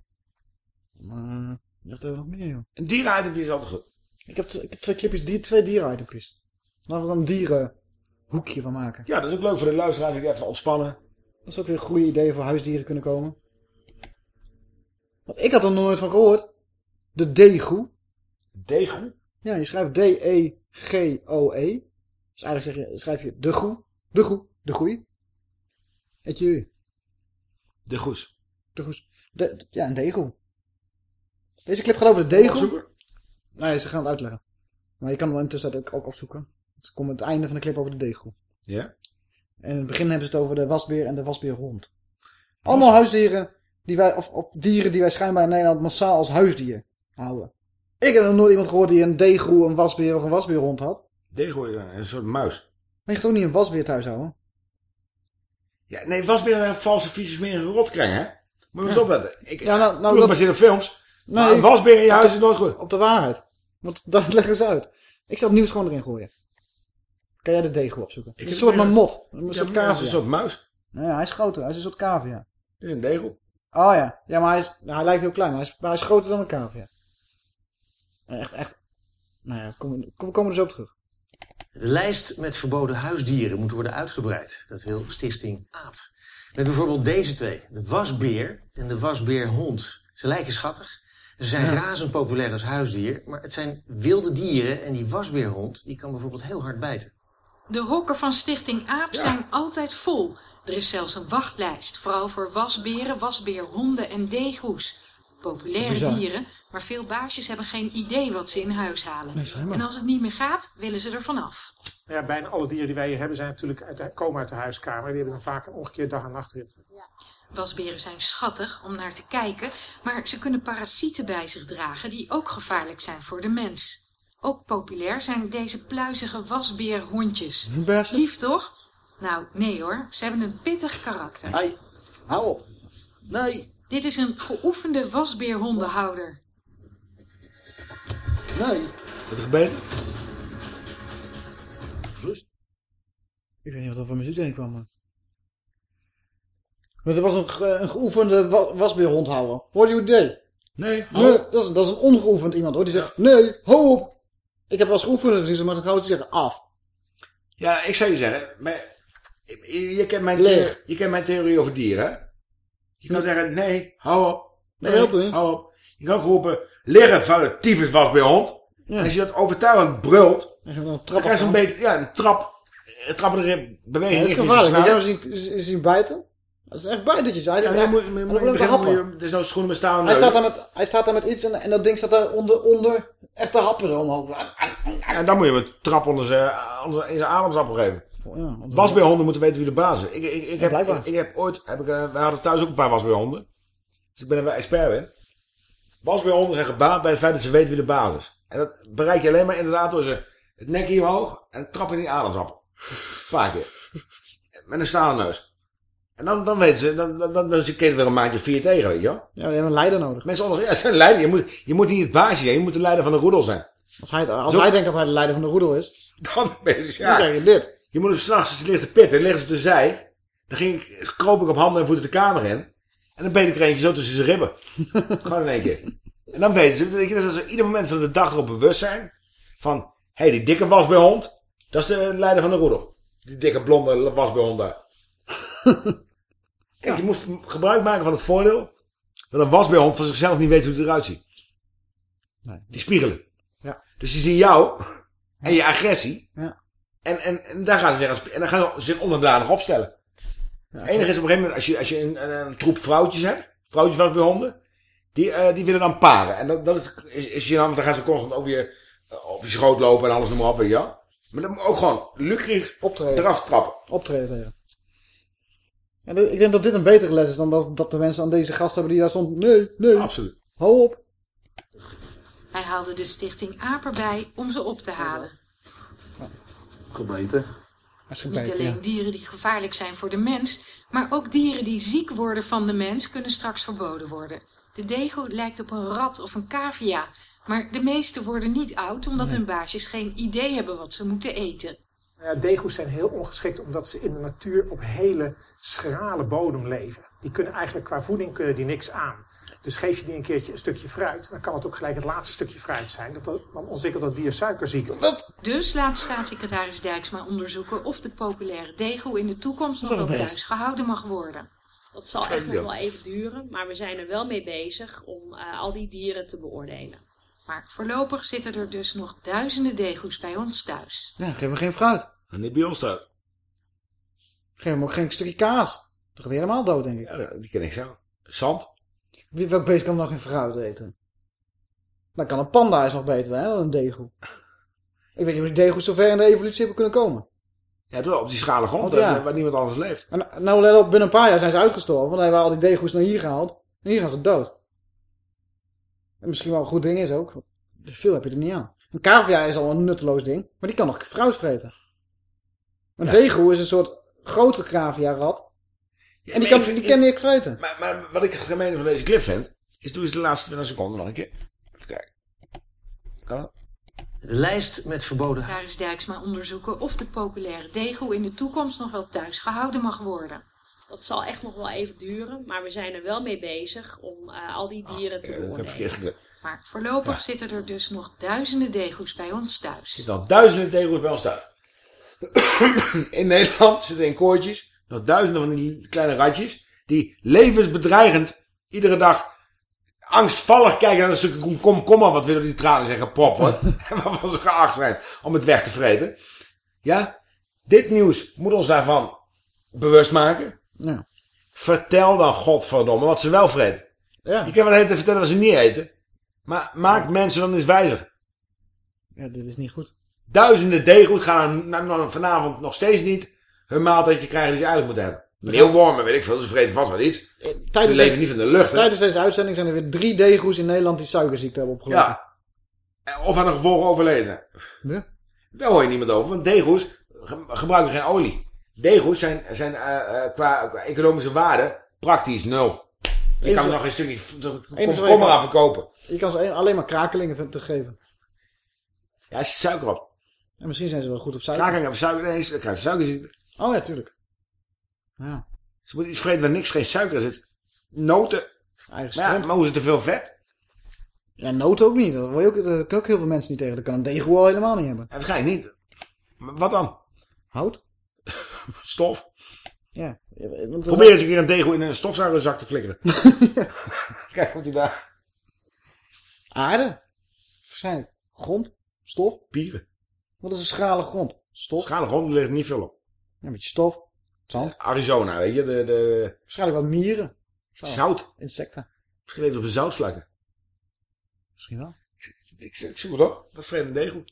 Om, eh, wat hebben we nog meer, joh?
Een dierenitempje is altijd goed.
Ik heb, ik heb twee clipjes, die, twee dierenitempjes. Laten we er een dierenhoekje van maken.
Ja, dat is ook leuk voor de luisteraar. Even ontspannen.
Dat is ook weer een goede idee voor huisdieren kunnen komen. Want ik had er nooit van gehoord. De degoe.
Degoe?
Ja, je schrijft D-E-G-O-E. Dus eigenlijk zeg je, schrijf je de goe. De goe. De goeie. Het je.
De goes.
De goes. De, ja, een degoe. Deze clip gaat over de degoe.
Opzoeken?
Nee, ze gaan het uitleggen. Maar je kan hem intussen ook, ook opzoeken. Het komt het einde van de clip over de degoe.
Ja?
En in het begin hebben ze het over de wasbeer en de wasbeerhond. Allemaal huisdieren die wij, of, of dieren die wij schijnbaar in Nederland massaal als huisdier houden. Ik heb nog nooit iemand gehoord die een deegroe, een wasbeer of een wasbeerhond had.
Is een soort muis.
Maar je gaat ook niet een wasbeer thuis houden.
Ja, nee, was weer een valse vieze smerige rotkring, hè? Moet je eens
Ja.
opletten. Ik,
Ja, nou, nou, dat-
gebaseerd op films. Maar een wasbeer in je huis is nooit goed.
Op de waarheid. Want dat leggen ze uit. Ik zal het nieuws gewoon erin gooien. Kan jij de deegroe opzoeken? Het is een soort mamot. Een
Ja,
soort
maar is
cavia.
een soort muis.
Nee, hij is groter. Hij is een soort cavia.
Dit is een degoe.
Oh ja. Ja, maar hij, is, nou, hij lijkt heel klein. maar Hij is, maar hij is groter dan een cavia. Echt, echt. Nou ja, kom, we komen er zo op terug.
De lijst met verboden huisdieren moet worden uitgebreid. Dat wil Stichting AAP. Met bijvoorbeeld deze twee. De wasbeer en de wasbeerhond. Ze lijken schattig. Ze zijn
Ja.
razend populair als huisdier, maar het zijn wilde dieren en die wasbeerhond die kan bijvoorbeeld heel hard bijten.
De hokken van Stichting AAP zijn altijd vol. Er is zelfs een wachtlijst, vooral voor wasberen, wasbeerhonden en degoes. Populaire
Bizar.
dieren, maar veel baasjes hebben geen idee wat ze in huis halen. En als het niet meer gaat, willen ze er vanaf.
Ja, bijna alle dieren die wij hier hebben zijn natuurlijk uit de, komen uit de huiskamer. Die hebben dan vaak een omgekeerd dag- en nachtritme.
Wasberen zijn schattig om naar te kijken, maar ze kunnen parasieten bij zich dragen die ook gevaarlijk zijn voor de mens. Ook populair zijn deze pluizige wasbeerhondjes. Lief toch? Nou, nee hoor, ze hebben een pittig karakter.
Hey, hou op. Nee,
Dit is een geoefende wasbeerhondenhouder.
nee.
Wat er gebeten?
Ik weet niet wat er voor muziek erin kwam. Maar, maar er was een, ge- een geoefende wa wasbeerhondhouwer. Hoorde je hoe deed?
Nee,
Nee, dat is, dat is een ongeoefend iemand hoor. Die zegt, nee, hou op. Ik heb wel eens gezien, maar dan gaan ze zeggen af.
Ja, ik zou je zeggen, maar, je, je kent mijn
Leeg.
theorie, je kent mijn theorie over dieren. hè? Je kan zeggen, nee, hou op. Nee,
Dat helpt niet.
hou op. Je kan ook roepen, liggen, vuile tyfus was bij hond. En als je dat overtuigend brult,
dan
krijg je zo'n beetje, ja, een trap, een trap erin, beweging.
Ja, dat is gevaarlijk.
je
Heb jij
snuit.
hem zien, zien bijten? Dat is echt bijtertjes. Hij,
Ja, moet,
hij-
moet, moet,
happen.
het is nou schoenen met stalen
Hij staat, daar met, hij staat daar met iets en, en dat ding staat daar onder, onder echt te happen zo omhoog.
En dan moet je hem een trap onder zijn, onder zijn ademsappel geven.
Ja,
Wasbeerhonden moeten weten wie de baas is. Ik, ik, ik,
Ja,
heb, ik, ik heb ooit, heb ik, eh, we hadden thuis ook een paar wasbeerhonden. Dus ik ben er wel expert in. Wasbeerhonden zijn gebaat bij het feit dat ze weten wie de baas is. En dat bereik je alleen maar inderdaad door ze het nek hier omhoog en trap in die ademsappel. Een paar keer. Met een stalen neus. En dan, dan weten ze, dan, dan, dan, dan keten weer een maandje vier tegen, weet je wel.
Ja, die hebben een leider nodig.
Mensen onder, ja, het zijn leider. Je moet, je moet niet het baasje zijn, je moet de leider van de roedel zijn.
Als hij, als
Zo-
hij denkt dat hij de leider van de roedel is,
Dan ben je,
dan
ja.
krijg je dit.
Je moet hem s'nachts, als ze ligt te pitten, liggen ze op de zij. Dan ging ik, kroop ik op handen en voeten de kamer in. En dan beet ik er eentje zo tussen zijn ribben. Gewoon in één keer. En dan weten ze, weet je, dat ze ieder moment van de dag erop bewust zijn. Van, hé, hey, die dikke wasbeerhond. Dat is de leider van de roedel. Die dikke blonde wasbeerhond daar. Kijk, je moet gebruik maken van het voordeel. Dat een wasbeerhond van zichzelf niet weet hoe hij eruit ziet. Die spiegelen.
Ja.
Dus die zien jou en je agressie.
Ja.
En, en, en, daar gaan ze zich, als- en dan gaan ze zich onderdanig opstellen. Het enige is op een gegeven moment, als je, als je een, een, een troep vrouwtjes hebt, vrouwtjes was bij honden, die, eh, die willen dan paren. En dat, dat is, is, is dan gaan ze constant over je, eh, op je schoot lopen en alles noem maar op, weet je wel. Maar dan moet ook gewoon luchtig
Optreden.
eraf trappen.
Optreden. En ik denk dat dit een betere les is dan dat, dat de mensen aan deze gast hebben die daar stond. Nee, nee.
Absoluut.
Hou op.
Hij haalde de stichting AAP erbij om ze op te halen.
Gebeten.
Niet alleen dieren die gevaarlijk zijn voor de mens, maar ook dieren die ziek worden van de mens kunnen straks verboden worden. De dego lijkt op een rat of een cavia, maar de meeste worden niet oud omdat hun baasjes geen idee hebben wat ze moeten eten.
Ja, dego's zijn heel ongeschikt omdat ze in de natuur op hele schrale bodem leven. Die kunnen eigenlijk qua voeding kunnen die niks aan. Dus geef je die een keertje een stukje fruit, dan kan het ook gelijk het laatste stukje fruit zijn. Dat, dan ontwikkelt dat dier suikerziekte.
Dus laat staatssecretaris Dijksma onderzoeken of de populaire dego in de toekomst nog
Dat best.
thuis gehouden mag worden.
Dat zal echt nog wel even duren, maar we zijn er wel mee bezig om eh, al die dieren te beoordelen.
Maar voorlopig zitten er dus nog duizenden dego's bij ons thuis.
Ja, geef hem geen fruit.
En niet bij ons thuis.
Geef hem ook geen stukje kaas. Dan gaat helemaal dood, denk ik.
Ja, die ken ik zo. Zand.
Wie, welk beest kan nog geen fruit eten? Dan kan een panda is nog beter hè, dan een dego. Ik weet niet hoe die dego's zo ver in de evolutie hebben kunnen komen.
Ja, op die schrale grond,
ja.
waar niemand anders leeft.
En nou let op, binnen een paar jaar zijn ze uitgestorven. Want dan hebben we al die dego's naar hier gehaald. En hier gaan ze dood. En misschien wel een goed ding is ook. Veel heb je er niet aan. Een cavia is al een nutteloos ding. Maar die kan nog fruit vreten. Een
Ja.
dego is een soort grote cavia-rat. En die, kan,
ik
die kan niks vreten.
Maar, maar wat ik gemene van deze clip vind, is doe eens de laatste 20 seconden nog een keer. Even kijken. Kan dat?
De lijst met verboden...
Secretaris Dijksma onderzoeken of de populaire dego in de toekomst nog wel thuis gehouden mag worden.
Dat zal echt nog wel even duren, maar we zijn er wel mee bezig om eh, al die dieren te
Ik heb
beoordelen.
Maar voorlopig zitten er dus nog duizenden dego's bij ons
Er
thuis.
zitten nog duizenden tegeltjes bij ons thuis. in Nederland zitten in kooitjes nog duizenden van die kleine ratjes. Die levensbedreigend iedere dag angstvallig kijken naar een stukje komkommer wat weer door die tranen zijn gepropt wordt. en waarvan ze geacht zijn om het weg te vreten. Ja, dit nieuws moet ons daarvan bewust maken.
Ja.
Vertel dan godverdomme wat ze wel vreten.
Ja.
Je kan wel even vertellen wat ze niet eten. Maar maak mensen dan eens wijzer.
Ja, dit is niet goed.
Duizenden deeggoed gaan na- na- vanavond nog steeds niet hun maaltijdje krijgen die ze eigenlijk moeten hebben. Meelwormen, weet ik veel, ze vreten vast wel iets. Ze
Tijdens
leven
deze-
niet van de lucht. hè.
Tijdens deze uitzending zijn er weer drie degoes in Nederland die suikerziekte hebben opgelopen.
Ja. Of aan de gevolgen overleden.
Ja.
Daar hoor je niemand over, want degoes ge- gebruiken geen olie. Degoes zijn, zijn eh, eh, qua, qua economische waarde praktisch nul. Je kan er nog een stukje komkommer
wat
aan verkopen.
Je kan ze alleen maar krakelingen te geven.
Ja, er zit suiker op.
En misschien zijn ze wel goed op suiker.
Kraken hebben suiker, nee, ze krijgen suikerziekte.
Oh ja, tuurlijk. Ja.
Ze moeten iets vreten waar niks, geen suiker zit. Noten.
Eigen
Maar ja,
stront.
mogen ze te veel vet?
Ja, noten ook niet. Dat, wil je ook, dat ook heel veel mensen niet tegen. Dat kan een degoe al helemaal niet hebben.
Ja, waarschijnlijk niet. Maar wat dan?
Hout?
Stof.
Ja.
Probeer eens een keer een degel in een stofzuigerzak te flikkeren. Kijk wat hij daar...
Aarde? Waarschijnlijk. Grond? Stof?
Pieren.
Wat is een schrale grond? Stof?
Schrale grond ligt niet veel op.
Een beetje stof. Zand.
Arizona, weet je, de, de
Waarschijnlijk wat mieren. Zo.
zout.
Insecten.
Misschien leeft op de zoutvlakken.
Misschien wel.
Ik, ik zoek het op. Dat is vreemde degel.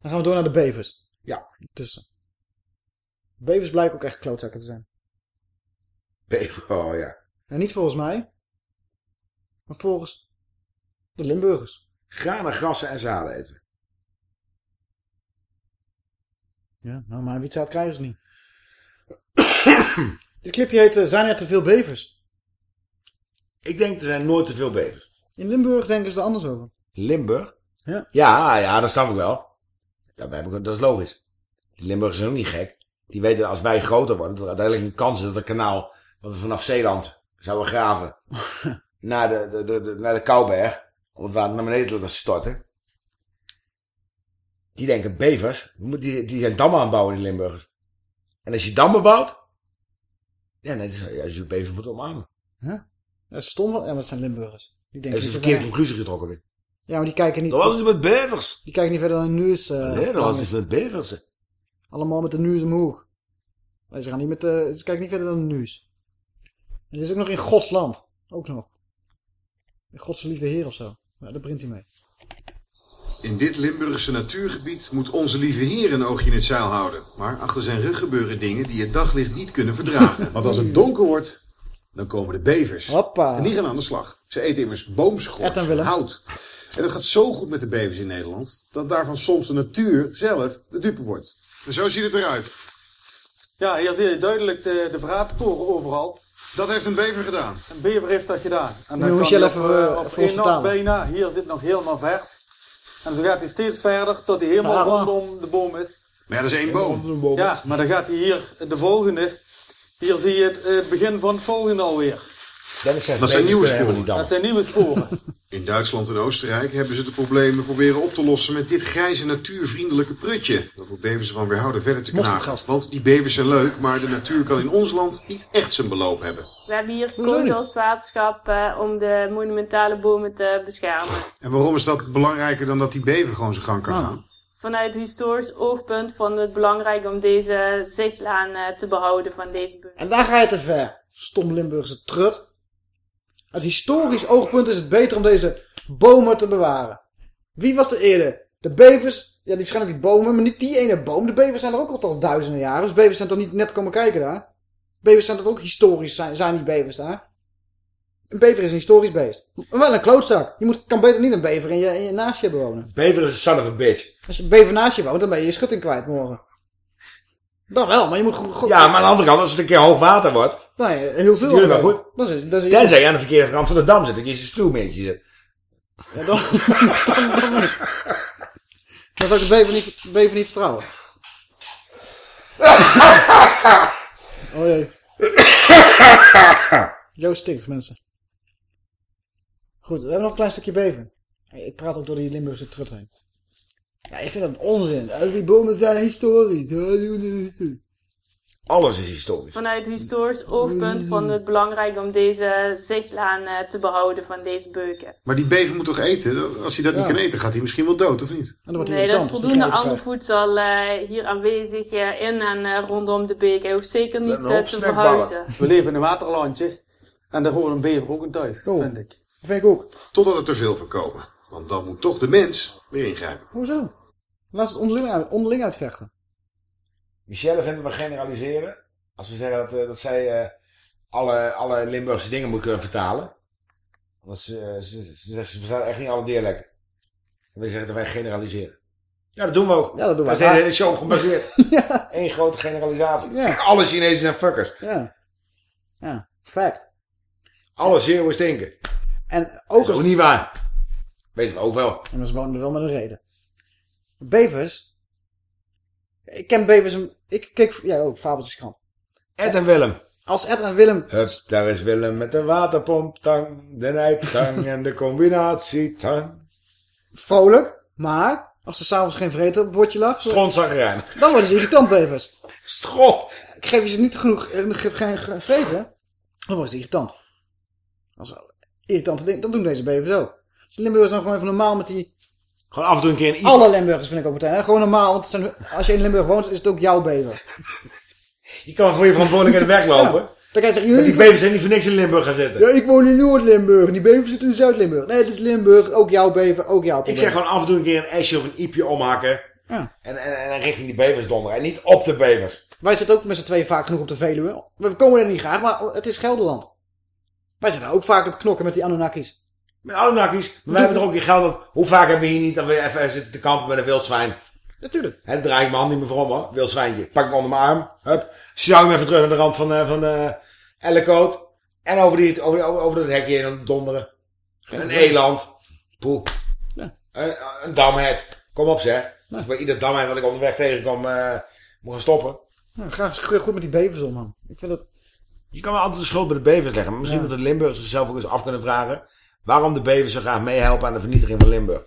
Dan gaan we door naar de bevers.
Ja.
Tussen. Bevers blijken ook echt klootzakken te zijn.
Bever, oh ja.
En niet volgens mij. Maar volgens de Limburgers.
Granen, grassen en zaden eten.
Ja, nou, maar wietzaad krijgen ze niet. Dit clipje heet eh, Zijn er te veel bevers?
Ik denk er zijn nooit te veel bevers.
In Limburg denken ze er anders over.
Limburg?
Ja.
Ja, ja, dat snap ik wel. Dat, heb ik, dat is logisch. Die Limburgers zijn ook niet gek. Die weten dat als wij groter worden, dat er uiteindelijk een kans is dat het kanaal, wat we vanaf Zeeland zouden graven, naar de, de, de, de- naar de Kouberg, om het water naar beneden te laten storten. Die denken, bevers, die, die zijn dammen aan het bouwen, die Limburgers. En als je dammen bouwt, ja, nee, dus, ja, je bevers moet omarmen.
Ja? Dat is stom. wel. Ja, maar het zijn Limburgers. Die denken
Heeft een
niet zo
verkeerde
ver.
conclusie getrokken weer.
Ja, maar die kijken niet...
Dat was het met bevers.
Die kijken niet verder dan een nieuws. eh,
Nee, dat was
is.
iets met bevers.
Allemaal met de nieuws omhoog. Nee, ze, gaan niet met de, ze kijken niet verder dan de nieuws. En dit is ook nog in Gods land. Ook nog. In Gods lieve Heer of zo. Ja, daar begint hij mee.
In dit Limburgse natuurgebied moet onze lieve heer een oogje in het zeil houden. Maar achter zijn rug gebeuren dingen die het daglicht niet kunnen verdragen.
Want als het donker wordt, dan komen de bevers.
Hoppa.
En die gaan aan de slag. Ze eten immers
en
boomschors,
Willem.
hout. En dat gaat zo goed met de bevers in Nederland, dat daarvan soms de natuur zelf de dupe wordt.
En zo ziet het eruit.
Ja, hier zie je duidelijk de, de overal.
Dat heeft een bever gedaan.
Een bever heeft dat gedaan. En
Nu moet je even,
op,
eh,
eh,
vertalen.
bijna. Hier zit nog helemaal vers. En zo gaat hij steeds verder tot hij helemaal rondom de boom is.
Maar ja, dat is één boom.
Ja, maar dan gaat hij hier de volgende. Hier zie je het eh, begin van het volgende alweer.
Dat zijn nieuwe sporen.
Dat zijn nieuwe sporen.
In Duitsland en Oostenrijk hebben ze de problemen proberen op te lossen met dit grijze natuurvriendelijke prutje. Dat moet bevers ervan weerhouden verder te knagen. Want die bevers zijn leuk, maar de natuur kan in ons land niet echt zijn beloop hebben.
We hebben hier gekozen als waterschap eh, om de monumentale bomen te beschermen.
En waarom is dat belangrijker dan dat die bever gewoon zijn gang kan
Ah.
gaan?
Vanuit historisch oogpunt vonden we het belangrijk om deze zichtlaan eh, te behouden van deze boom.
En daar ga je te ver. Stom Limburgse trut. Uit historisch oogpunt is het beter om deze bomen te bewaren. Wie was er eerder? De bevers? Ja, die waarschijnlijk die bomen, maar niet die ene boom. De bevers zijn er ook al duizenden jaren. Dus bevers zijn toch niet net komen kijken daar? Bevers zijn toch ook historisch, zijn, zijn die bevers daar? Een bever is een historisch beest. Maar wel een klootzak. Je moet, kan beter niet een bever in je, in je naastje wonen.
Bever is een son of a bitch.
Als je een bever naast je woont, dan ben je je schutting kwijt morgen. Dan wel, maar je moet goed... goed
Ja, maar aan de andere kant, als het een keer hoog water wordt,
Nee, heel veel.
het wel goed.
Dat is, dat is
Tenzij je aan de verkeerde kant van de dam zit, dat je een stoelmeertje zit.
Ja, dan, dan, dan zou ik de bever niet, bever niet vertrouwen. Oh jee. Joost stinkt, mensen. Goed, we hebben nog een klein stukje bever. Ik praat ook door die Limburgse trut heen. Ja, ik vind dat onzin. Die bomen zijn historisch.
Alles is historisch.
Vanuit historisch oogpunt vond het belangrijk om deze zichtlaan eh, te behouden van deze beuken.
Maar die bever moet toch eten? Als hij dat niet kan eten, gaat hij misschien wel dood, of niet?
Nee, dat is voldoende ander voedsel eh, hier aanwezig eh, in en eh, rondom de beek. Hij hoeft zeker niet te verhuizen.
We leven in een waterlandje. En daar hoort een bever ook in thuis, vind ik.
vind ik ook.
Totdat er te veel voorkomen. Want dan moet toch de mens weer ingrijpen.
Hoezo? Laat het onderling, uit, onderling uitvechten.
Michelle vindt dat we generaliseren. Als we zeggen dat, eh, dat zij eh, alle, alle Limburgse dingen moet kunnen vertalen. Want ze, ze, ze, ze, ze verstaan echt niet alle dialecten. En we zeggen dat wij generaliseren. Ja, dat doen we ook.
Ja, dat doen we.
Daar is de hele show op gebaseerd. Eén grote generalisatie.
Ja.
Alle Chinezen zijn fuckers.
Ja. Ja, fact.
Alle Zeeuwen stinken.
En ook
Dat is ook niet waar. Weten we ook wel.
En ze wonen er wel met een reden. Bevers. Ik ken bevers. Ik keek ja, ook Fabeltjeskrant.
Ed en Willem.
Als Ed en Willem.
Hup, daar is Willem met de waterpomptang, de nijptang en de combinatietang.
Vrolijk. Maar. Als er s'avonds geen vreten op het bordje lag.
Strontzaggerijnig.
Dan worden ze irritant bevers.
Stront.
Geef je ze niet genoeg eh, ge- geen ge- vreten. Dan worden ze irritant. Als ze irritante dingen. Dan doen deze bevers ook. De Limburgers nou gewoon even normaal met die...
Gewoon af en toe een keer een
Alle Limburgers vind ik ook meteen. Hè? Gewoon normaal. Want zijn, als je in Limburg woont is het ook jouw bever.
Je kan voor je verantwoordelijkheid weglopen.
Dan kan je zeggen...
Die
"Ik-
bevers zijn niet voor niks in Limburg gaan zitten.
Ja, ik woon in Noord-Limburg. en Die bever zit in Zuid-Limburg. Nee, het is Limburg. Ook jouw bever. Ook jouw
Ik
probleem.
zeg gewoon af en toe een keer een esje of een iepje omhakken.
Ja.
En, en, en richting die bevers donderen. En niet op de bevers.
Wij zitten ook met z'n tweeën vaak genoeg op de Veluwe. We komen er niet graag, maar het is Gelderland. Wij zijn ook vaak aan het knokken met die Anunnakis.
Met Anunnakis. Maar wij hebben toch ook in Gelderland. Hoe vaak hebben we hier niet dat we even zitten te kampen met een wild zwijn?
Natuurlijk.
En draai ik mijn hand niet meer voor om hoor. Wild zwijntje. Pak ik hem onder mijn arm. Hup. Sjouw hem even terug naar de rand van, eh van eh Ellekoot. En over, die, over, over, over dat hekje heen donderen. Een eland. Poe. Een, een damhet. Kom op zeg. Als bij ieder damhet dat ik onderweg tegenkom eh moet gaan stoppen.
Nou, graag goed met die bevers om, man. Ik vind dat...
Je kan wel altijd de schuld bij de bevers leggen. Maar misschien
Ja.
dat de Limburgers zichzelf ook eens af kunnen vragen. Waarom de bevers zo graag meehelpen aan de vernietiging van Limburg.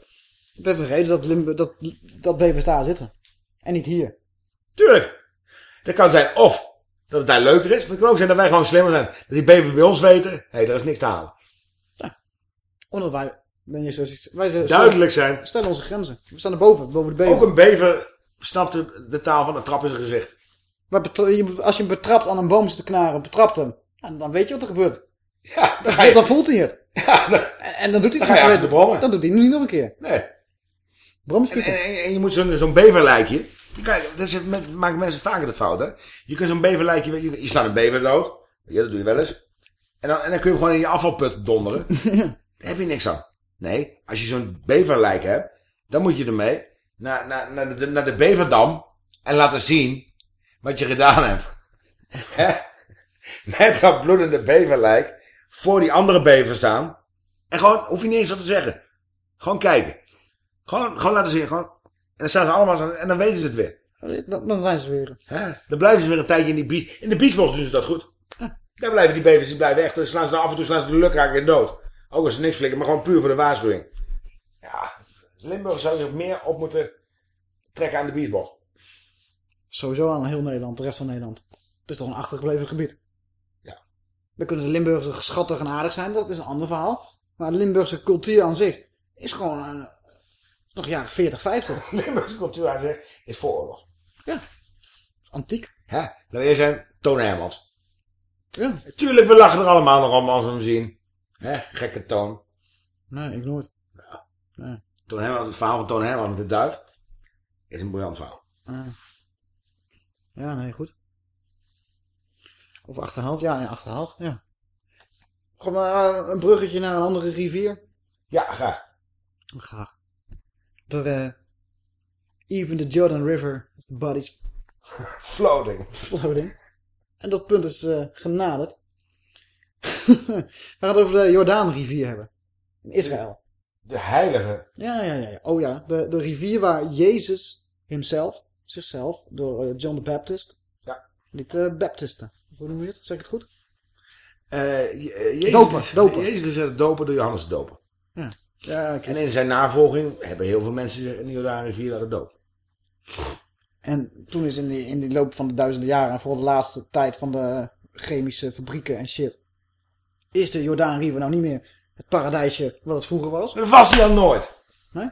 Het heeft een reden dat, Limburg, dat, dat bevers daar zitten. En niet hier.
Tuurlijk. Dat kan zijn of dat het daar leuker is. Maar het kan ook zijn dat wij gewoon slimmer zijn. Dat die bevers bij ons weten. Hé, hey, er is niks te halen.
Omdat wij... Ben je zo, wij zijn,
Duidelijk zijn.
We stellen onze grenzen. We staan erboven, boven de bever.
Ook een bever snapt de, de taal van een trap in zijn gezicht.
Maar als je hem betrapt aan een boom zit te knaren, betrapt hem. ja, dan weet je wat er gebeurt.
Ja,
dan,
je-
dan voelt hij het. En, en dan doet hij
Dan
het
ga
niet
achter de brommen.
Dan doet hij het niet nog een keer.
Nee. En, en, je moet zo'n zo'n beverlijkje. Kijk, dat is, met- maken mensen vaker de fout, hè. Je kunt zo'n beverlijkje... Je, je slaat een bever dood. Ja, dat doe je wel eens. En dan, en dan kun je hem gewoon in je afvalput donderen. Daar heb je niks aan. Nee, als je zo'n beverlijk hebt... Dan moet je ermee naar, naar, naar, de, naar de beverdam... En laten zien wat je gedaan hebt. Hè? Met dat bloedende beverlijk... Voor die andere bever staan. En gewoon, hoef je niet eens wat te zeggen. Gewoon kijken. Gewoon, gewoon laten zien. Gewoon. En dan staan ze allemaal zo, en dan weten ze het weer.
Dan, dan zijn ze weer.
Hè? Dan blijven ze weer een tijdje in die beach. In de beachbos doen ze dat goed. Daar blijven die bevers, die blijven echt. Dan slaan ze dan af en toe slaan ze de lukraak in dood. Ook als ze niks flikken, maar gewoon puur voor de waarschuwing. Ja, Limburg zou zich meer op moeten trekken aan de beachbos.
Sowieso aan heel Nederland, de rest van Nederland. Het is toch een achtergebleven gebied.
Ja.
Dan kunnen de Limburgers schattig en aardig zijn, dat is een ander verhaal. Maar de Limburgse cultuur aan zich is gewoon eh, nog jaren 40, 50.
Limburgse cultuur aan zich is vooroorlog.
Ja. Antiek.
Hè? We eerst zijn, Toon Hermans.
Ja.
Tuurlijk, we lachen er allemaal nog om als we hem zien. Hè? Gekke Toon.
Nee, ik nooit. Nee.
Toon Hermans, het verhaal van Toon Hermans met de duif is een briljant verhaal.
Ah. Ja, nee, goed. Of achterhaald? Ja, nee, achterhaald, ja. Gewoon maar eh, een bruggetje naar een andere rivier.
Ja, graag.
Graag. Door eh even the Jordan River as the bodies
Floating.
floating. En dat punt is eh, genaderd. We gaan het over de Jordaanrivier hebben. In Israël.
De heilige.
Ja, ja, ja. ja. Oh ja, de, de rivier waar Jezus himself, zichzelf, door John the Baptist,
ja.
liet uh, baptisten. Hoe noem je het? Zeg ik het goed?
Eh, je- eh, Jezus,
Dopen,
is-
dopen.
Jezus is het dopen door Johannes de Doper.
Ja. ja
En in zijn navolging hebben heel veel mensen zich in de Jordaanrivier laten dopen.
En toen is in die, in die loop van de duizenden jaren... en vooral de laatste tijd van de chemische fabrieken en shit... is de Jordaan River nou niet meer het paradijsje wat het vroeger was.
Dat was hij dan nooit.
Nee?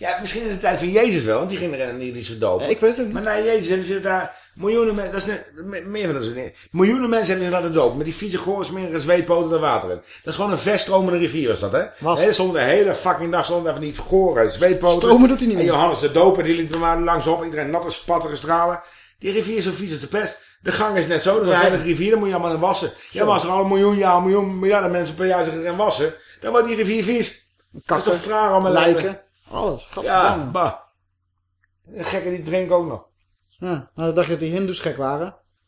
Ja, misschien in de tijd van Jezus wel, want die ging er niet is gedoopt.
ik weet het niet.
Maar na Jezus hebben ze daar miljoenen mensen, dat is net, meer van dat soort dingen. Miljoenen mensen hebben ze laten dopen. Met die vieze gore smerige zweetpoten er water in. Dat is gewoon een verstromende rivier is dat, hè?
Was.
He, stond de hele fucking dag stond daar van die gore zweetpoten.
Stromen doet hij niet
En
meer.
Johannes de doper, die liep er maar langs op. Iedereen natte spattige stralen. Die rivier is zo vies als de pest. De gang is net zo, dat is een
Ja.
heilige rivier, daar moet je allemaal in wassen. Ja, maar als er al een miljoen jaar, een miljoen miljarden mensen per jaar zich erin wassen, dan wordt die rivier vies. Dat is toch vragen om
lijken, alles.
Ja, bah. De gekken die drinken ook nog.
Ja, nou dan dacht je dat die hindoes gek waren.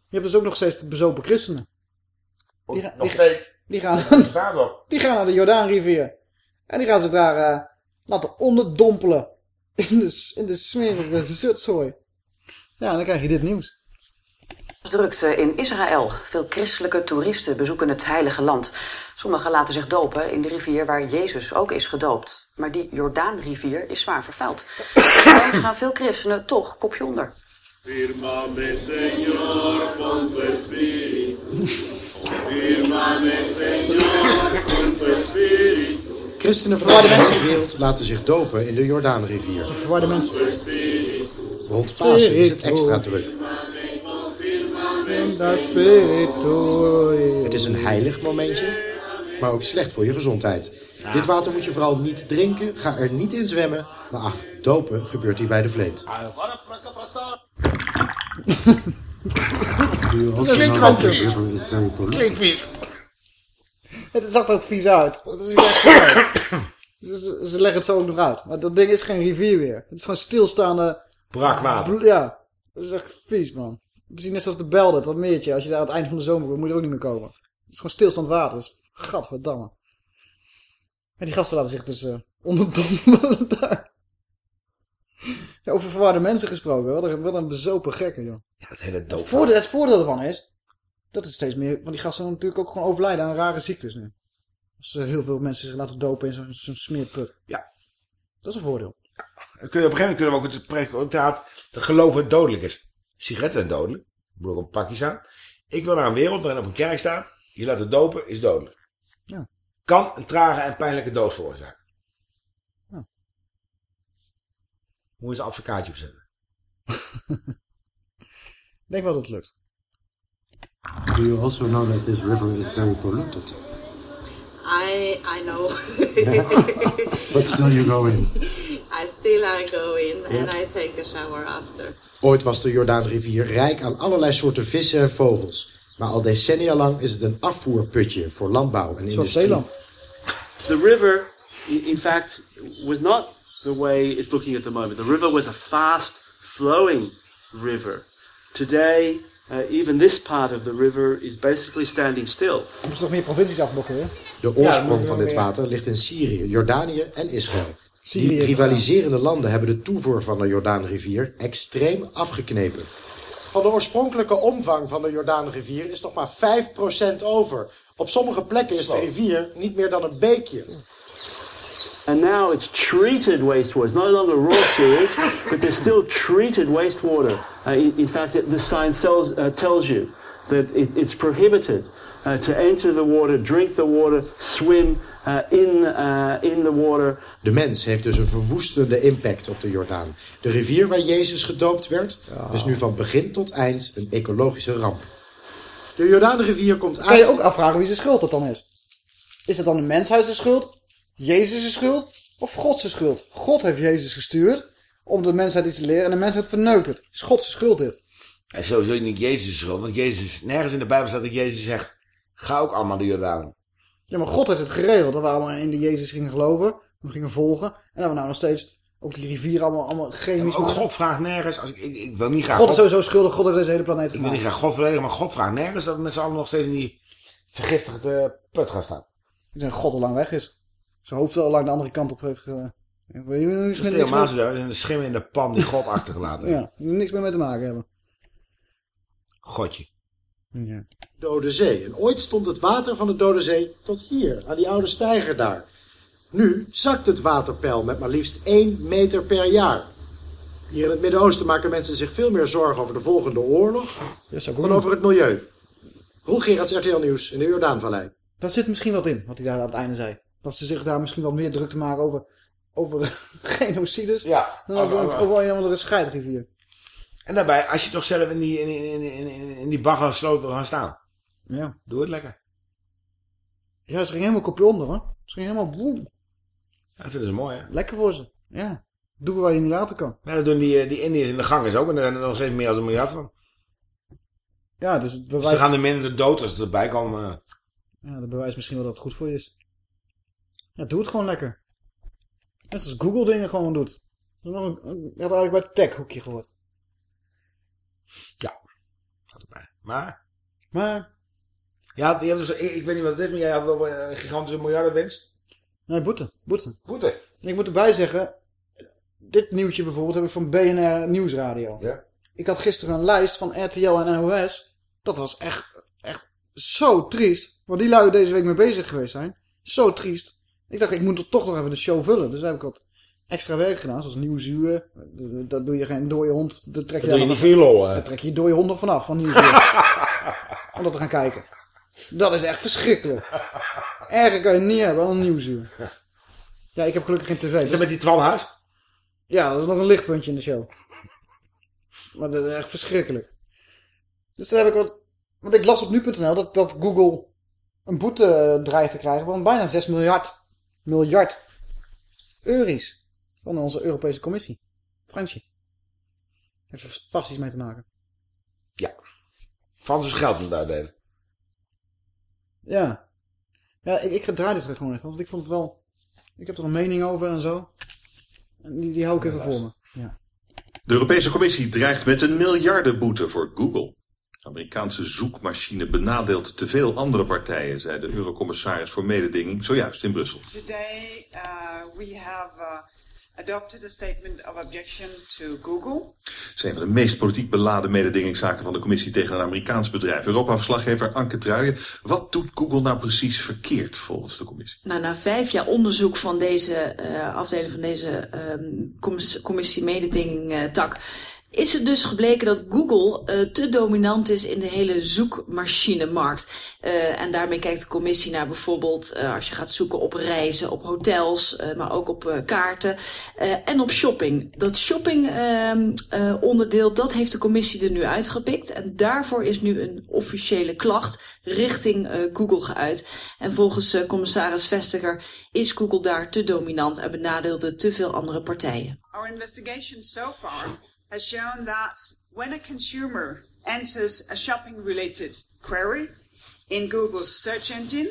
Je hebt dus ook nog steeds bezopen christenen. Die, gaan-
Nog
die,
steeds.
die gaan, die gaan naar de Jordaanrivier. En die gaan zich daar eh, laten onderdompelen. In de, in de smerige zutzooi. Ja, en dan krijg je dit nieuws.
Drukte in Israël. Veel christelijke toeristen bezoeken het heilige land. Sommigen laten zich dopen in de rivier waar Jezus ook is gedoopt. Maar die Jordaanrivier is zwaar vervuild. Daarom gaan veel christenen toch kopje onder.
Señor, con tu espíritu. Señor, con tu espíritu.
Christenen van de hele wereld laten zich dopen in de Jordaanrivier.
Verwarde mensen.
Rond Pasen is het extra druk. Het is een heilig momentje, maar ook slecht voor je gezondheid. Dit water moet je vooral niet drinken, ga er niet in zwemmen. Maar ach, dopen gebeurt hier bij de vleet.
Klinkt gewoon Klinkt vies. Het zag er ook vies uit. Het is echt vies. ze, ze- leggen het zo ook nog uit. Maar dat ding is geen rivier weer. Het is gewoon stilstaande...
Braakwater.
bl- Ja. Dat is echt vies, man. Het is net zoals de Belde, dat meertje. Als je daar aan het eind van de zomer komt, moet je er ook niet meer komen. Het is gewoon stilstaand water. Dat is gadverdamme. En die gasten laten zich dus eh onderdompelen daar. Ja, over verwarde mensen gesproken. Wat een, wat een bezopen gekken, joh.
Ja, het hele dood.
Het voordeel, het voordeel ervan is dat het steeds meer van die gasten natuurlijk ook gewoon overlijden aan rare ziektes nu. Als er heel veel mensen zich laten dopen in zo'n smeerput.
Ja.
Dat is een voordeel.
Dan kun je op een gegeven moment kunnen we ook het predicaat dat geloven het dodelijk is. Sigaretten zijn dodelijk. Ik moet ook op pakjes staan. Ik wil naar een wereld waarin op een kerk staat. Je laten dopen is dodelijk.
Ja.
Kan een trage en pijnlijke dood veroorzaken.
Ja.
Moet je eens een advocaatje opzetten.
Ik denk wel dat het lukt.
Do you also know that this river is very polluted?
I I know.
But still you go in.
I still I go in and. I take a shower after.
Ooit was de Jordaanrivier rijk aan allerlei soorten vissen en vogels. Maar al decennia lang is het een afvoerputje voor landbouw en industrie.
The river, in fact, was not the way it's looking at the moment. The river was a fast flowing river. Today, uh, even this part of the river is basically standing still.
Er moeten toch meer provincies afblokken, hè?
De
Ja,
oorsprong
dan
van dit water ligt in Syrië, Jordanië en Israël.
Syrië,
Die rivaliserende landen hebben de toevoer van de Jordaanrivier extreem afgeknepen. Van de oorspronkelijke omvang van de Jordaanrivier is nog maar 5% over. Op sommige plekken is de rivier niet meer dan een beekje.
And now it's treated wastewater. It's no longer raw sewage, but there's still treated wastewater. Uh, in, in fact, the sign tells, uh, tells you that it, it's prohibited uh, to enter the water, drink the water, swim uh, in, uh, in the water.
De mens heeft dus een verwoestende impact op de Jordaan. De rivier waar Jezus gedoopt werd, is nu van begin tot eind een ecologische ramp. De Jordaanrivier komt
Kan je
uit...
ook afvragen wie zijn schuld dat dan is. Is het dan de mensheid zijn schuld? Jezus zijn schuld? Of God zijn schuld? God heeft Jezus gestuurd om de mensheid iets te leren en de mensheid verneukt het. Is God zijn schuld dit?
En sowieso niet Jezus' schuld. Want Jezus, nergens in de Bijbel staat dat Jezus zegt, ga ook allemaal de Jordaan.
Ja, maar God heeft het geregeld dat we allemaal in de Jezus gingen geloven. We gingen volgen. En dat we nou nog steeds ook die rivier allemaal, allemaal chemisch...
ook God vraagt nergens, als ik, ik, ik wil niet graag
God is sowieso schuldig. God heeft deze hele planeet
Ik wil
gemaakt.
niet graag God verdedigen, maar God vraagt nergens dat we met z'n allen nog steeds in die vergiftigde put gaan staan.
Ik denk dat God al lang weg is. Zijn hoofd al lang de andere kant op heeft ge... Wil je nu
Dat
niks meer...
is een schim in de pan die God achtergelaten heeft.
Ja, niks meer mee te maken hebben.
Godje.
Ja.
Dode Zee. En ooit stond het water van de Dode Zee tot hier, aan die oude steiger daar. Nu zakt het waterpeil met maar liefst 1 meter per jaar. Hier in het Midden-Oosten maken mensen zich veel meer zorgen over de volgende oorlog dan over het milieu. Roel Gerards, RTL Nieuws in de Jordaanvallei.
Daar zit misschien wat in, wat hij daar aan het einde zei. Dat ze zich daar misschien wat meer druk te maken over, over genocides.
Ja.
Dan over,
Over-
over, een of andere scheidrivier.
En daarbij, als je toch zelf in die, in, in, in, in, die baggersloot wil gaan staan.
Ja.
Doe het lekker.
Ja, ze ging helemaal kopje onder hoor. Ze ging helemaal boem.
Ja, dat vinden ze mooi hè.
Lekker voor ze. Ja. Doe waar je niet laten kan.
Maar dat doen die, eh, die Indiërs in de gangers ook. En er zijn er nog steeds meer dan een miljard van.
Ja, dus het
Dus
bewijst,
ze gaan er minder dood als ze erbij komen.
ja, dat bewijst misschien wel dat het goed voor je is. Ja, doe het gewoon lekker. Net als Google dingen gewoon doet. Dat is had eigenlijk bij het tech hoekje gehoord.
Ja. Erbij. Maar.
Maar.
Ja, dus, ik, ik weet niet wat het is, maar jij had wel een gigantische miljardenwinst.
Nee, boete. Boete.
Boete.
Ik moet erbij zeggen, dit nieuwtje bijvoorbeeld heb ik van BNR Nieuwsradio.
Ja.
Ik had gisteren een lijst van RTL en NOS. Dat was echt, echt zo triest. Waar die lui deze week mee bezig geweest zijn. Zo triest. Ik dacht, ik moet toch nog even de show vullen. Dus daar heb ik wat extra werk gedaan. Zoals nieuwsuur. Dat doe je geen dode hond. Dat trek je,
Dat doe je niet
nog-
veel lol, hè?
Daar trek je je dode hond nog vanaf. Van nieuwsuur. Om dat te gaan kijken. Dat is echt verschrikkelijk. Erger kan je niet hebben dan een nieuwsuur. Ja, ik heb gelukkig geen tv.
Is dat met die Twan Huis?
Ja, dat is nog een lichtpuntje in de show. Maar dat is echt verschrikkelijk. Dus daar heb ik wat... Want ik las op nu.nl dat, dat Google een boete eh, dreigt te krijgen van bijna 6 miljard, miljard euro's van onze Europese Commissie. Fransje. Heeft er vast iets mee te maken.
Van zijn geld moet uitdelen.
Ja. Ja, ik, ik draai dit terug gewoon even, want ik vond het wel... Ik heb er een mening over en zo. En die, die hou ik even voor me. Ja.
De Europese Commissie dreigt met een miljardenboete voor Google. De Amerikaanse zoekmachine benadeelt te veel andere partijen, zei de eurocommissaris voor mededinging zojuist in Brussel.
Today, uh, we have uh, adopted a statement of objection to Google.
Het is een van de meest politiek beladen mededingingszaken van de Commissie tegen een Amerikaans bedrijf. Europa-verslaggever Anke Truijen. Wat doet Google nou precies verkeerd volgens de Commissie?
Nou, na vijf jaar onderzoek van deze eh, afdeling van deze ehm, commis- commissie mededinging eh, tak is het dus gebleken dat Google eh, te dominant is in de hele zoekmachinemarkt. Eh, en daarmee kijkt de commissie naar bijvoorbeeld eh, als je gaat zoeken op reizen, op hotels, maar ook op kaarten en op shopping. Dat shopping ehm, eh, onderdeel, dat heeft de commissie er nu uitgepikt. En daarvoor is nu een officiële klacht richting Google geuit. En volgens commissaris Vestiger is Google daar te dominant en benadeelde te veel andere partijen.
Our investigation so far has shown that when a consumer enters a shopping-related query in Google's search engine,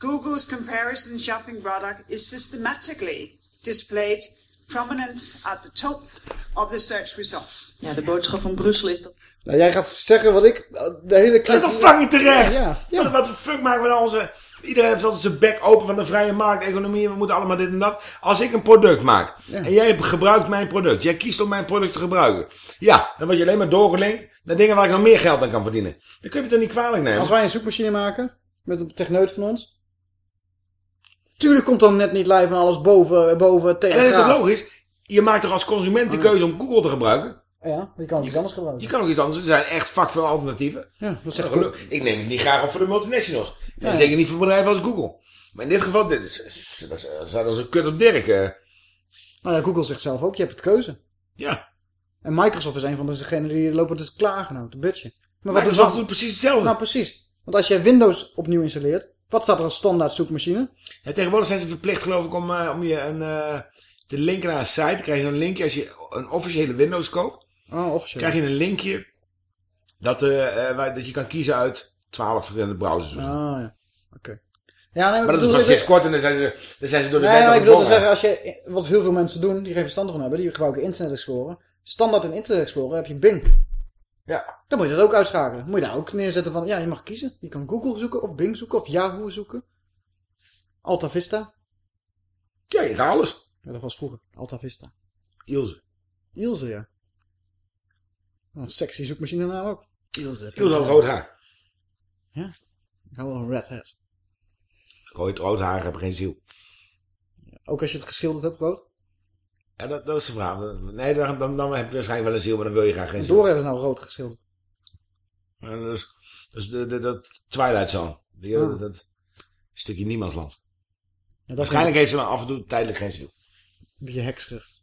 Google's comparison shopping product is systematically displayed prominent at the top of the search results.
Ja, de boodschap van Brussel is dat...
Nou, jij gaat zeggen wat ik... Eh, de hele
Dat is toch fucking terecht?
Ja, ja.
Wat, wat de fuck maken we nou onze... Iedereen heeft altijd zijn bek open van de vrije markteconomie. We moeten allemaal dit en dat. Als ik een product maak. En jij gebruikt mijn product. Jij kiest om mijn product te gebruiken. Ja, dan word je alleen maar doorgelinkt. Naar dingen waar ik nog meer geld aan kan verdienen. Dan kun je het toch niet kwalijk nemen.
Als wij een zoekmachine maken, met een techneut van ons. Tuurlijk komt dan net niet live en alles boven, boven
En dan is dat logisch. Je maakt toch als consument de keuze om Google te gebruiken?
Ja, je kan ook iets anders gebruiken.
Je kan ook iets anders. Er zijn echt vak veel alternatieven.
Ja, dat zegt
Geluk- Ik neem het niet graag op voor de multinationals. En
Ja.
zeker niet voor bedrijven als Google. Maar in dit geval, dit is, dat is, dat is als een kut op Dirk. eh.
Nou ja, Google zegt zelf ook, je hebt het keuze.
Ja.
En Microsoft is een van degenen die lopen te klagen nou, te bitchen. Maar
Microsoft
doen-
doet precies hetzelfde.
Nou, precies. Want als jij Windows opnieuw installeert, wat staat er als standaard zoekmachine?
Ja, tegenwoordig zijn ze verplicht geloof ik om, eh, om je een, eh, te linken naar een site. Dan krijg je een linkje als je een officiële Windows koopt.
Oh, officieel.
krijg je een linkje dat, eh, waar, dat je kan kiezen uit 12 verschillende browsers.
Ah, ja. Oké. Ja, nee,
maar dat is sinds kort en dan zijn ze, dan zijn ze door de
Nee,
wet
maar ik
het
wil te
bongen.
zeggen, als je, wat heel veel mensen doen, die geen verstand van hebben, die gebruiken Internet Explorer. Standaard in Internet Explorer heb je Bing.
Ja.
Dan moet je dat ook uitschakelen. Moet je daar ook neerzetten van, ja, je mag kiezen. Je kan Google zoeken, of Bing zoeken, of Yahoo zoeken. Alta Vista.
Ja, je alles.
Ja, dat was vroeger. Alta Vista.
Ilse.
Ilse, ja. Oh, sexy zoekmachine naam ook. Ilse.
Ilse had rood haar.
Ja. Ik hou wel een red hat.
Rood, rood haar hebben geen ziel.
Ook als je het geschilderd hebt, rood.
Ja, dat, dat is de vraag. Nee, dan, dan, dan heb je waarschijnlijk wel een ziel, maar dan wil je graag geen
En
ziel.
door hebben ze nou rood geschilderd.
Ja, dat is, dat is de, de, dat Twilight Zone. Die,
Ah.
dat, dat stukje niemandsland.
dat
Waarschijnlijk heeft ze dan af en toe tijdelijk geen ziel.
Een beetje hekschrift.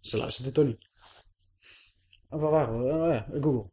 Ze luistert dit toch niet. Waar waren we? Ja, Google.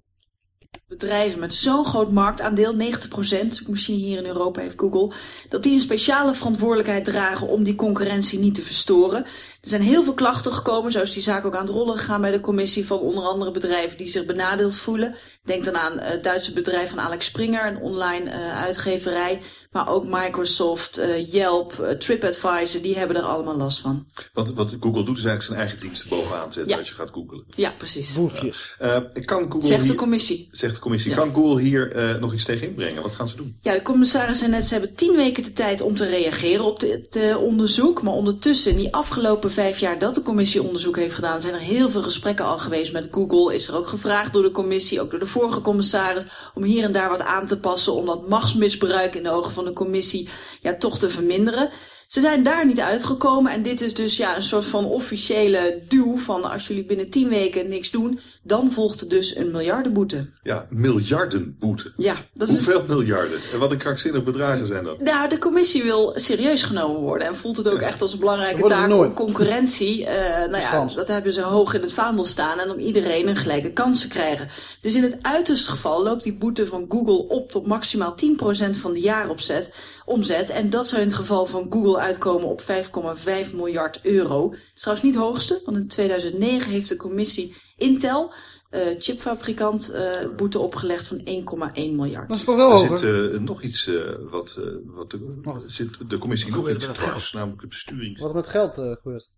Bedrijven met zo'n groot marktaandeel, 90% zoekmachine hier in Europa heeft Google, dat die een speciale verantwoordelijkheid dragen om die concurrentie niet te verstoren. Er zijn heel veel klachten gekomen, zo is die zaak ook aan het rollen gegaan bij de commissie van onder andere bedrijven die zich benadeeld voelen. Denk dan aan het Duitse bedrijf van Alex Springer, een online eh, uitgeverij, maar ook Microsoft, eh, Yelp, eh, TripAdvisor, die hebben er allemaal last van.
Want wat Google doet is eigenlijk zijn eigen diensten bovenaan zetten
Ja.
als je gaat googlen.
Ja, precies.
Boefjes.
Eh, kan Google
Zegt de commissie.
Zegt de commissie.
Ja.
Kan Google hier eh, nog iets tegen inbrengen? Wat gaan ze doen?
Ja, de commissaris zei net, ze hebben tien weken de tijd om te reageren op dit onderzoek. Maar ondertussen, in die afgelopen vijf jaar dat de commissie onderzoek heeft gedaan, zijn er heel veel gesprekken al geweest met Google. Is er ook gevraagd door de commissie, ook door de vorige commissaris, om hier en daar wat aan te passen. Om dat machtsmisbruik in de ogen van de commissie ja, toch te verminderen. Ze zijn daar niet uitgekomen en dit is dus ja, een soort van officiële duw van als jullie binnen tien weken niks doen, dan volgt er dus een miljardenboete.
Ja, miljarden boete.
Ja, dat is
Hoeveel miljarden? En wat een krankzinnig bedragen zijn dat?
Nou, de commissie wil serieus genomen worden en voelt het ook echt als een belangrijke taak om concurrentie. eh, nou ja, dat hebben ze hoog in het vaandel staan en om iedereen een gelijke kans te krijgen. Dus in het uiterste geval loopt die boete van Google op tot maximaal 10% van de jaaropzet, omzet. En dat zou in het geval van Google uitkomen op 5,5 miljard euro. Dat is trouwens niet het hoogste, want in 2009 heeft de commissie Intel, eh, chipfabrikant, eh, boete opgelegd van 1,1 miljard.
Dat is toch wel
er
hoger?
zit eh, nog iets eh, wat, eh, wat de, zit de commissie nog iets dwars, namelijk de besturings...
Wat er met geld eh, gebeurt.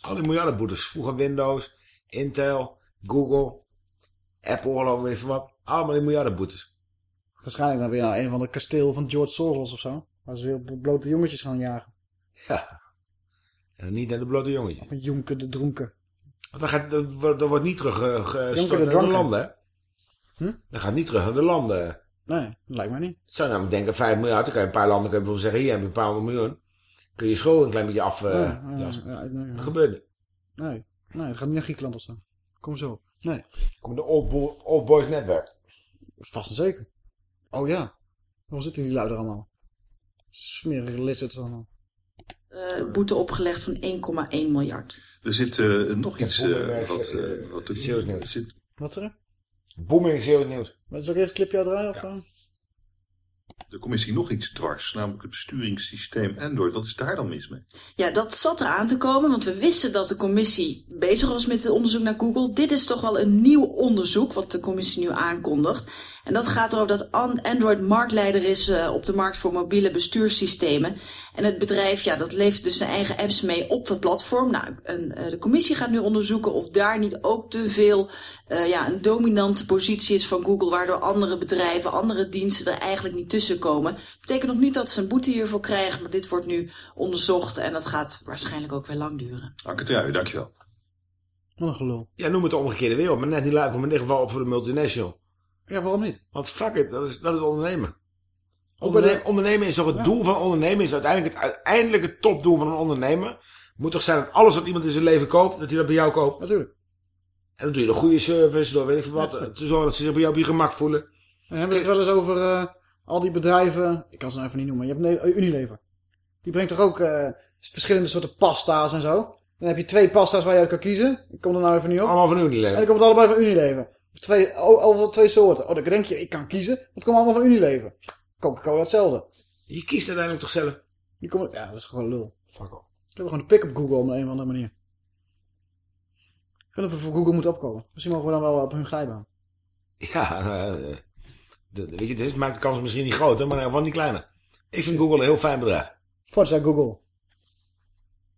Al die miljardenboetes. Vroeger Windows, Intel, Google, Apple, ik even wat. Allemaal die miljardenboetes.
Waarschijnlijk dan weer naar een van de kasteel van George Soros of zo. Waar ze weer blote jongetjes gaan jagen.
Ja. En niet naar de blote jongetje.
Of een Jonker de Dronken.
Want dat, gaat, dat, wordt- dat wordt niet terug eh,
de
naar landen?
Hm?
Dat gaat niet terug naar de landen.
Nee, dat lijkt mij niet.
Zou namelijk denken, 5 miljard, dan kan je een paar landen bijvoorbeeld zeggen, hier heb je een paar honderd miljoen. Kun je je schuld een klein beetje af. eh,
ja, nee, ja.
Dat gebeurt niet.
Nee, nee, het gaat niet naar Griekenland of zo. Kom zo. Nee.
Komt de Old, Bo- Old Boys Netwerk.
Vast en zeker. Oh ja. Waar zitten die lui er allemaal? Smerige lizards allemaal.
Eh, boete opgelegd van 1,1 miljard.
Er zit eh, nog iets eh,
Boemerang,
wat,
eh,
eh, wat er.
Wat is er?
Booming nieuws.
Wat is ook eerst een clipje draaien of zo?
De commissie nog iets dwars, namelijk het besturingssysteem Android. Wat is daar dan mis mee?
Ja, dat zat er aan te komen, want we wisten dat de commissie bezig was met het onderzoek naar Google. Dit is toch wel een nieuw onderzoek wat de commissie nu aankondigt. En dat gaat erover dat An- Android marktleider is eh, op de markt voor mobiele bestuurssystemen. En het bedrijf, ja, dat levert dus zijn eigen apps mee op dat platform. Nou, en, eh, de commissie gaat nu onderzoeken of daar niet ook te veel, eh, ja, een dominante positie is van Google, waardoor andere bedrijven, andere diensten er eigenlijk niet tussen komen. Betekent nog niet dat ze een boete hiervoor krijgen, maar dit wordt nu onderzocht en dat gaat waarschijnlijk ook weer lang duren.
Anke Truij, dankjewel.
Wat een gelul.
Ja, noem het de omgekeerde wereld, maar net niet lijkt me in dit geval op voor de multinational.
Ja, waarom niet?
Want fuck it, dat is, dat is ondernemen. Onderne- Ondernemen is toch het
Ja.
doel van ondernemen, is uiteindelijk het uiteindelijke topdoel van een ondernemer. Moet toch zijn dat alles wat iemand in zijn leven koopt, dat hij dat bij jou koopt.
Natuurlijk.
En dan doe je een goede service, door weet ik veel wat, te zorgen dat ze zich bij jou op je gemak voelen.
We hebben het wel eens over eh, al die bedrijven. Ik kan ze nou even niet noemen. Je hebt Unilever. Die brengt toch ook eh, verschillende soorten pasta's en zo. Dan heb je twee pasta's waar je uit kan kiezen. Ik kom er nou even niet op.
Allemaal van
En
Unilever.
dan komt het allebei van Unilever. Twee, o- overal twee soorten. Oh, dan denk je, ik kan kiezen. Het komt allemaal van Unilever. Coca-Cola hetzelfde.
Je kiest uiteindelijk toch zelf.
Die komen, ja, dat is gewoon lul.
Fuck off.
Ik heb gewoon de pick op Google op een of andere manier. Ik vind dat we voor Google moeten opkomen. Misschien mogen we dan wel op hun glijbaan.
Ja, eh, de- weet je, dit maakt de kans misschien niet groter, maar in geval niet kleiner. Ik vind Google een heel fijn bedrijf.
Forza Google.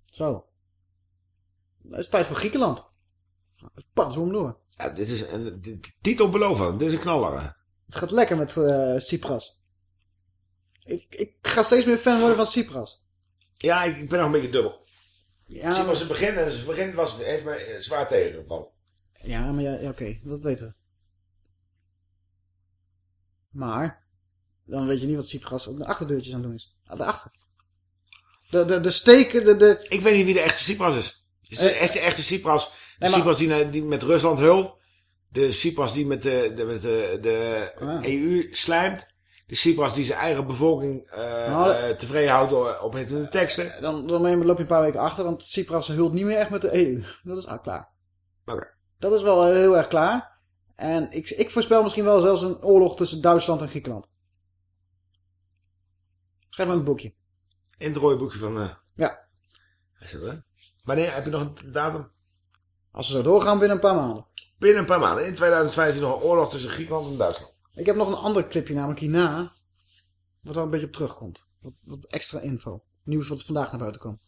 Zo. Het is tijd voor Griekenland. Pas, hem door.
Ja, dit is een de titel beloven. Dit is een knaller.
Het gaat lekker met Cypras. Ik, ik ga steeds meer fan worden van Cypras.
Ja, ik, ik ben nog een beetje dubbel.
Ja, maar-
maar... het begin, het begin was, heeft mij eh, zwaar tegengevallen.
Ja, maar ja, ja, oké, dat weten we. Maar, dan weet je niet wat Cypras op de achterdeurtjes aan het doen is. Aan de achter. De, de, de steken, de, de...
Ik weet niet wie de echte Cypras is. Is de
Eh,
echte, echte Cypras, de
nee, maar-
Cypras die, die met Rusland hult. De Cypras die met de, de, met de, de
Ah.
EU slijmt. De Cypras die zijn eigen bevolking eh,
Nou,
eh, tevreden houdt op de teksten.
Dan, dan loop je een paar weken achter, want Tsipras hult niet meer echt met de EU. Dat is al klaar.
Oké.
Dat is wel eh, heel erg klaar. En ik, ik voorspel misschien wel zelfs een oorlog tussen Duitsland en Griekenland. Schrijf maar een boekje.
In het rode boekje van... eh
Ja.
is dat, hè? Wanneer heb je nog een datum?
Als we zo doorgaan binnen een paar maanden.
Binnen een paar maanden. In 2015 nog een oorlog tussen Griekenland en Duitsland.
Ik heb nog een ander clipje, namelijk hierna. Wat daar een beetje op terugkomt. Wat, wat extra info. Nieuws wat vandaag naar buiten kwam.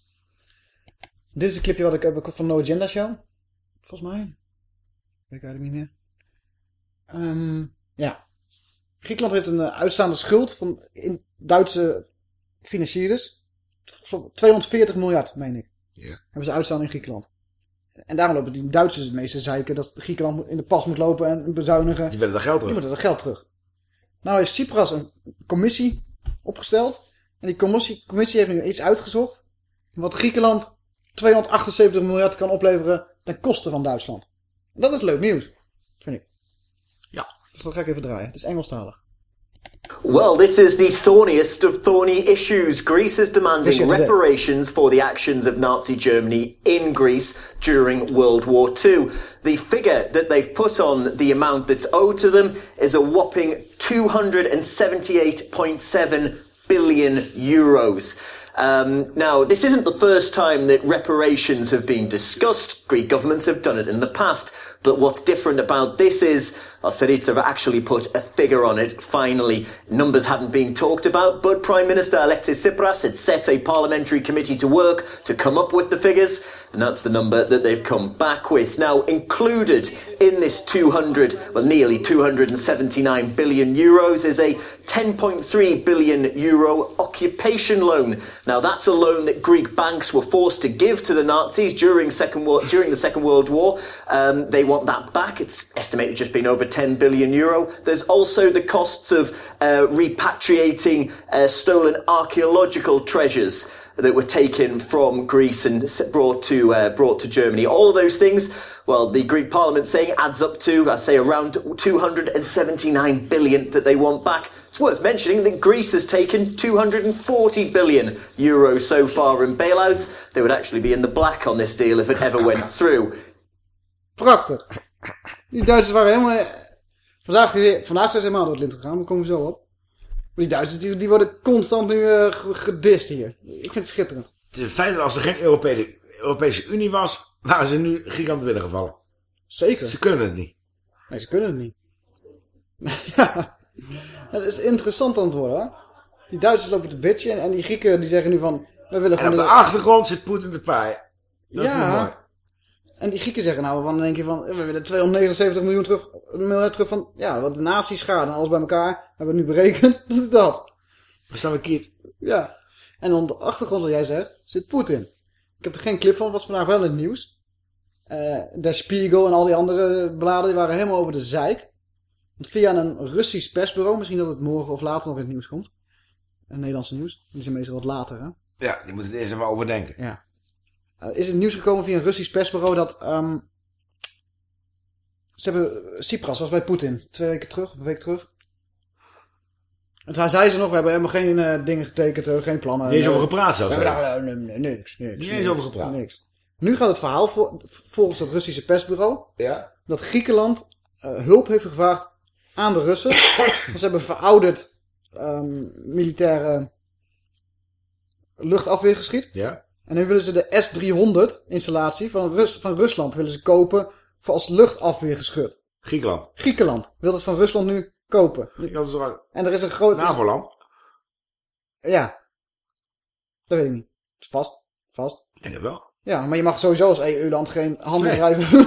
Dit is een clipje wat ik heb van No Agenda Show. Volgens mij. Weet ik eigenlijk niet meer. Ehm, ja. Griekenland heeft een eh, uitstaande schuld van in Duitse financierders. Van 240 miljard, meen ik.
Ja.
Hebben ze uitstaan in Griekenland. En daarom lopen die Duitsers het meeste zeiken dat Griekenland in de pas moet lopen en bezuinigen.
Die willen dat geld terug.
Die willen dat geld terug. Nou heeft Cypras een commissie opgesteld. En die commissie, commissie heeft nu iets uitgezocht. Wat Griekenland 278 miljard kan opleveren ten koste van Duitsland. En dat is leuk nieuws. Vind ik.
Ja.
Dus dat ga ik even draaien. Het is Engelstalig.
Well, this is the thorniest of thorny issues. Greece is demanding reparations for the actions of Nazi Germany in Greece during World War II. The figure that they've put on the amount that's owed to them is a whopping 278.7 billion euros. Um, now, this isn't the first time that reparations have been discussed. Greek governments have done it in the past. But what's different about this is, Syriza have actually put a figure on it, finally. Numbers hadn't been talked about, but Prime Minister Alexis Tsipras had set a parliamentary committee to work to come up with the figures, and that's the number that they've come back with. Now, included in this 200, well, nearly 279 billion euros is a 10.3 billion euro occupation loan. Now, that's a loan that Greek banks were forced to give to the Nazis during second World war, during the Second World War. Um, they want that back. It's estimated just being over 10 billion euro. There's also the costs of uh, repatriating uh, stolen archaeological treasures that were taken from Greece and brought to uh, brought to Germany. All of those things, well, the Greek Parliament saying adds up to, I say, around 279 billion that they want back. It's worth mentioning that Greece has taken 240 billion euros so far in bailouts. They would actually be in the black on this deal if it ever went through.
Prachtig. Die Duitsers waren helemaal... Vandaag, vandaag zijn ze helemaal door het lint gegaan, daar komen we zo op. Maar die Duitsers die, die worden constant nu eh, ge- gedist hier. Ik vind het schitterend.
Het feit dat als er geen Europese, Europese Unie was, waren ze nu gigant binnengevallen.
Zeker.
Ze kunnen het niet.
Nee, ze kunnen het niet. ja. Het is interessant aan het worden, hè? Die Duitsers lopen te bitchen en, en die Grieken die zeggen nu van... We willen
En op de
de-
achtergrond zit Poetin te paaien. Dat is
Ja.
mooi.
En die Grieken zeggen nou, van, dan denk je van, we willen 279 miljoen terug, miljard terug van, ja, wat de natieschade en alles bij elkaar, hebben we nu berekend, dat is dat.
We staan een kiet.
Ja. En op de achtergrond, wat jij zegt, zit Poetin. Ik heb er geen clip van, was vandaag wel in het nieuws. Eh Der Spiegel en al die andere bladen, die waren helemaal over de zeik. Want via een Russisch persbureau, misschien dat het morgen of later nog in het nieuws komt. Een Nederlandse nieuws, die zijn meestal wat later, hè.
Ja, die moeten het eerst even overdenken.
Ja. Eh, is het nieuws gekomen via een Russisch persbureau dat... ehm, ze hebben... Cypras was bij Poetin. Twee weken terug, of een week terug. En toen zei ze nog, we hebben helemaal geen eh, dingen getekend, geen plannen.
Niet eens over gepraat zelfs,
We hebben daar, eh, niks, niks.
Niet eens
niks,
over gepraat.
Niks. Nu gaat het verhaal vol- volgens dat Russische persbureau...
Ja.
dat Griekenland eh, hulp heeft gevraagd aan de Russen. Want ze hebben verouderd ehm, militaire luchtafweergeschiet.
Ja.
En nu willen ze de S-300 installatie van, Rus van Rusland willen ze kopen voor als luchtafweergeschut.
Griekenland.
Griekenland wil het van Rusland nu kopen.
Is
En er is een groot...
NAVO-land?
Ja. Dat weet ik niet. Het is vast. Vast.
Ik denk het wel.
Ja, maar je mag sowieso als EU-land geen handel
Nee.
drijven.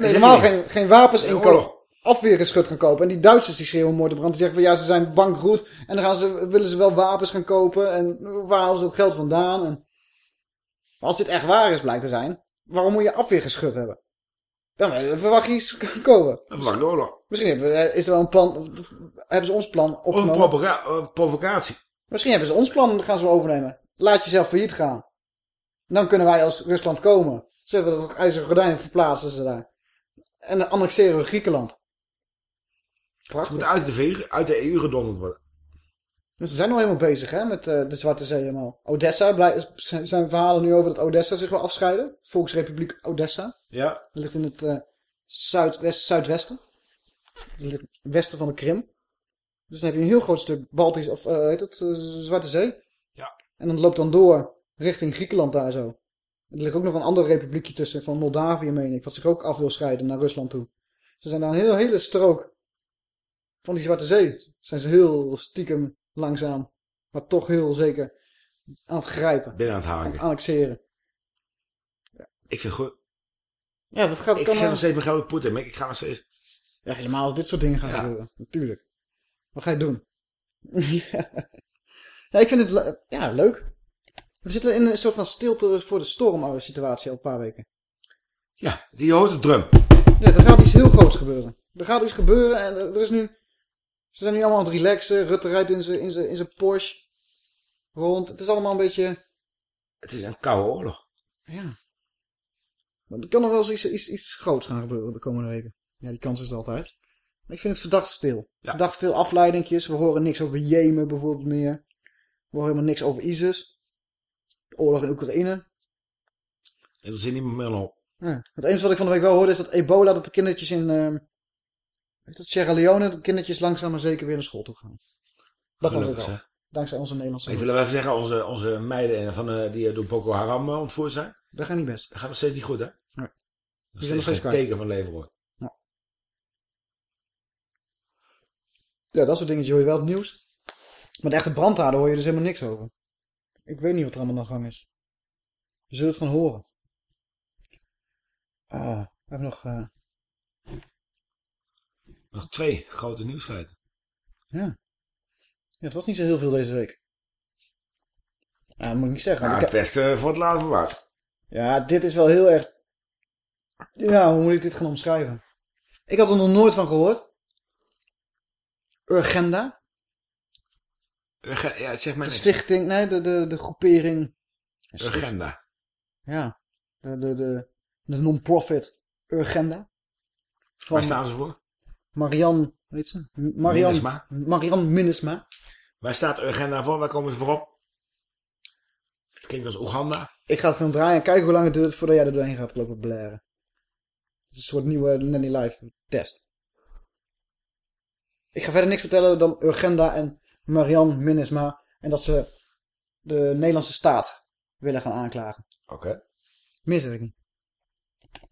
nee, geen, geen wapens inkopen. Afweergeschut gaan kopen. En die Duitsers die schreeuwen mooi de brand. Die zeggen van ja, ze zijn bankroet. En dan gaan ze, willen ze wel wapens gaan kopen. En waar halen ze dat geld vandaan? En maar als dit echt waar is, blijkt te zijn. Waarom moet je afweergeschut hebben? Dan verwacht je iets komen.
Verwacht oorlog.
Misschien hebben, is er wel een plan. Hebben ze ons plan
Of een
opgenomen?
provoca- eh, provocatie.
Misschien hebben ze ons plan, gaan ze wel overnemen. laat jezelf failliet gaan. Dan kunnen wij als Rusland komen. Ze hebben dat ijzeren gordijn verplaatsen ze daar. En dan annexeren we Griekenland.
Ze moeten uit de, EU, uit de EU gedonderd worden.
Dus ze zijn nog helemaal bezig hè, met uh, de Zwarte Zee helemaal. Odessa, blij, zijn verhalen nu over dat Odessa zich wil afscheiden. Volksrepubliek Odessa.
Ja.
Dat ligt in het uh, zuidwest, zuidwesten. Dat ligt westen van de Krim. Dus dan heb je een heel groot stuk Baltisch, of uh, heet het, Zwarte Zee.
Ja.
En dan loopt dan door richting Griekenland daar zo. Er ligt ook nog een ander republiekje tussen, van Moldavië meen ik, wat zich ook af wil scheiden naar Rusland toe. Ze zijn daar een heel, hele strook van die Zwarte Zee. Zijn ze heel stiekem langzaam, maar toch heel zeker aan het grijpen.
Binnen aan het haken.
Aan het annexeren.
Ja. Ik vind goed.
Ja, dat gaat...
Ik zet nog steeds mijn geld op Poetin, maar ik ga nog steeds...
Ja, helemaal als dit soort dingen gaan ja. gebeuren. Natuurlijk. Wat ga je doen? ja, ik vind het ja, leuk. We zitten in een soort van stilte voor de storm situatie al een paar weken.
Ja, die hoort de drum.
Ja, er gaat iets heel groots gebeuren. Er gaat iets gebeuren en er is nu... Ze zijn nu allemaal aan het relaxen. Rutte rijdt in zijn in zijn in zijn Porsche rond. Het is allemaal een beetje...
Het is een koude oorlog.
Ja. Maar er kan nog wel eens iets, iets, iets groots gaan gebeuren de komende weken. Ja, die kans is er altijd. Maar ik vind het verdacht stil. Ja. Verdacht veel afleidingjes. We horen niks over Jemen bijvoorbeeld meer. We horen helemaal niks over ISIS. De oorlog in Oekraïne.
En er zit niemand meer op.
Ja. Het enige wat ik van de week wel hoorde is dat ebola, dat de kindertjes in... Uh, weet dat, Sierra Leone, de kindertjes langzaam maar zeker weer naar school toe gaan. Dat was ik wel. Dankzij onze Nederlandse...
Ik wil even zeggen, onze, onze meiden van, uh, die door Boko Haram uh, ontvoerd zijn.
Dat gaat niet best.
Dat gaat nog steeds niet goed, hè?
Nee.
Dat is nog steeds een teken van leven, hoor.
Ja. ja, dat soort dingetjes hoor je wel het nieuws. Maar de echte brandhaarden hoor je dus helemaal niks over. Ik weet niet wat er allemaal aan de gang is. We zullen het gaan horen. Ah, we hebben nog... Uh...
Nog twee grote nieuwsfeiten.
Ja. Ja, het was niet zo heel veel deze week. Dat moet ik niet zeggen.
Ja, het beste voor het laatste bewaard.
Ja, dit is wel heel erg... Ja, hoe moet ik dit gaan omschrijven? Ik had er nog nooit van gehoord. Urgenda.
Urge ja, zeg maar
De stichting, nee, de, de, de groepering...
Urgenda.
Ja, de, de, de, de non-profit Urgenda.
Van Waar staan ze voor?
Marian, weet ze? Marian
Minnesma.
Marian Minnesma.
Waar staat Urgenda voor? Waar komen ze voor op? Het klinkt als Oeganda.
Ik ga het film draaien en kijken hoe lang het duurt voordat jij er doorheen gaat lopen blaren. Het is een soort nieuwe Nanny Live test. Ik ga verder niks vertellen dan Urgenda en Marian Minnesma. En dat ze de Nederlandse staat willen gaan aanklagen.
Oké. Okay.
Meer zeg ik niet.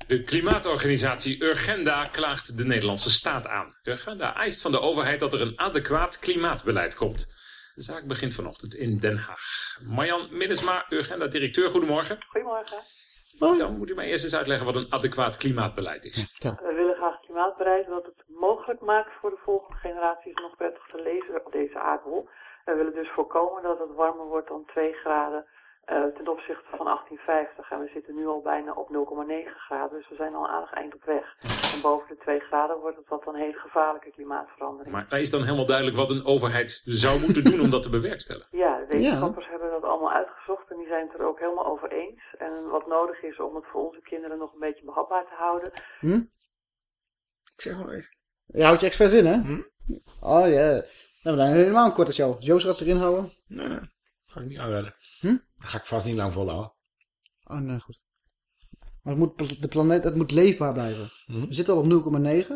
De klimaatorganisatie Urgenda klaagt de Nederlandse staat aan. Urgenda eist van de overheid dat er een adequaat klimaatbeleid komt. De zaak begint vanochtend in Den Haag. Marjan Minnesma, Urgenda-directeur, goedemorgen.
Goedemorgen.
Dan moet u mij eerst eens uitleggen wat een adequaat klimaatbeleid is.
Ja, We willen graag klimaatbeleid dat het mogelijk maakt voor de volgende generaties nog prettig te leven op deze aardbol. We willen dus voorkomen dat het warmer wordt dan 2 graden ten opzichte van 1850. En we zitten nu al bijna op 0,9 graden, dus we zijn al aardig eind op weg. En boven de 2 graden wordt het wat een hele gevaarlijke klimaatverandering.
Maar is dan helemaal duidelijk wat een overheid zou moeten doen om dat te bewerkstelligen?
Ja, de wetenschappers ja. hebben dat allemaal uitgezocht en die zijn het er ook helemaal over eens. En wat nodig is om het voor onze kinderen nog een beetje behapbaar te houden.
Hm?
Ik zeg maar even.
Je houdt je expres in, hè?
Hm?
Oh ja. Nou, dan helemaal een korte show. Joost gaat ze erin houden?
Nee, nee. Ga ik niet aanraden.
Hm?
Dat ga ik vast niet lang volhouden.
Oh, nee, goed. Maar het moet, de planeet, het moet leefbaar blijven.
Hm?
We zitten al op 0,9.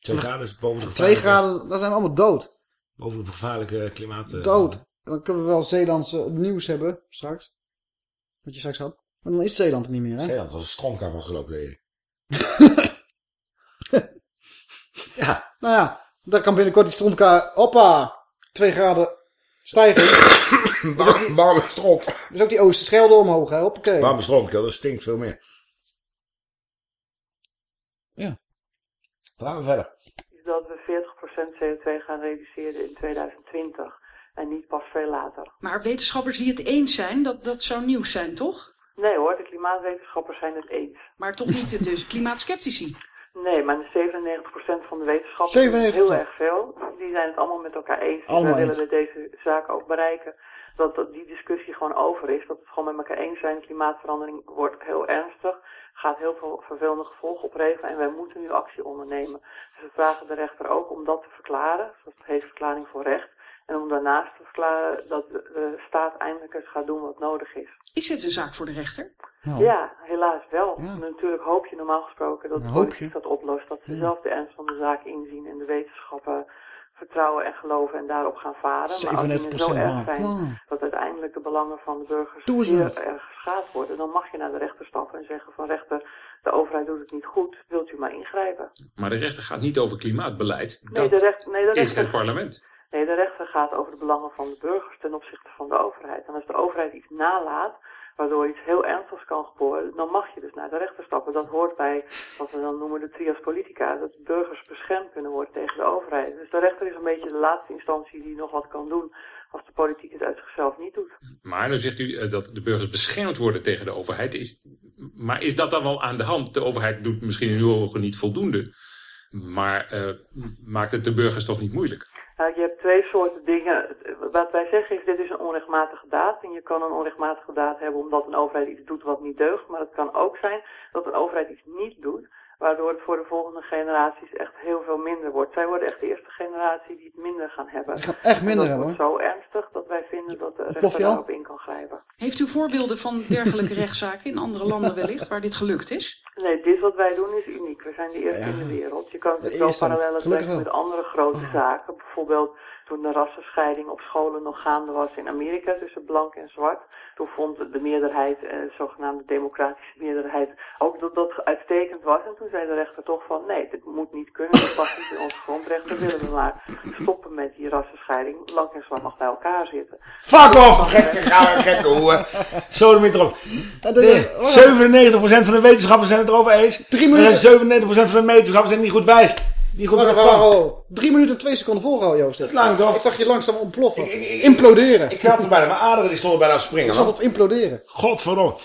2 graden is boven de
2 graden, dan zijn we allemaal dood.
Boven de gevaarlijke klimaat. Uh,
dood. Dan kunnen we wel Zeelandse nieuws hebben, straks. Wat je straks had. Maar dan is Zeeland er niet meer, hè?
Zeeland was een stromkar vastgelopen, weet ja.
Nou ja, daar kan binnenkort die stromkar, hoppa, 2 graden stijgen.
Warm, warme stront.
Dus ook die Oosterschelde omhoog, hè? Hoppakee.
Warme stront, dat stinkt veel meer.
Ja.
Laten we verder.
Is dat we 40% CO2 gaan reduceren in 2020 en niet pas veel later.
Maar wetenschappers die het eens zijn, dat, dat zou nieuws zijn, toch?
Nee hoor, de klimaatwetenschappers zijn het eens.
Maar toch niet de dus klimaatskeptici?
Nee, maar de 97% van de wetenschappers, dat is
97%.
heel erg veel, die zijn het allemaal met elkaar eens.
Allemaal
we willen met deze zaak ook bereiken dat, dat die discussie gewoon over is. Dat we het gewoon met elkaar eens zijn. Klimaatverandering wordt heel ernstig, gaat heel veel vervelende gevolgen opleveren en wij moeten nu actie ondernemen. Dus we vragen de rechter ook om dat te verklaren, zoals het heet verklaring voor recht. En om daarnaast te verklaren dat de, staat eindelijk eens gaat doen wat nodig is.
Is dit een zaak voor de rechter?
Ja, helaas wel. Natuurlijk hoop je normaal gesproken dat de dat oplost. Dat ze zelf de ernst van de zaak inzien en de wetenschappen vertrouwen en geloven en daarop gaan varen. Maar als dingen zo
97%
erg
maar.
zijn
Ja.
dat uiteindelijk de belangen van de burgers erg geschaad worden, dan mag je naar de rechter stappen en zeggen van rechter, de overheid doet het niet goed, wilt u maar ingrijpen.
Maar de rechter gaat niet over klimaatbeleid.
Nee,
Dat
de recht, nee, de
is
rechter
het parlement.
Nee, de rechter gaat over de belangen van de burgers ten opzichte van de overheid. En als de overheid iets nalaat, waardoor iets heel ernstigs kan gebeuren, dan mag je dus naar de rechter stappen. Dat hoort bij wat we dan noemen de trias politica, dat burgers beschermd kunnen worden tegen de overheid. Dus de rechter is een beetje de laatste instantie die nog wat kan doen als de politiek het uit zichzelf niet doet.
Maar nu zegt u eh, dat de burgers beschermd worden tegen de overheid. Is, maar is dat dan wel aan de hand? De overheid doet misschien in uw ogen niet voldoende. Maar eh, maakt het de burgers toch niet moeilijk?
Nou, je hebt twee soorten dingen. Wat wij zeggen is, dit is een onrechtmatige daad. En je kan een onrechtmatige daad hebben omdat een overheid iets doet wat niet deugt. Maar het kan ook zijn dat een overheid iets niet doet, waardoor het voor de volgende generaties echt heel veel minder wordt. Zij worden echt de eerste generatie die het minder gaan hebben.
Die gaan echt minder hebben,
wordt zo ernstig dat wij vinden dat de rechter daarop in kan grijpen.
Heeft u voorbeelden van dergelijke rechtszaken in andere landen wellicht, waar dit gelukt is?
Nee, dit wat wij doen is uniek. We zijn de eerste in de wereld. Je kan natuurlijk wel parallellen trekken met andere grote zaken. Bijvoorbeeld toen de rassenscheiding op scholen nog gaande was in Amerika tussen blank en zwart. Toen vond de meerderheid, eh, de zogenaamde democratische meerderheid, ook dat dat uitstekend was. En toen zei de rechter toch van nee, dit moet niet kunnen. Dat past niet in onze grondrechten. Willen we maar stoppen met die rassenscheiding. Blank en zwart mag bij elkaar zitten.
Fuck off, gekke, gekke, gekke hoer. Zo ermee erop. De-
wat?
97% van de wetenschappers zijn het erover eens.
Drie minuten.
En 97% van de wetenschappers zijn niet goed wijs.
Wacht,
het
wacht, wacht, wacht. Drie minuten en twee seconden volgehouden, Joost. Dat
is lang toch?
Ik zag je langzaam ontploffen. Imploderen.
Ik knapte bijna. Mijn aderen die stonden bijna op springen.
Ik zat op imploderen.
Godverdomme. 97%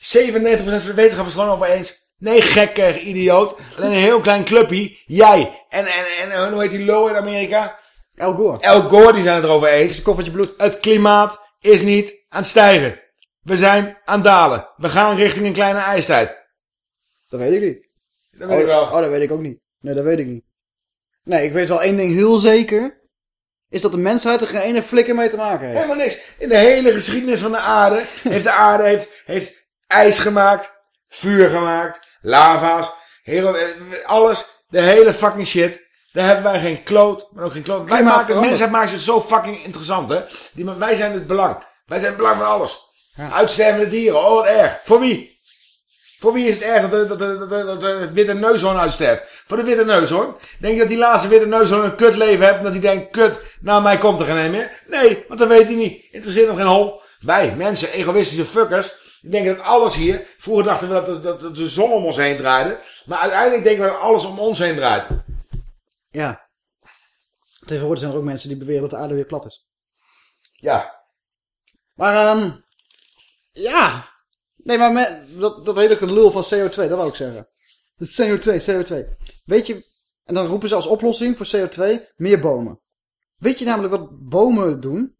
van de wetenschappers zijn het over eens. Nee, gekke idioot. Alleen een heel klein clubje. Jij. En, en, en hoe heet die low in Amerika?
El Gore.
El Gore, die zijn het erover eens.
koffertje bloed.
Het klimaat is niet aan het stijgen. We zijn aan het dalen. We gaan richting een kleine ijstijd.
Dat weet ik niet.
Dat weet ik
oh,
wel.
Oh, dat weet ik ook niet. Nee, dat weet ik niet. Nee, ik weet wel één ding heel zeker. Is dat de mensheid er geen ene flikker mee te maken heeft.
Helemaal niks. In de hele geschiedenis van de aarde heeft de aarde heeft, heeft ijs gemaakt, vuur gemaakt, lava's, heel, eh, alles, de hele fucking shit. Daar hebben wij geen kloot, maar ook geen kloot. Wij maken, de mensheid maakt zich zo fucking interessant, hè. Die, wij zijn het belang. Wij zijn het belang van alles. Uitstervende dieren, oh wat erg. Voor wie? Voor wie is het erg dat, de- dat, de- dat, de- witte neushoorn uitsterft? Voor de witte neushoorn? Denk je dat die laatste witte neushoorn een kut leven heeft en dat hij denkt, kut, na mij komt er geen een meer? Nee, want dat weet hij niet. Interesseert hem geen hol. Wij, mensen, egoïstische fuckers, die denken dat alles hier... Vroeger dachten we dat, dat, dat, dat de zon om ons heen draaide. Maar uiteindelijk denken we dat alles om ons heen draait.
Ja. Tegenwoordig zijn er ook mensen die beweren dat de aarde weer plat is.
Ja.
Maar, ehm ja. Nee, maar me- dat, dat hele gelul van CO2, dat wou ik zeggen. Het CO2, CO2. Weet je, en dan roepen ze als oplossing voor CO2 meer bomen. Weet je namelijk wat bomen doen?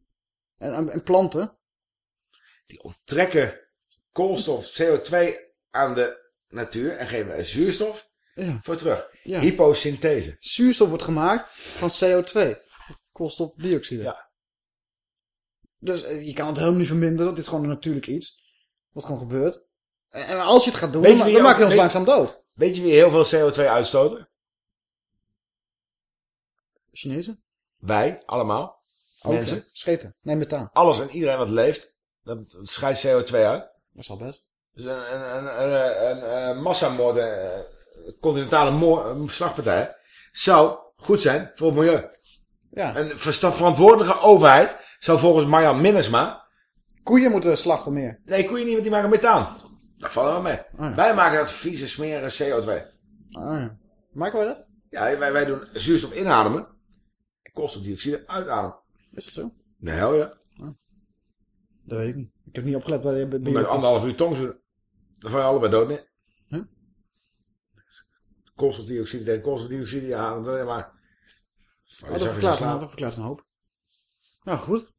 En, en, en planten?
Trekken koolstof, CO2 aan de natuur en geven er zuurstof
Ja.
voor terug.
Ja.
Hyposynthese.
Zuurstof wordt gemaakt van CO2. Koolstofdioxide.
Ja.
Dus eh, je kan het helemaal niet verminderen. Dit is gewoon een natuurlijk iets. Wat gewoon gebeurt. En als je het gaat doen, dan,
wie
dan
ook-
maak je ons
weet-
langzaam dood.
Weet je wie heel veel CO2 uitstoten?
Chinezen?
Wij, allemaal. Mensen.
Scheten. Nee, methaan.
Alles en iedereen wat leeft, dat scheidt CO2 uit.
Dat is al best.
Dus een, een, een, een, een, massamoord, een continentale moor, een slagpartij, zou goed zijn voor het milieu.
Ja.
Een verantwoordelijke overheid zou volgens Marjan Minnesma...
Koeien moeten slachten meer.
Nee, koeien niet, want die maken methaan. Dat valt wel mee.
ja.
Wij maken dat vieze, smerige CO2.
Ah, ja. Maken wij dat?
Ja, wij, wij doen zuurstof inademen en koolstofdioxide uitademen.
Is dat zo?
De hel ja.
Dat weet ik niet. Ik heb niet opgelet bij de bij
Met anderhalf uur tongzoenen. Dan val je allebei dood neer.
Huh?
koolstofdioxide tegen koolstofdioxide, ja, maar...
Oh, dat, verklaart, dat verklaart een hoop. Nou, goed.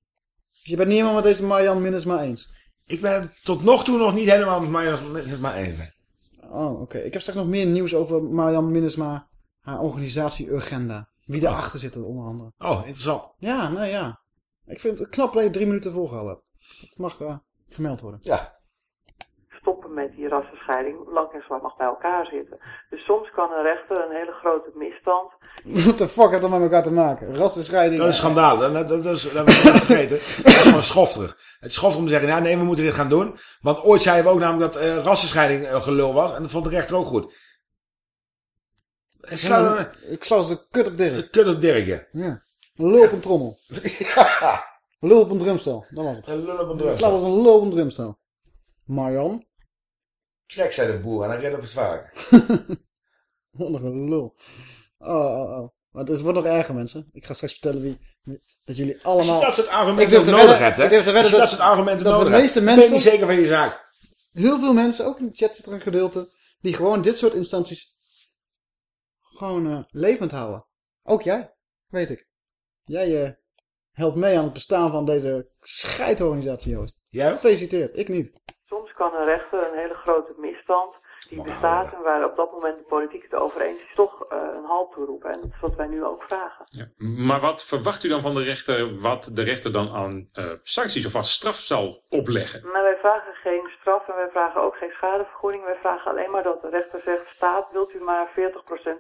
Dus je bent niet helemaal met deze Marjan Minnesma eens?
Ik ben het tot nog toe nog niet helemaal met Marjan Minnesma eens.
Oh, oké. Ik heb straks nog meer nieuws over Marjan Minnesma, haar organisatie Urgenda. Wie daarachter zit er onder andere.
Oh, interessant.
Ja, nou ja. Ik vind het knap dat je drie minuten volgehouden hebt. Dat mag uh, vermeld worden.
Ja.
Stoppen met die rassenscheiding. Lang en zwart mag bij elkaar zitten. Dus soms kan een rechter een hele grote misstand...
What the fuck heeft dat met elkaar te maken? Rassenscheiding...
Dat is schandaal. Dat, dat, dat, is, dat hebben we niet vergeten. Dat is gewoon schofterig. Het is schofterig om te zeggen, ja, nee, we moeten dit gaan doen. Want ooit zeiden we ook namelijk dat uh, rassenscheiding uh, gelul was. En dat vond de rechter ook goed.
Ik sla, ik sla als de kut op Dirk.
De kut op Dirk, ja.
ja. Lul op een trommel. ja. Lul op een drumstel, dat was het.
Een lul op een drumstel.
Sla als een lul op een drumstel. Marjan.
Trek, zei de boer en hij redt op het vaak.
Wat een lul. Oh, oh, oh. Maar het wordt nog erger, mensen. Ik ga straks vertellen wie, dat jullie allemaal...
Als je dat soort argumenten nodig
wedden,
hebt, hè?
Ik durf te wedden
dat,
dat,
soort argumenten
dat
nodig
de meeste
hebt,
mensen...
ben je niet zeker van je zaak.
Heel veel mensen, ook in de chat zit er een gedeelte, die gewoon dit soort instanties gewoon uh, levend houden. Ook jij, weet ik. Jij uh, helpt mee aan het bestaan van deze scheidorganisatie, Joost.
Ja?
Gefeliciteerd, ik niet.
Kan een rechter een hele grote misstand die bestaat en waar op dat moment de politiek het over eens is, toch uh, een halt toeroepen. En dat is wat wij nu ook vragen.
Ja. Maar wat verwacht u dan van de rechter, wat de rechter dan aan uh, sancties of als straf zal opleggen?
Nou, wij vragen geen straf en wij vragen ook geen schadevergoeding. Wij vragen alleen maar dat de rechter zegt, staat, wilt u maar 40%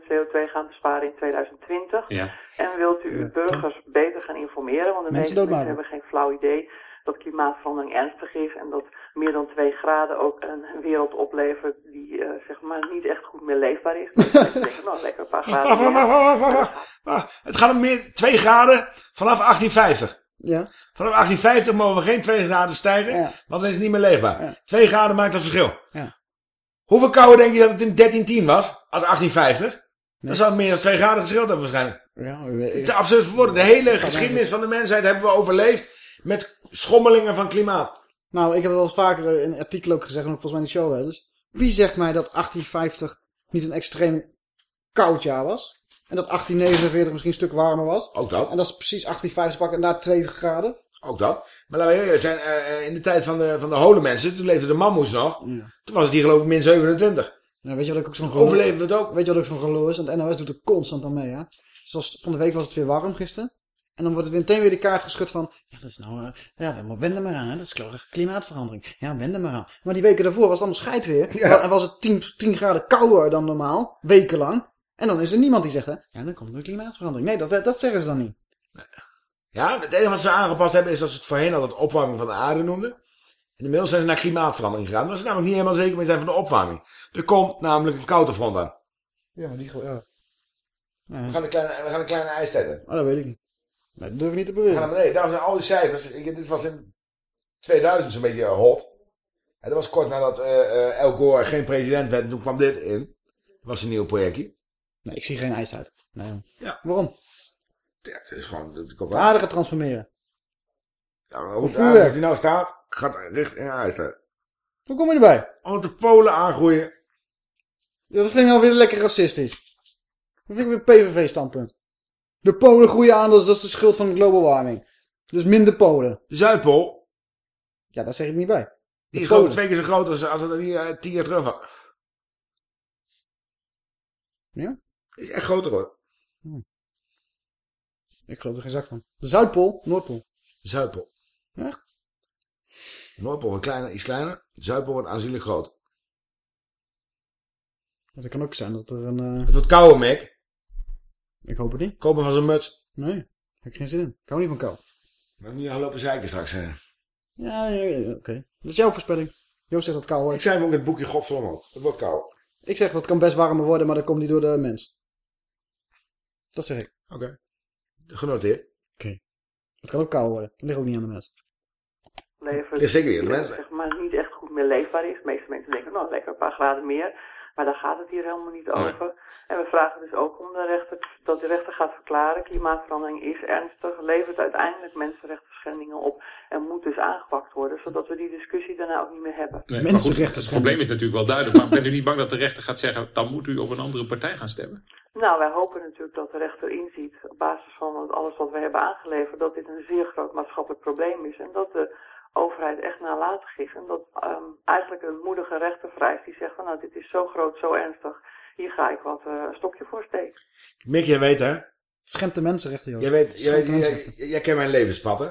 CO2 gaan besparen in 2020?
Ja.
En wilt u uw burgers beter gaan informeren? Want de
Mensen
meeste mensen hebben geen flauw idee dat klimaatverandering ernstig is en dat meer dan 2 graden ook een wereld oplevert die uh, zeg maar niet echt goed meer leefbaar is. Dus denken, nou lekker een paar graden.
Wacht, wacht, wacht, wacht, wacht, wacht. Het gaat om meer 2 graden vanaf 1850.
Ja.
Vanaf 1850 mogen we geen 2 graden stijgen,
Ja.
want dan is het niet meer leefbaar.
Ja.
2 graden maakt dat verschil.
Ja.
Hoeveel kouder denk je dat het in 1310 was, als 1850? Dan zou het meer dan 2 graden geschild hebben waarschijnlijk.
Ja,
Het is te absurd voor woorden. De hele geschiedenis van de mensheid hebben we overleefd met schommelingen van klimaat.
Nou, ik heb het wel eens vaker in een artikel ook gezegd, en ook volgens mij in de show wel eens. Wie zegt mij dat 1850 niet een extreem koud jaar was? En dat 1849 misschien een stuk warmer was?
Ook dat.
En dat is precies 1850 pakken en daar 2 graden?
Ook dat. Maar laten we eerlijk zijn, uh, in de tijd van de, van de holenmensen, toen leefden de mammoes nog.
Ja.
Toen was het hier geloof ik min 27.
Ja, weet je wat ik ook zo'n gelul...
Overleven we het ook.
Weet je wat ook zo'n gelul is? Want de NOS doet er constant aan mee, hè? Zoals van de week was het weer warm gisteren. En dan wordt het weer meteen weer de kaart geschud van... Ja, dat is nou... Uh, ja, maar wend er maar aan, hè? Dat is klimaatverandering. Ja, wend er maar aan. Maar die weken daarvoor was het allemaal scheidweer.
Ja.
En was het 10, 10 graden kouder dan normaal. Wekenlang. En dan is er niemand die zegt, hè? Ja, dan komt er klimaatverandering. Nee, dat, dat, dat zeggen ze dan niet.
Ja, het enige wat ze aangepast hebben is dat ze het voorheen altijd opwarming van de aarde noemden. En inmiddels zijn ze naar klimaatverandering gegaan. Maar ze namelijk niet helemaal zeker mee zijn van de opwarming. Er komt namelijk een koude front aan.
Ja, maar die... Ja.
We gaan een kleine, we gaan een kleine ijstijd.
Oh, dat weet ik niet. Nee, dat durf ik niet te beweren.
naar beneden. Daarom zijn al die cijfers. Ik, dit was in 2000 zo'n beetje hot. En dat was kort nadat uh, uh, El Gore geen president werd. En toen kwam dit in. Dat was een nieuw projectje.
Nee, ik zie geen ijs uit. Nee.
Ja.
Waarom?
Ja, het is gewoon... Het
De aarde gaat transformeren.
Ja, maar hoe
vuurwerk.
als die nou staat, gaat richting ijstijd.
Hoe kom je erbij?
Omdat de Polen aangroeien.
Ja, dat vind ik nou weer lekker racistisch. Dat vind ik weer PVV-standpunt. De Polen groeien aan, dus dat is de schuld van global warming. Dus minder Polen.
De Zuidpool,
Ja, daar zeg ik niet bij.
die
De
is gewoon twee keer zo groot als, als het hier uh, tien jaar terug was.
Ja?
Is echt groter hoor.
Ik geloof er geen zak van. De Zuidpool, Noordpool.
De Zuidpool.
Echt?
De Noordpool wordt kleiner, iets kleiner. De Zuidpool wordt aanzienlijk groter.
Het kan ook zijn dat er een... eh,
Het wordt kouder, Mick.
Ik hoop het niet.
Koop maar van zo'n muts.
Nee, daar heb ik geen zin in. Ik hou niet van kou.
Maar niet gaan lopen zeiken straks. Hè.
Ja, ja, ja, oké. Dat is jouw voorspelling. Joost zegt dat het koud
Ik
wordt.
zei hem ook in het boekje Godverdomme ook. Het wordt kouder.
Ik zeg dat het kan best warmer worden, maar dat komt niet door de mens. Dat zeg ik.
Oké. Genoteerd.
Het kan ook koud worden. Dat ligt ook niet aan de mens.
levert
Ja, zeker niet, de
die,
mensen.
zeg maar, niet echt goed meer leefbaar is. De meeste mensen denken, nou lekker een paar graden meer. Maar daar gaat het hier helemaal niet
Nee.
over. En we vragen dus ook om de rechter, dat de rechter gaat verklaren, klimaatverandering is ernstig, levert uiteindelijk mensenrechten schendingen op en moet dus aangepakt worden, zodat we die discussie daarna ook niet meer hebben.
Nee, maar goed, het probleem is natuurlijk wel duidelijk. Maar bent u niet bang dat de rechter gaat zeggen... dan moet u op een andere partij gaan stemmen?
Nou, wij hopen natuurlijk dat de rechter inziet, op basis van alles wat we hebben aangeleverd, dat dit een zeer groot maatschappelijk probleem is. En dat de overheid echt nalatig is. En dat ehm, eigenlijk een moedige rechter vereist die zegt van nou, dit is zo groot, zo ernstig, hier ga ik wat eh, een stokje voor steken.
Mick, jij weet hè?
Schendt de mensenrechten, joh.
Jij weet, jij, jij,
mensenrechten.
jij, jij kent mijn levenspad hè?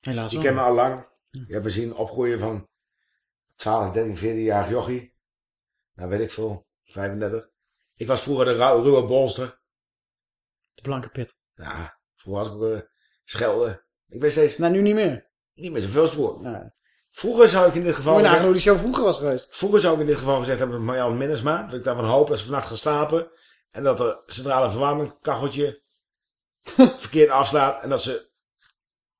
Helaas
Je kent me al lang. Je hebt me zien opgroeien van 12, 13, 14 jaar jochie. Nou weet ik veel, 35. Ik was vroeger de ru- ruwe bolster.
De blanke pit.
Ja, vroeger was ik ook uh, schelden. Ik ben steeds...
Nee, nu niet meer.
Niet meer zoveel als vroeger.
Nee.
Vroeger zou ik in dit geval... Gezegd-
hoe die show vroeger was geweest.
Vroeger zou ik in dit geval gezegd hebben met Marjan Minnesma. Dat ik daarvan hoop dat ze vannacht gaan slapen. En dat er centrale verwarmingkacheltje verkeerd afslaat. En dat ze...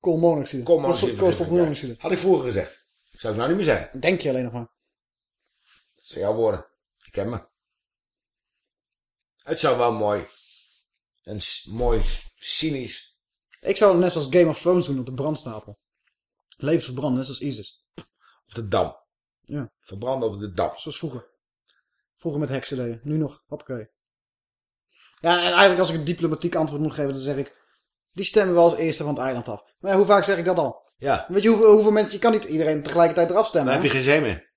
Koolmonoxide.
Koolmonoxide.
Koolstofmonoxide.
Had ik vroeger gezegd. Zou ik nou niet meer zeggen.
Denk je alleen nog maar.
Dat zijn jouw woorden. Ik ken me. Het zou wel mooi. En mooi cynisch.
Ik zou het net zoals Game of Thrones doen op de brandstapel. Levensverbranden, net zoals ISIS.
Op de dam.
Ja.
Verbranden op de dam.
Zoals vroeger. Vroeger met heksen deden. Nu nog. Hoppakee. Ja, en eigenlijk als ik een diplomatiek antwoord moet geven, dan zeg ik... Die stemmen wel als eerste van het eiland af. Maar ja, hoe vaak zeg ik dat al?
Ja.
Weet je hoeveel, hoeveel mensen... Je kan niet iedereen tegelijkertijd eraf stemmen.
Dan heb je geen zee meer.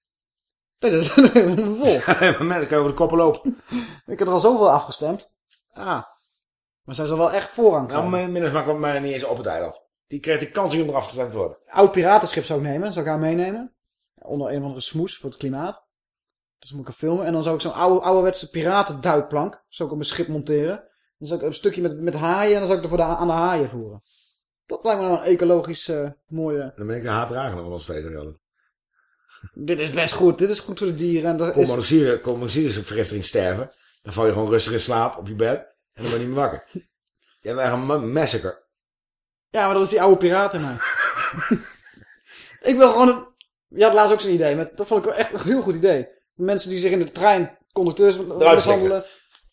Nee, dat is vol.
Dan kan je over de koppen lopen.
Ik heb er al zoveel afgestemd. Ah. Maar zij zal wel echt voorrang
Nou,
krijgen.
Minnesma kwam mij niet eens op het eiland. Die kreeg de kans om eraf gestemd te worden.
Oud piratenschip zou ik nemen. Zou ik haar meenemen. Onder een of andere smoes voor het klimaat. Dus moet ik er filmen. En dan zou ik zo'n oude, ouderwetse piratenduikplank. Zou ik op mijn schip monteren. Dan zou ik een stukje met, met haaien. En dan zou ik er voor de, aan de haaien voeren. Dat lijkt me nou een ecologisch eh, mooie...
Dan ben ik de haatdrager van ons steeds altijd.
Dit is best goed. Dit is goed voor de dieren. En dat is...
Koolmonoxide, koolmonoxidevergiftiging sterven. Dan val je gewoon rustig in slaap op je bed. En dan ben je niet meer wakker. Je hebt echt een ma- massacre.
Ja, maar dat is die oude piraat in mij. ik wil gewoon een... Je had laatst ook zo'n idee. Dat vond ik wel echt een heel goed idee. Mensen die zich in de trein, conducteurs mishandelen...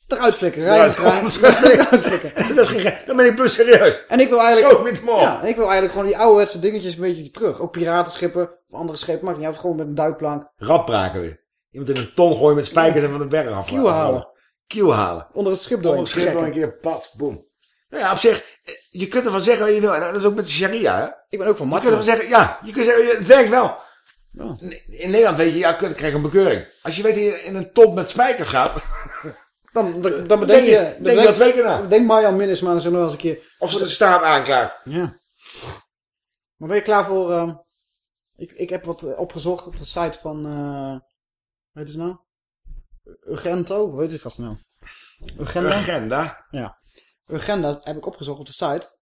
Eruit flikkeren. Rijden in de trein. Eruit flikkeren.
Dat is geen- Dan ben ik plus serieus.
En ik wil eigenlijk...
Zo, met hem.
Ja, en ik wil eigenlijk gewoon die ouderwetse dingetjes een beetje terug. Ook piratenschippen of andere schepen. Maakt niet uit. Gewoon met een duikplank.
Radbraken weer. Iemand in een ton gooien met spijkers en van de berg af.
Kiel halen.
Kiel halen.
Onder het schip door.
Onder het schip door een keer, pat, boem. Nou ja, op zich, eh, je kunt ervan zeggen wat je wil. En dat is ook met de sharia, hè.
Ik ben ook van
Je
Martin.
kunt ervan zeggen, ja, je kunt zeggen, het werkt wel.
Ja.
In Nederland weet je, ja, ik krijg een bekeuring. Als je weet dat je in een ton met spijkers gaat,
Dan, dan, dan
denk
bedenk
je,
je...
denk je wel twee keer na.
Denk Marjan Minnesma zo nog eens een keer...
Of ze de staat aanklaagt.
Ja. Maar ben je klaar voor... ehm, ik, ik heb wat eh, opgezocht op de site van... eh weet je nou? Urgento? Hoe heet die gast nou? Urgenda?
Agenda.
Ja. Urgenda heb ik opgezocht op de site.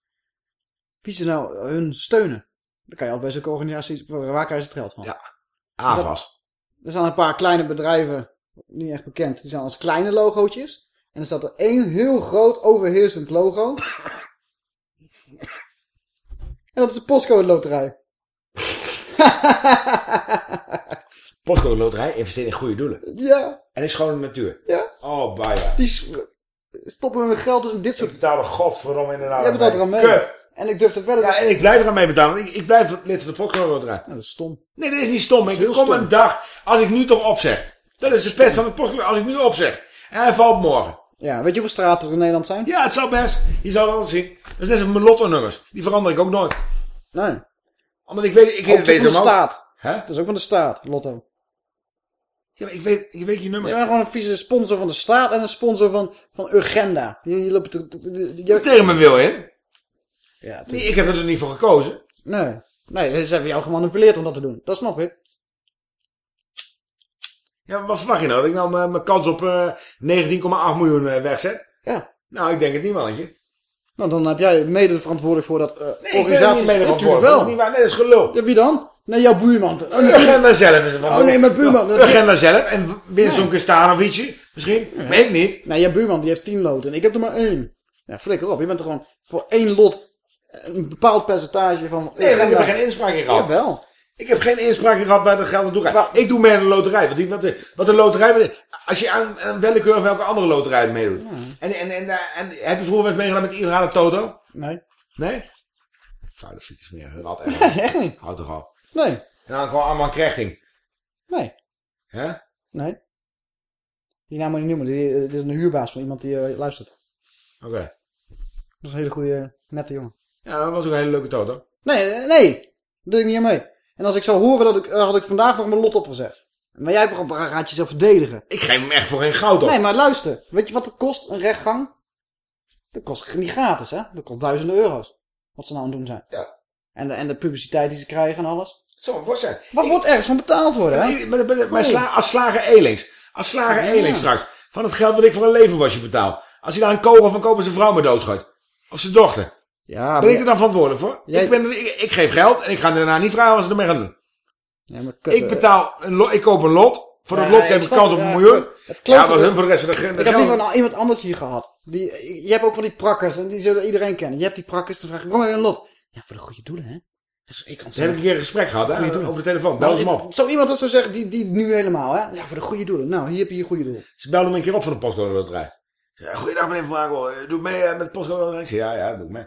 Wie ze nou hun steunen. Dan kan je al bij zulke organisaties... Waar krijg je het geld van?
Ja. AFAS.
Er staan een paar kleine bedrijven, niet echt bekend, die zijn als kleine logootjes. En er staat er één heel groot overheersend logo. En dat is de postcode loterij.
Postcode Loterij investeert in goede doelen.
Ja,
En is gewoon de natuur.
ja.
Oh, baja.
Die stoppen hun geld dus in dit
Ik
soort...
betaal er godverdomme inderdaad
Jij betaalt er aan mee.
Kut.
En ik durf het wel...
Ja, en ik blijf eraan mee betalen. Ik, ik blijf lid van de Postcode Loterij.
dat is stom.
Nee, dat is niet stom.
is
Ik kom
stom.
een dag, als ik nu toch opzeg. Dat is de pest van de Postcode, als ik nu opzeg. En hij valt morgen.
Ja, weet je hoeveel straten er in Nederland zijn?
Ja, het zal best. Je zal het wel zien. Dat is net als mijn lotto-nummers. Die verander ik ook nooit.
Nee.
Omdat ik weet, ik weet
van de
hem ook.
staat.
Hè?
Dat is ook van de staat, Lotto.
Ja, maar ik weet, je weet je
Je
nummers.
bent gewoon een vieze sponsor van de staat en een sponsor van, van Urgenda. Je, je loopt... je-
Tegen mijn wil in.
Ja,
Nee, ik heb er niet voor gekozen.
Nee. Nee, ze hebben jou gemanipuleerd om dat te doen. Dat snap ik.
Ja, wat verwacht je nou? Dat ik nou mijn, mijn kans op eh 19,8 miljoen eh, wegzet?
Ja.
Nou, ik denk het niet, mannetje.
Nou, dan heb jij mede verantwoordelijk voor dat eh
Nee, ik ben
organisatie.
niet mee
Natuurlijk
verantwoordelijk. Dat is niet waar. Nee, dat is gelul.
Ja, wie dan? Nee, jouw buurman. Oh,
De
nee.
agenda zelf is het
Oh nee, mijn buurman.
De agenda zelf. En weer zo'n Kastanovici. Misschien. Weet ik niet.
Nee, jouw buurman die heeft tien loten en ik heb er maar één. Ja, flikker op. Je bent er gewoon voor één lot een bepaald percentage van...
Nee, want ik heb er geen inspraak in gehad.
Jawel.
Ik heb geen inspraak gehad waar dat geld naartoe gaat. Ik doe mee aan de loterij. Wat, die, wat, de, wat de loterij... Als je aan, aan willekeurig welke andere loterij meedoet. En, en, en, eh, en, heb je vroeger eens meegedaan met de illegale toto?
Nee.
Nee? Vuile fiets meer. Rat
Echt niet.
Houd toch op.
Nee.
En dan gewoon allemaal krechting.
Nee.
Hè?
Nee. Die naam moet je niet noemen. Die- Dit is een huurbaas van iemand die eh, luistert.
Oké.
Dat is een hele goede, nette jongen.
Ja, dat was ook een hele leuke toto.
Nee, eh, nee. Daar doe ik niet aan mee. En als ik zou horen dat ik, eh, had ik vandaag nog mijn lot opgezegd. Maar jij gaat jezelf verdedigen.
Ik geef hem echt voor geen goud op.
Nee, maar luister. Weet je wat het kost, een rechtgang? Dat kost niet gratis, hè? Dat kost duizenden euro's. Wat ze nou aan het doen zijn.
Ja.
En de, en de publiciteit die ze krijgen en alles.
Zo, wat zijn?
Wat wordt ergens van betaald worden, hè?
Maar, maar, maar, maar sla, als slager Elings. Als slager
Ja.
Elings straks. Van het geld dat ik voor een levenwasje betaal. Als hij daar een kogel van koopt en zijn vrouw me doodschuit. Of zijn dochter.
Ja,
ben ik er dan verantwoordelijk voor?
Jij-
Ik, ben, ik, ik geef geld en ik ga daarna niet vragen wat ze ermee gaan doen.
Ja, maar kut,
ik
eh,
betaal, een lo- ik koop een lot. Voor dat
Ja,
lot heb ik kans op een miljoen.
Het
Ja, maar hun voor de rest van de, de
Ik heb liever nou iemand anders hier gehad. Die, je hebt ook van die prakkers en die zullen iedereen kennen. Je hebt die prakkers, dan vraag ik, kom maar een lot. Ja, voor de goede doelen, hè? Dus ik kan
heb ik een keer een gesprek gehad hè, over de telefoon. Bel ze hem op.
Zo iemand dat zou zeggen, die, die nu helemaal, hè? Ja, voor de goede doelen. Nou, hier heb je je goede doel.
Ze belden me een keer op van de postcode loterij. Ze zei, Goeiedag meneer Van Brakel, Eh, doe mee eh, met de postcode loterij? Ik zei, ja, ja, doe ik mee.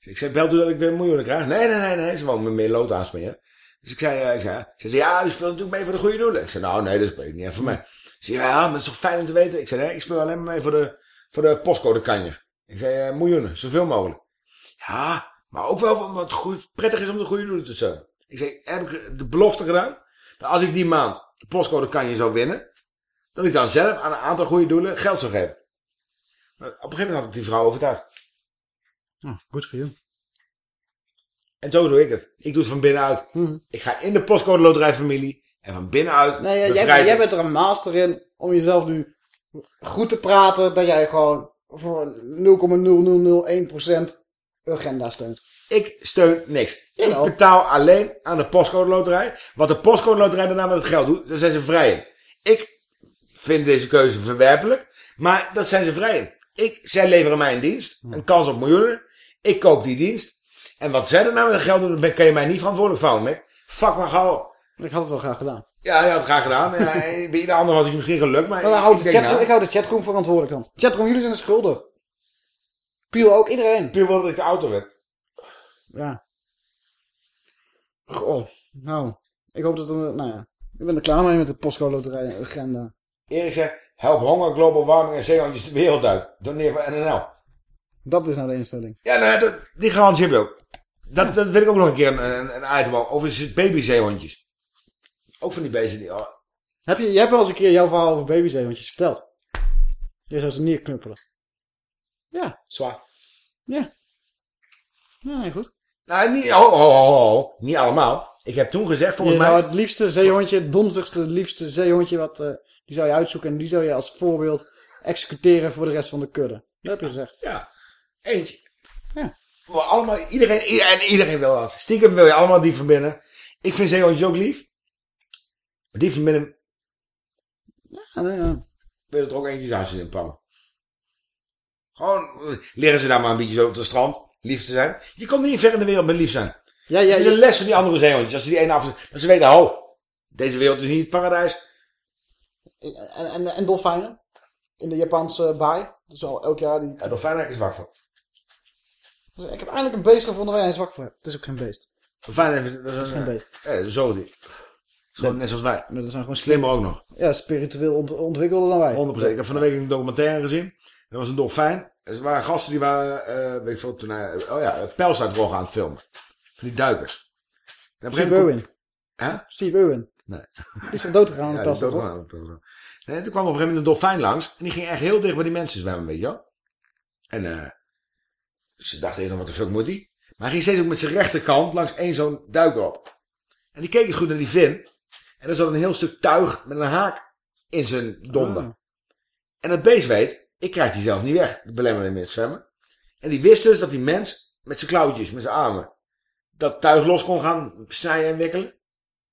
Ik zei, belt u dat ik weer een miljoen krijg? Nee, nee, nee, nee. Ze wou me meer lood aansmeren. Dus ik zei, eh, ik zei, ze zei, ja, u speelt natuurlijk mee voor de goede doelen. Ik zei, nou, nee, dat speel ik niet even voor mij. Ze zei, ja, maar het is toch fijn om te weten? Ik zei, nee, ik speel alleen maar mee voor de, voor de postcode kanjer. Ik zei, miljoenen, zoveel mogelijk. Ja, maar ook wel omdat het goed, prettig is om de goede doelen te steunen. Ik zei, heb ik de belofte gedaan? Dat als ik die maand de postcode kanje zou winnen, dat ik dan zelf aan een aantal goede doelen geld zou geven. Maar op een gegeven moment had ik die vrouw overtuigd.
Oh, goed voor jou.
En zo doe ik het. Ik doe het van binnenuit. Ik ga in de postcode loterijfamilie en van binnenuit
Nee, jij, jij bent er een master in om jezelf nu goed te praten dat jij gewoon voor 0,0001% agenda steunt.
Ik steun niks.
Jawel.
Ik betaal alleen aan de postcode loterij. Wat de postcode loterij daarna met het geld doet, daar zijn ze vrij in. Ik vind deze keuze verwerpelijk, maar dat zijn ze vrij in. Ik, zij leveren mij een dienst, een kans op miljoenen. Ik koop die dienst. En wat zij daarna met het geld doen, daar kan je mij niet verantwoordelijk voor houden, Mick. Fuck maar gauw.
Ik had het wel graag gedaan.
Ja, je had het graag gedaan. Ja, bij ieder ander was ik misschien gelukt, maar ik,
hou
ik
de
nou,
ik hou de chatroom verantwoordelijk dan. Chatroom, jullie zijn de schuldig. Piel ook, iedereen.
Piel wilde dat ik de auto werd.
Ja. Goh, nou. Ik hoop dat er, nou ja. Ik ben er klaar mee met de postcode loterij agenda.
Erik zegt, help honger, global warming en zeehondjes de wereld uit. Doneer voor NNL.
Dat is nou de instelling.
Ja, nou, dat, die garantie heb ook. Dat, dat wil ik ook nog een keer een, een, een item over. Over babyzeehondjes. Ook van die beesten die... Oh,
Heb je, jij hebt wel eens een keer jouw verhaal over babyzeehondjes verteld. Je zou ze neerknuppelen. Ja.
Zwaar.
Ja. Ja, nee, goed.
Nou, niet, ho, ho, ho, ho. niet allemaal. Ik heb toen gezegd,
Je
volgens
zou
mij...
het liefste zeehondje, het donzigste, liefste zeehondje, wat, eh, die zou je uitzoeken en die zou je als voorbeeld executeren voor de rest van de kudde. Dat heb je gezegd.
Ja, eentje.
Ja.
We allemaal, iedereen, en iedereen wil dat. Stiekem wil je allemaal die binnen. Ik vind zeehondjes ook lief. Maar die van binnen
Ja, ja.
wil je er ook eentje aan in pannen. Gewoon, eh, leren ze daar maar een beetje zo op het strand. Lief te zijn. Je komt niet ver in de wereld met lief zijn.
Ja, ja,
het is een les van die andere zeehondjes. Als ze die ene af... Ze weten, ho, deze wereld is niet het paradijs.
En, en, en dolfijnen? In de Japanse baai? Dat is al elk jaar die...
Ja, dolfijnen heb ik zwak voor.
Dus ik heb eindelijk een beest gevonden waar jij zwak voor hebt. Het is ook geen beest.
Dolfijnen. Dat
is geen beest.
Ja, zo die. Gewoon net zoals wij.
Dat zijn gewoon
Slimmer ook nog.
Ja, spiritueel ont ontwikkelder dan wij.
100%. Ik heb van de week een documentaire gezien. Er was een dolfijn. Er waren gasten die waren, eh weet ik veel, toen hij, oh ja, pijlsuitroggen aan het filmen. Van die duikers. En
Steve Irwin.
Hè?
Steve Irwin.
Nee.
Die is toch dood gegaan aan
Ja,
pels,
dood gegaan pels. Nee, toen kwam op een gegeven moment een dolfijn langs. En die ging echt heel dicht bij die mensen zwemmen, weet je wel. En eh ze dachten eerst nog, wat de fuck moet die? Maar hij ging steeds ook met zijn rechterkant langs één zo'n duiker op. En die keek eens goed naar die vin. En er zat een heel stuk tuig met een haak in zijn donder.
Ah.
En het beest weet, ik krijg die zelf niet weg, de belemmerende met zwemmen. En die wist dus dat die mens met zijn klauwtjes, met zijn armen, dat tuig los kon gaan snijden en wikkelen.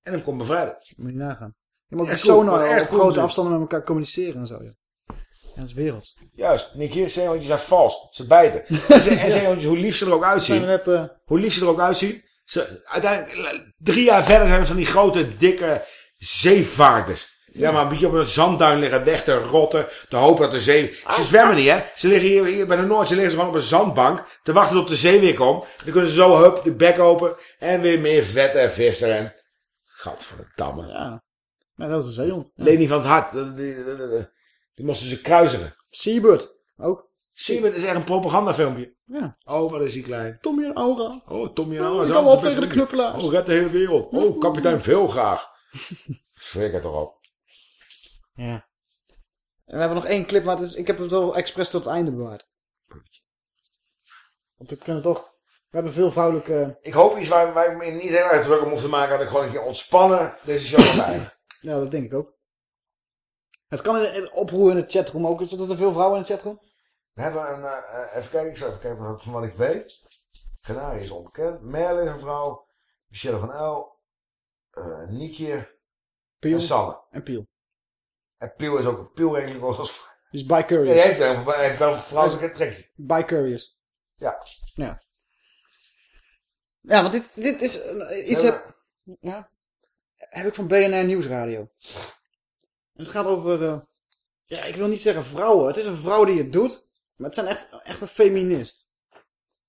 En hem kon bevrijden.
Moet je nagaan. Je moet ook
cool,
op
cool,
grote afstanden met elkaar communiceren en zo. Ja, ja dat is wereld.
Juist, Nicky, zeehondjes zijn vals. Ze bijten. En, ze- en zeehondjes, hoe lief ze er ook uitzien,
we net, eh,
hoe lief ze er ook uitzien, Ze, uiteindelijk, drie jaar verder zijn het van die grote, dikke zeevarkens. Ja, maar een beetje op een zandduin liggen weg te rotten, te hopen dat de zee... Ze zwemmen niet, hè. Ze liggen hier, hier bij de liggen ze gewoon op een zandbank te wachten tot de zee weer komt. Dan kunnen ze zo, hup, de bek open en weer meer vet en vis erin. Gadverdamme.
Ja. Maar dat is een zeehond. Ja.
Leni van het hart, die, die, die, die- die moesten ze kruisigen.
Seabird, ook.
Seabird is echt een propagandafilmpje.
Ja.
Oh, wat is hij klein.
Tommy en Aura.
Oh, Tommy en
Oh,
Aura.
ik
zo,
kan
is
tegen de knuppelaars.
Oh, red de hele wereld. Oh, kapitein veel graag. Flikker toch op.
Ja. En we hebben nog één clip, maar het is, ik heb het wel expres tot het einde bewaard. Want ik vind het toch... We hebben veel vrouwelijke...
Ik hoop iets waar, waar ik me niet heel erg druk om hoef te maken. Dat ik gewoon een keer ontspannen deze show kan leiden.
Ja, dat denk ik ook. Het kan in, in oproer in de chatroom ook. Zitten er veel vrouwen in de chatroom?
We hebben een, eh, even kijken, ik zal even kijken van- wat ik weet. Canarie is onbekend. Merle is een vrouw. Michelle van El. eh Niekje.
Piel.
En Sanne.
En Piel.
En Piel is ook, Piel eigenlijk wel als...
Dus
Ja,
bi-curious.
die heeft, wel- hij heeft wel een vrouwelijke trekje.
Bi-curious.
Ja.
Ja. Ja, want dit, dit is eh, iets... Heb, ja, heb ik van BNR Nieuwsradio. En het gaat over... eh, ja, ik wil niet zeggen vrouwen. Het is een vrouw die het doet. Maar het zijn echt, echt een feminist.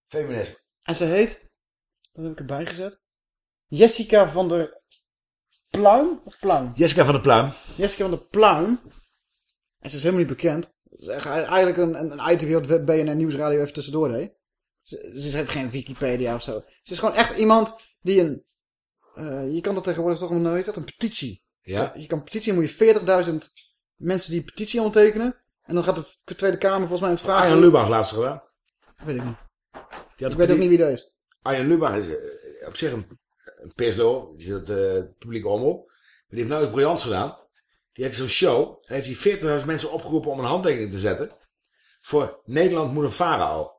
Feminisme.
En ze heet... Dat heb ik erbij gezet. Jessica van der Pluim? Of Pluim?
Jessica van der Pluim.
Jessica van der Pluim. En ze is helemaal niet bekend. Het is eigenlijk een, een, een item wat BNN Nieuwsradio even tussendoor deed. Ze, ze heeft geen Wikipedia of zo. Ze is gewoon echt iemand die een... eh, je kan dat tegenwoordig toch een, hoe heet dat? Een petitie.
Ja.
Je kan een petitie, moet je 40.000 mensen die een petitie ondertekenen. En dan gaat de Tweede Kamer volgens mij het vragen...
Arjen Lubach laatst gedaan.
Weet ik niet.
Die had
Ik weet ook niet wie dat is.
Arjen Lubach is eh, op zich een, een pislo. Die zit uh, publieke omroep. Maar die heeft nou iets briljants gedaan. Die heeft zo'n show. En heeft hij 40.000 mensen opgeroepen om een handtekening te zetten. Voor Nederland moet een farao.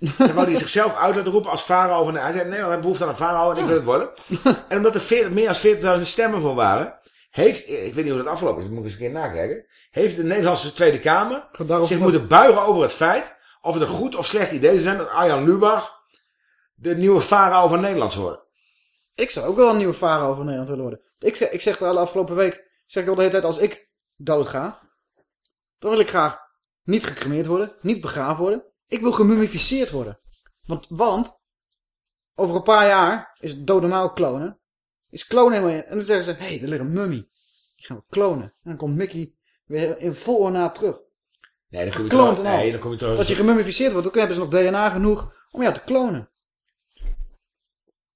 Dan wou hij zichzelf uit laten roepen als farao. Van, hij zei, Nederland heeft behoefte aan een farao en ik wil het worden. En omdat er 40, meer dan 40.000 stemmen voor waren... Heeft, ik weet niet hoe dat afgelopen is, dat moet ik eens een keer nakijken. Heeft de Nederlandse Tweede Kamer zich moeten buigen over het feit... of het een goed of slecht idee zou zijn dat Arjan Lubach... de nieuwe farao van Nederland zou worden.
Ik zou ook wel een nieuwe farao van Nederland willen worden. Ik zeg, ik zeg al de afgelopen week... Zeg ik al de hele tijd, als ik doodga... dan wil ik graag niet gecremeerd worden, niet begraven worden. Ik wil gemummificeerd worden. Want, want over een paar jaar is het doodnormaal klonen. Is klonen helemaal in. En dan zeggen ze, hé, hey, er ligt een mummie. Die gaan we klonen. En dan komt Mickey weer in vol ornaat terug.
Nee, dan kom je trouw- nee, dan kom je trouwens...
Als je gemummificeerd wordt, dan hebben ze nog DNA genoeg om jou te klonen.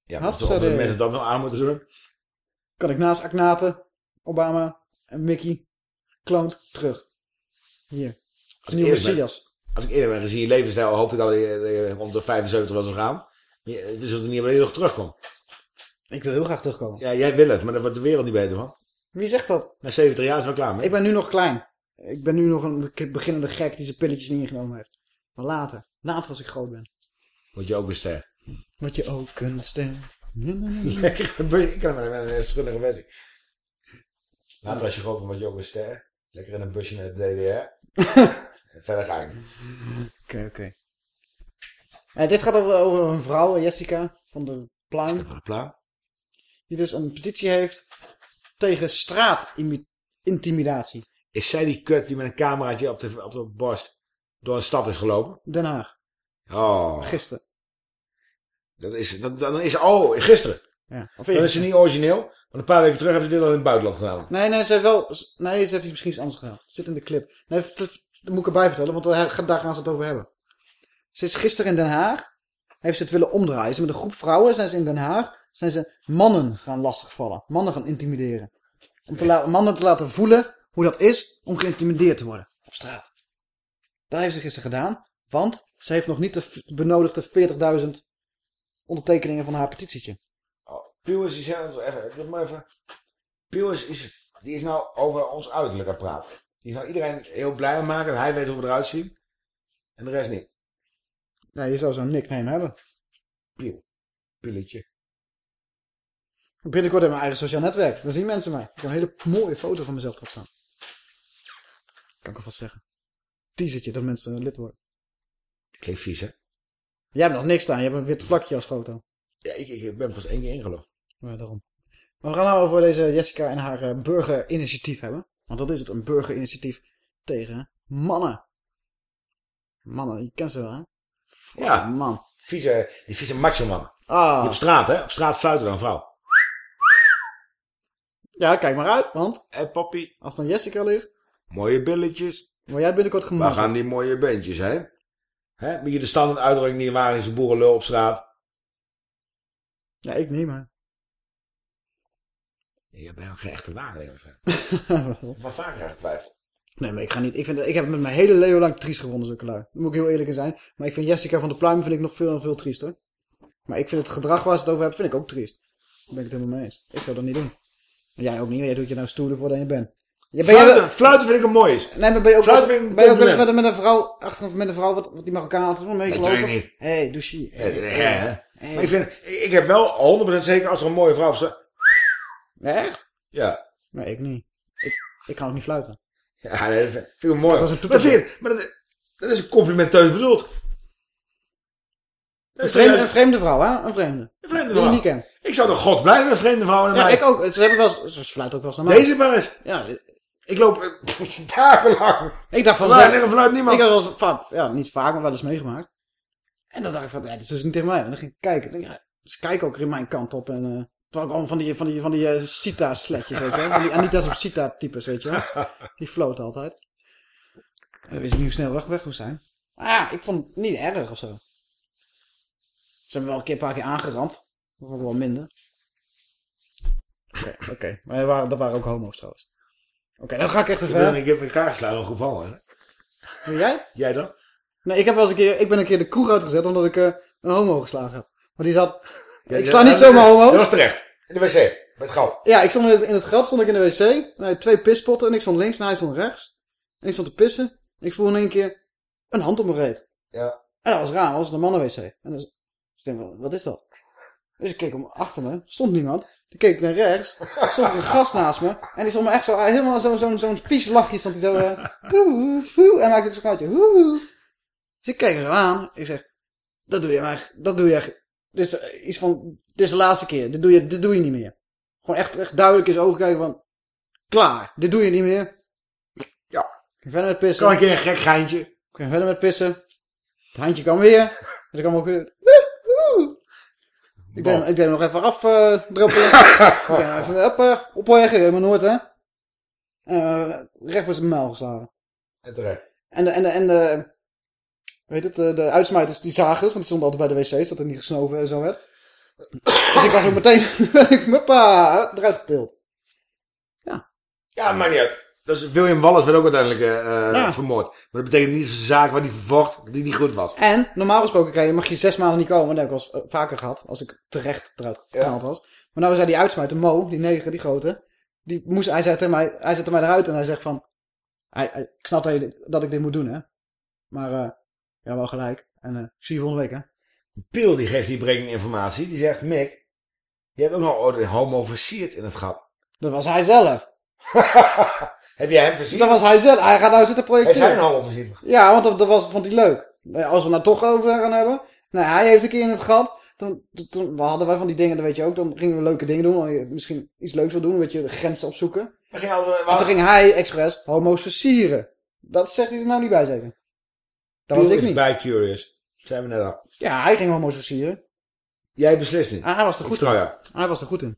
Ja, maar de
de-
mensen dat nog aan moeten doen.
Kan ik naast Akhenaten, Obama en Mickey gekloond terug. Hier.
Als ik
Nieuwe Messias.
Als ik eerder ben gezien je levensstijl, hoop ik al dat je, dat je rond de 75 wel zou gaan. Je, we zullen niet wanneer je nog terugkomt.
Ik wil heel graag terugkomen.
Ja, jij wil het, maar daar wordt de wereld niet beter van.
Wie zegt dat?
Na 70 jaar is wel klaar mee.
Ik ben nu nog klein. Ik ben nu nog een beginnende gek die zijn pilletjes niet ingenomen heeft. Maar later. Later als ik groot ben.
Word je ook een ster.
Word je ook een ster.
Lekker, een bu- ik kan hem met een schunnige versie. Later als je bent, word je ook een ster. Lekker in een busje naar de DDR. En Verder ga ik niet.
Oké, oké. Eh, dit gaat over, over een vrouw, Jessica van der Pluim.
Van de Pluim.
Die dus een petitie heeft tegen straatintimidatie.
Is zij die kut die met een cameraatje op de, op de borst door een stad is gelopen?
Den Haag.
Oh.
Gisteren.
Dat is, dat, dan is, oh, gisteren.
Ja. Of
Dan is ze niet origineel. Want een paar weken terug hebben ze dit al in het buitenland gedaan.
Nee, nee, ze heeft wel... Nee, ze heeft iets misschien iets anders gedaan. Het zit in de clip. Nee, dat moet ik erbij vertellen, want daar, gaan ze het over hebben. Ze is gisteren in Den Haag. Heeft ze het willen omdraaien. Ze met een groep vrouwen zijn ze in Den Haag. Zijn ze mannen gaan lastigvallen. Mannen gaan intimideren. Om te mannen te laten voelen hoe dat is om geïntimideerd te worden. Op straat. Dat heeft ze gisteren gedaan. Want ze heeft nog niet de benodigde 40.000 ondertekeningen van haar petitietje.
Piel is, even, even, maar even. Piel is, die is nou over ons uiterlijk aan het praten. Die is nou iedereen heel blij aan maken. dat Hij weet hoe we eruit zien. En de rest niet.
Ja, je zou zo'n nickname hebben.
Piel. Pieletje.
Binnenkort in mijn eigen sociaal netwerk. Dan zien mensen mij. Ik heb een hele mooie foto van mezelf erop staan. Kan ik alvast zeggen. Teasertje dat mensen lid worden.
Klinkt vies, hè?
Jij hebt nog niks staan. Je hebt een wit vlakje als foto.
Ja, ik, ik ben pas één keer ingelogd.
Ja, daarom. Maar we gaan nou over deze Jessica en haar eh, burgerinitiatief hebben. Want dat is het, een burgerinitiatief tegen mannen. Mannen, je kent ze wel, hè?
Ja,
man.
Vieze, die vieze macho man.
Ah.
Die op straat, hè? Op straat fluiten dan een vrouw.
Ja, kijk maar uit, want...
Hé, papi.
Als dan Jessica ligt,
Mooie billetjes.
word jij binnenkort
Waar
gemaakt.
gaan die mooie beentjes heen? Hè? Moet je de standaard uitdrukking niet waar in zijn boerenlul op straat?
Ja, ik niet, maar...
Je bent ook geen echte waarheid. Wat vaker krijg twijfel.
Nee, maar ik ga niet... Ik, vind, ik heb het met mijn hele leven lang triest gevonden, zulke lui. Daar moet ik heel eerlijk in zijn. Maar ik vind Jessica van der Pluim vind ik nog veel en veel triester. Maar ik vind het gedrag waar ze het over hebben, vind ik ook triest. Daar ben ik het helemaal mee eens. Ik zou dat niet doen. En jij ook niet, want jij doet je nou stoerder voor dan je bent. Ja,
Fluiten,
jij-
fluiten vind ik een moois.
Nee, maar ben je ook,
Fluiten
wel-
vind ik
ben je ook wel eens met, een- met een vrouw, achter met een vrouw, wat, wat die Marokkaan altijd wel meegelopen?
Dat doe ik niet.
Hé, hey, douche.
Hè. Maar ik vind, ik, heb wel 100% zeker als er een mooie vrouw op staat.
Echt?
Ja.
Nee, ik niet. Ik, ik kan ook niet fluiten.
Ja, dat vind ik een mooi.
Dat is een
maar,
toeter-
vind je- maar dat, dat is complimenteus bedoeld.
Een
is
vreemde, een vreemde vrouw, hè? Een vreemde.
Een vreemde
Die je
vrouw.
niet kent.
Ik zou toch god blij zijn met vreemde naar
Ja,
mij.
ik ook. Ze, hebben wel, eens- ze fluiten ook wel eens naar mij.
Deze maar eens.
Ja,
Ik loop eh, dagenlang.
Ik dacht van... Zij-
liggen fluit niemand?
Ik had wel eens ja, niet vaak, maar wel eens meegemaakt. En dan dacht ik van, ja, dit is dus niet tegen mij. En dan ging ik kijken. Ik, ja, ze kijken ook weer mijn kant op. En uh, toen ook allemaal van die, van die, van die uh, Sita-sletjes, weet je wel. Van die Anita's op Sita-types, weet je wel. Die floten altijd. En dan wist ik niet hoe snel weg, weg moest zijn. Maar ja, ik vond het niet erg of zo. Ze hebben wel een, keer, een paar keer aangerand. Dat ik wel minder. Oké, oké. maar dat waren, dat waren ook homo's trouwens. Oké, dan ga ik echt te
Ik, ben, ik heb een geslagen op gevallen. hè.
Ben jij?
Jij dan?
Nee, ik heb wel eens een keer, ik ben een keer de kroeg uitgezet omdat ik eh, een homo geslagen heb. Maar die zat,
Ja,
ik sla niet zomaar homo's.
Dat was terecht. In de wc. Met gat.
Ja, ik stond in het, in het gat, stond ik in de wc. En had twee pispotten en ik stond links en hij stond rechts. En ik stond te pissen. En ik voelde in één keer een hand op mijn reet.
Ja.
En dat was raar, dat was een mannen-wc. En dus, dus ik denk, wat is dat? Dus ik keek om achter me, stond niemand. Toen keek ik naar rechts, stond er een gast naast me. En die stond me echt zo, eh, helemaal zo'n zo'n zo'n vies lachje stond hij zo. eh, woe, en maakte ook zo'n geluidje. woe. Dus ik keek er zo aan. Ik zeg, dat doe je maar, dat doe je echt. Dit is eh, iets van, dit is de laatste keer. Dit doe je, dit doe je niet meer. Gewoon echt, echt duidelijk in zijn ogen kijken van, klaar, dit doe je niet meer.
Ja.
Ik verder met pissen.
Kan een keer een gek geintje.
Ik ging verder met pissen. Het handje kwam weer. En ik kwam ook weer. Ik deed, ik deed hem nog even afdruppelen. ik deed hem even op, opleggen. Helemaal nooit, hè. Uh, recht voor zijn muil geslagen.
En terecht.
En de, en de, en de, weet het, de, de uitsmijters die zagen het, want die stonden altijd bij de wc's, dat er niet gesnoven en zo werd. Dus ik was ook meteen, ik, hoppa, eruit getild.
Ja, maakt niet uit. Is, William Wallace werd ook uiteindelijk
Ja.
vermoord. Maar dat betekent niet dat zijn zaak waar hij vervocht, die niet goed was.
En normaal gesproken krijg je, mag je zes maanden niet komen. Dat heb ik wel eens, eh, vaker gehad, als ik terecht eruit geknald was. Maar nou zei die uitsmijter, Mo, die neger, die grote. Die moest, hij, zei tegen mij, hij zette mij eruit en hij zegt van... Hij, hij- ik snap dat, je dit- dat ik dit moet doen, hè. Maar, eh ja, wel gelijk. En ik zie je volgende week, hè.
Piel die geeft die breaking informatie. Die zegt, Mick, je hebt ook nog een homo versierd in het gat.
Dat was hij zelf.
Heb jij hem versierd?
Dat was hij zelf. Hij gaat nou zitten projecteren.
Heeft hij een homo versierd?
Ja, want dat, dat was, vond hij leuk. Nou Als we nou toch over gaan hebben. Nou, hij heeft een keer in het gat. Toen, toen dan hadden wij van die dingen, dat weet je ook. Dan gingen we leuke dingen doen. Misschien iets leuks wil doen. Een beetje de grenzen opzoeken.
We gingen al,
En toen ging hij expres homo's versieren. Dat zegt hij er nou niet bij zeker. Dat was ik niet.
bij curious. Zijn we net al.
Ja, hij ging homo's versieren.
Jij beslist niet.
Ah, hij was er goed in. Hij was er goed in.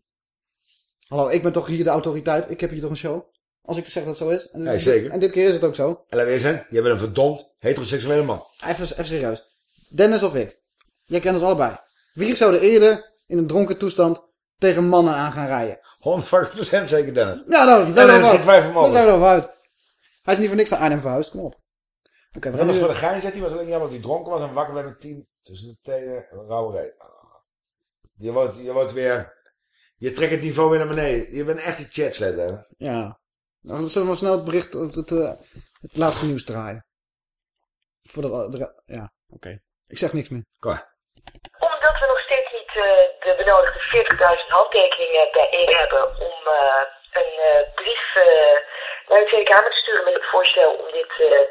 Hallo, ik ben toch hier de autoriteit. Ik heb hier toch een show. Als ik zeg dat het zo is. En,
Ja, zeker.
En dit keer is het ook zo.
En we eerst zijn, jij bent een verdomd heteroseksuele man.
Even, even serieus. Dennis of ik. Jij kent ons allebei. Wie zou er eerder in een dronken toestand tegen mannen aan gaan rijden?
150% zeker Dennis.
Ja, nou,
er
er
is
wel
geen twijfel
Dat
mogelijk.
zou er uit. Hij is niet voor niks naar Arnhem verhuisd. Kom op. Oké, we gaan
Dennis
nu...
voor de gein zegt hij was alleen jammer dat hij dronken was en wakker werd met tien tussen de tenen en een rauwe reet. Je wordt, je wordt weer, je trekt het niveau weer naar beneden. Je bent echt een chatsled, hè.
Ja. Dan zullen we snel het bericht, het, het, eh, het laatste nieuws draaien. Voordat, de- ja, oké. Ik zeg niks meer.
Kom
Omdat we nog steeds niet eh, de benodigde 40.000 handtekeningen bijeen hebben om eh, een eh, brief eh, naar de Tweede Kamer te sturen met het voorstel om dit eh,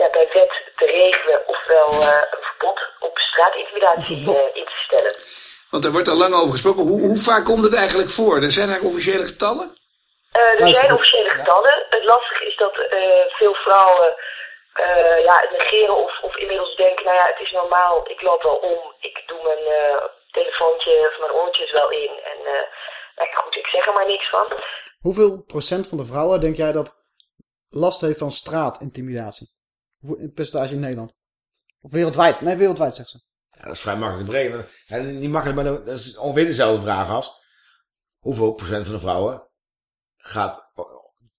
ja, bij wet te regelen, ofwel eh, een verbod op straatintimidatie eh, in te stellen.
Want er wordt al lang over gesproken. Hoe, hoe vaak komt het eigenlijk voor? Er zijn er officiële getallen?
Eh, er zijn officiële getallen. Het lastige is dat eh, veel vrouwen eh, ja, het negeren of, of inmiddels denken, nou ja, het is normaal, ik loop wel om, ik doe mijn eh, telefoontje of mijn oortjes wel in en eh, nou ja, goed, ik zeg er maar niks van.
Hoeveel procent van de vrouwen denk jij dat last heeft van straatintimidatie? Hoe- In percentage in Nederland? Of wereldwijd? Nee, wereldwijd zegt ze.
Ja, dat is vrij makkelijk te berekenen. En niet makkelijk, maar dat is ongeveer dezelfde vraag als... Hoeveel procent van de vrouwen gaat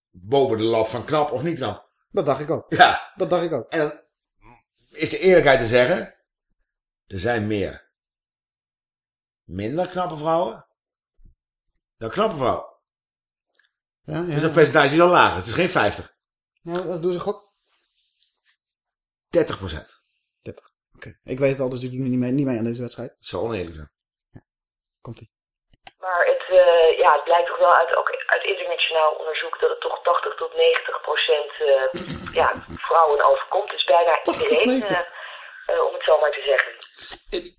boven de lat van knap of niet knap?
Dat dacht ik ook.
Ja.
Dat dacht ik ook.
En dan is de eerlijkheid te zeggen... Er zijn meer minder knappe vrouwen dan knappe vrouwen.
Ja, ja.
Dus dat percentage is al lager. Het is geen 50.
Nou, dat doen ze gok.
30 procent.
30. Oké. Ik weet het al, dus ik doe niet mee, niet mee aan deze wedstrijd.
Het zou oneerlijk zijn.
Komt-ie.
Maar het, eh, ja, het blijkt toch wel uit, ook uit internationaal onderzoek dat het toch 80 tot 90 procent eh, ja, vrouwen overkomt. Dus bijna iedereen, eh, eh, om het zo maar te zeggen.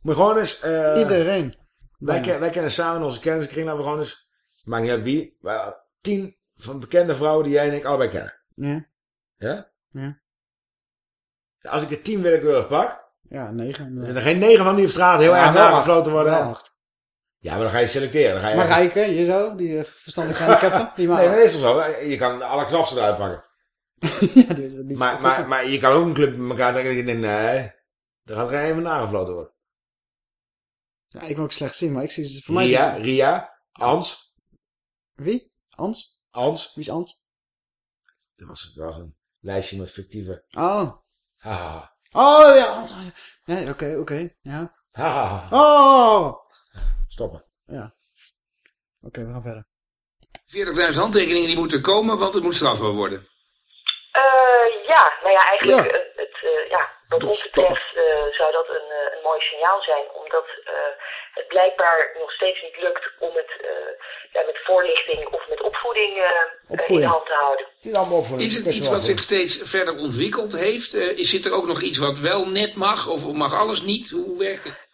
Maar gewoon eens... eh,
Iedereen.
Wij, ken- wij kennen samen onze kenniskring, laten we gewoon eens... Maakt niet uit wie. Maar tien van bekende vrouwen die jij en ik allebei kennen.
Ja.
Ja?
Ja.
Als ik er tien willekeurig pak...
Ja, negen.
Er zijn er geen negen van die op straat heel
Ja,
erg nagefloten worden.
Wel
hè?
acht.
Ja, maar dan ga je selecteren. Dan ga je
Maar Rijke, je zo, die eh, verstandig gehandicapten. Die
Nee, dat is toch zo? Je kan alle knapste eruit pakken.
ja, is, die
Maar, maar, maar je kan ook een club met elkaar denken dat je denkt, nee, er gaat er geen van nagefloten worden.
Ja, ik wil ook slecht zien, maar ik zie... Voor mij
Ria, Ria, Ans.
Wie? Ans?
Ans.
Wie is Ans?
Dat was, dat was een lijstje met fictieve...
Oh.
Ah.
Oh, ja. Oké, oké. Ja.
Ah.
Oh!
Stoppen.
Ja. Oké, we gaan verder.
40.000 handtekeningen die moeten komen, want het moet strafbaar worden.
Eh, ja, nou ja, eigenlijk
Ja.
eh, het, eh, ja, wat ons betreft eh, zou dat een, een mooi signaal zijn, omdat eh, het blijkbaar nog steeds niet lukt om het eh, ja, met voorlichting of met opvoeding eh, in hand te houden.
Het is allemaal voor
Is het iets wat zich steeds verder ontwikkeld heeft? Eh, is, zit er ook nog iets wat wel net mag of mag alles niet? Hoe werkt het?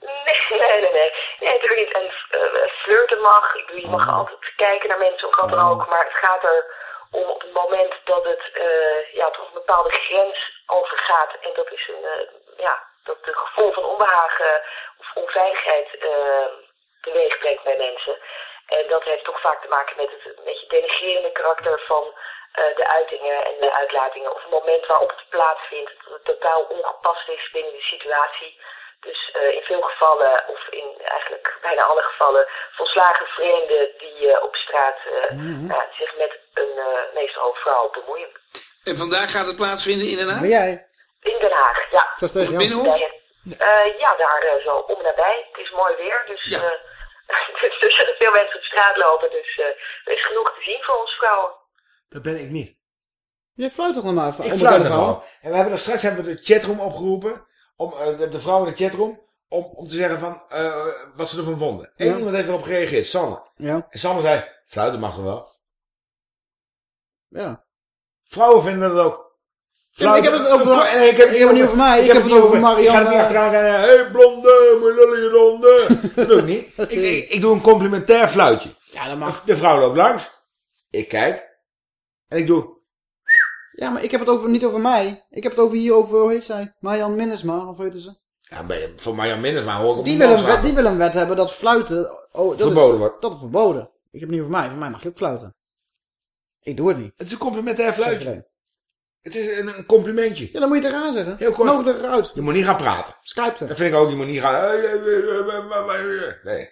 Nee, nee, nee. nee. nee natuurlijk niet. En eh, flirten mag. Ik bedoel, je mag altijd kijken naar mensen of wat dan ook. Maar het gaat er om op het moment dat het eh, ja, tot een bepaalde grens overgaat. En dat is een, eh, ja, dat de gevoel van onbehagen of onveiligheid eh, teweeg brengt bij mensen. En dat heeft toch vaak te maken met het een beetje denigrerende karakter van eh, de uitingen en de uitlatingen. Of het moment waarop het plaatsvindt, dat het totaal ongepast is binnen de situatie. Dus eh, in veel gevallen, of in eigenlijk bijna alle gevallen, volslagen vreemden die eh, op straat eh,
Mhm.
zich met een eh, meestal ook vrouw bemoeien.
En vandaag gaat het plaatsvinden in Den Haag?
Ben jij?
In Den Haag, ja.
Dat is tegen.
Binnenhof?
Eh, ja, daar eh, zo om en nabij. Het is mooi weer, dus, eh, dus er zullen veel mensen op straat lopen. Dus eh, er is genoeg te zien voor ons vrouwen.
Dat ben ik niet.
Je fluit toch nog maar even?
Ik fluit wel. En we hebben er straks hebben we de chatroom opgeroepen. Om, eh, de, de vrouw in de chatroom. Om, om te zeggen van, eh, wat ze ervan vonden. Eén
Ja.
iemand heeft erop gereageerd, Sanne.
Ja.
En Sanne zei, fluiten mag wel?
Ja.
Vrouwen vinden dat ook.
Ik heb het over-
en ik heb,
ik heb het niet over mij, ik heb het over
Ik ga
Marianne.
er niet achteraan. Hé hey, blonde, mijn lullige ronde. dat doe ik niet. Ik, ik, ik doe een complimentair fluitje.
Ja, dat mag.
De vrouw loopt langs. Ik kijk. En ik doe...
Ja, maar ik heb het over, niet over mij. Ik heb het over hier over, hoe heet zij? Marjan Minnesma, of weten ze?
Ja, voor minder, maar hoor ik op
Die wil, een wet, die wil een wet hebben dat fluiten... Oh, dat
Verboden
is,
wordt.
Dat is verboden. Ik heb het niet over mij. Voor mij mag je ook fluiten. Ik doe het niet.
Het is een complimentair fluitje. Het is een, een complimentje.
Ja, dan moet je het eraan zeggen.
Heel kort.
Nodig eruit.
Je moet niet gaan praten.
Skype er.
Dat vind ik ook. Je moet niet gaan... hey, hey, hey, hey, hey, hey, hey. Nee.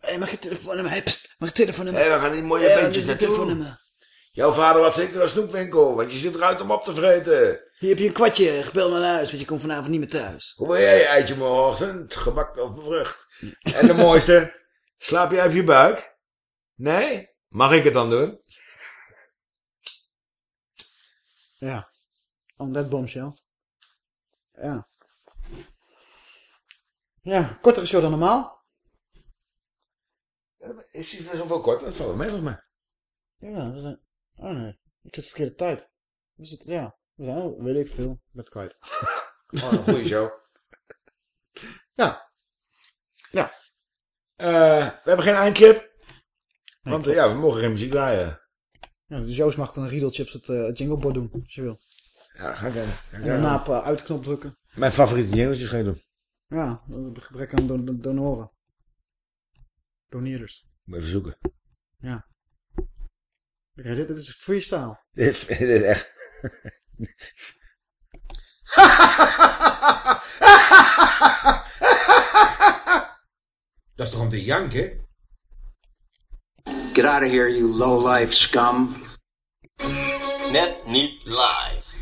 Hey, mag je telefoonnummer? Hey, pst, mag je telefoonnummer?
Hé, we gaan die mooie bandjes
dit is je
naartoe.
telefoonnummer.
Jouw vader had zeker een snoepwinkel, want je zit eruit om op te vreten.
Hier heb je een kwartje. Gebel maar naar huis, want je komt vanavond niet meer thuis.
Hoe wil jij je eitje morgenochtend? Gebakt of bevrucht? En de mooiste, slaap jij op je buik? Nee? Mag ik het dan doen?
Ja. On that bombshell. Ja. Ja, kortere show dan normaal.
Is hij zoveel kort? Dat valt wel mee volgens mij.
Ja, we zijn... Oh nee, ik zit verkeerde tijd. We zitten, ja, we zijn, oh, weet ik veel, met kwijt.
Oh, een goede show.
Ja. Ja.
Eh, we hebben geen eindclip. Want ja, we mogen geen muziek draaien.
Ja, dus Joost mag dan een riedeltje op het uh, jingleboard doen, als je wil.
Ja, ga ik even.
En daarna op uh, uitknop drukken.
Mijn favoriete jingletjes ga je doen.
Ja, gebrek aan don don donoren. Doneerders.
Moet even zoeken.
Ja. Kijk, dit, dit is freestyle.
dit, dit is echt...
Dat is toch om te janken?
Get out of here, you low-life scum.
Net niet live.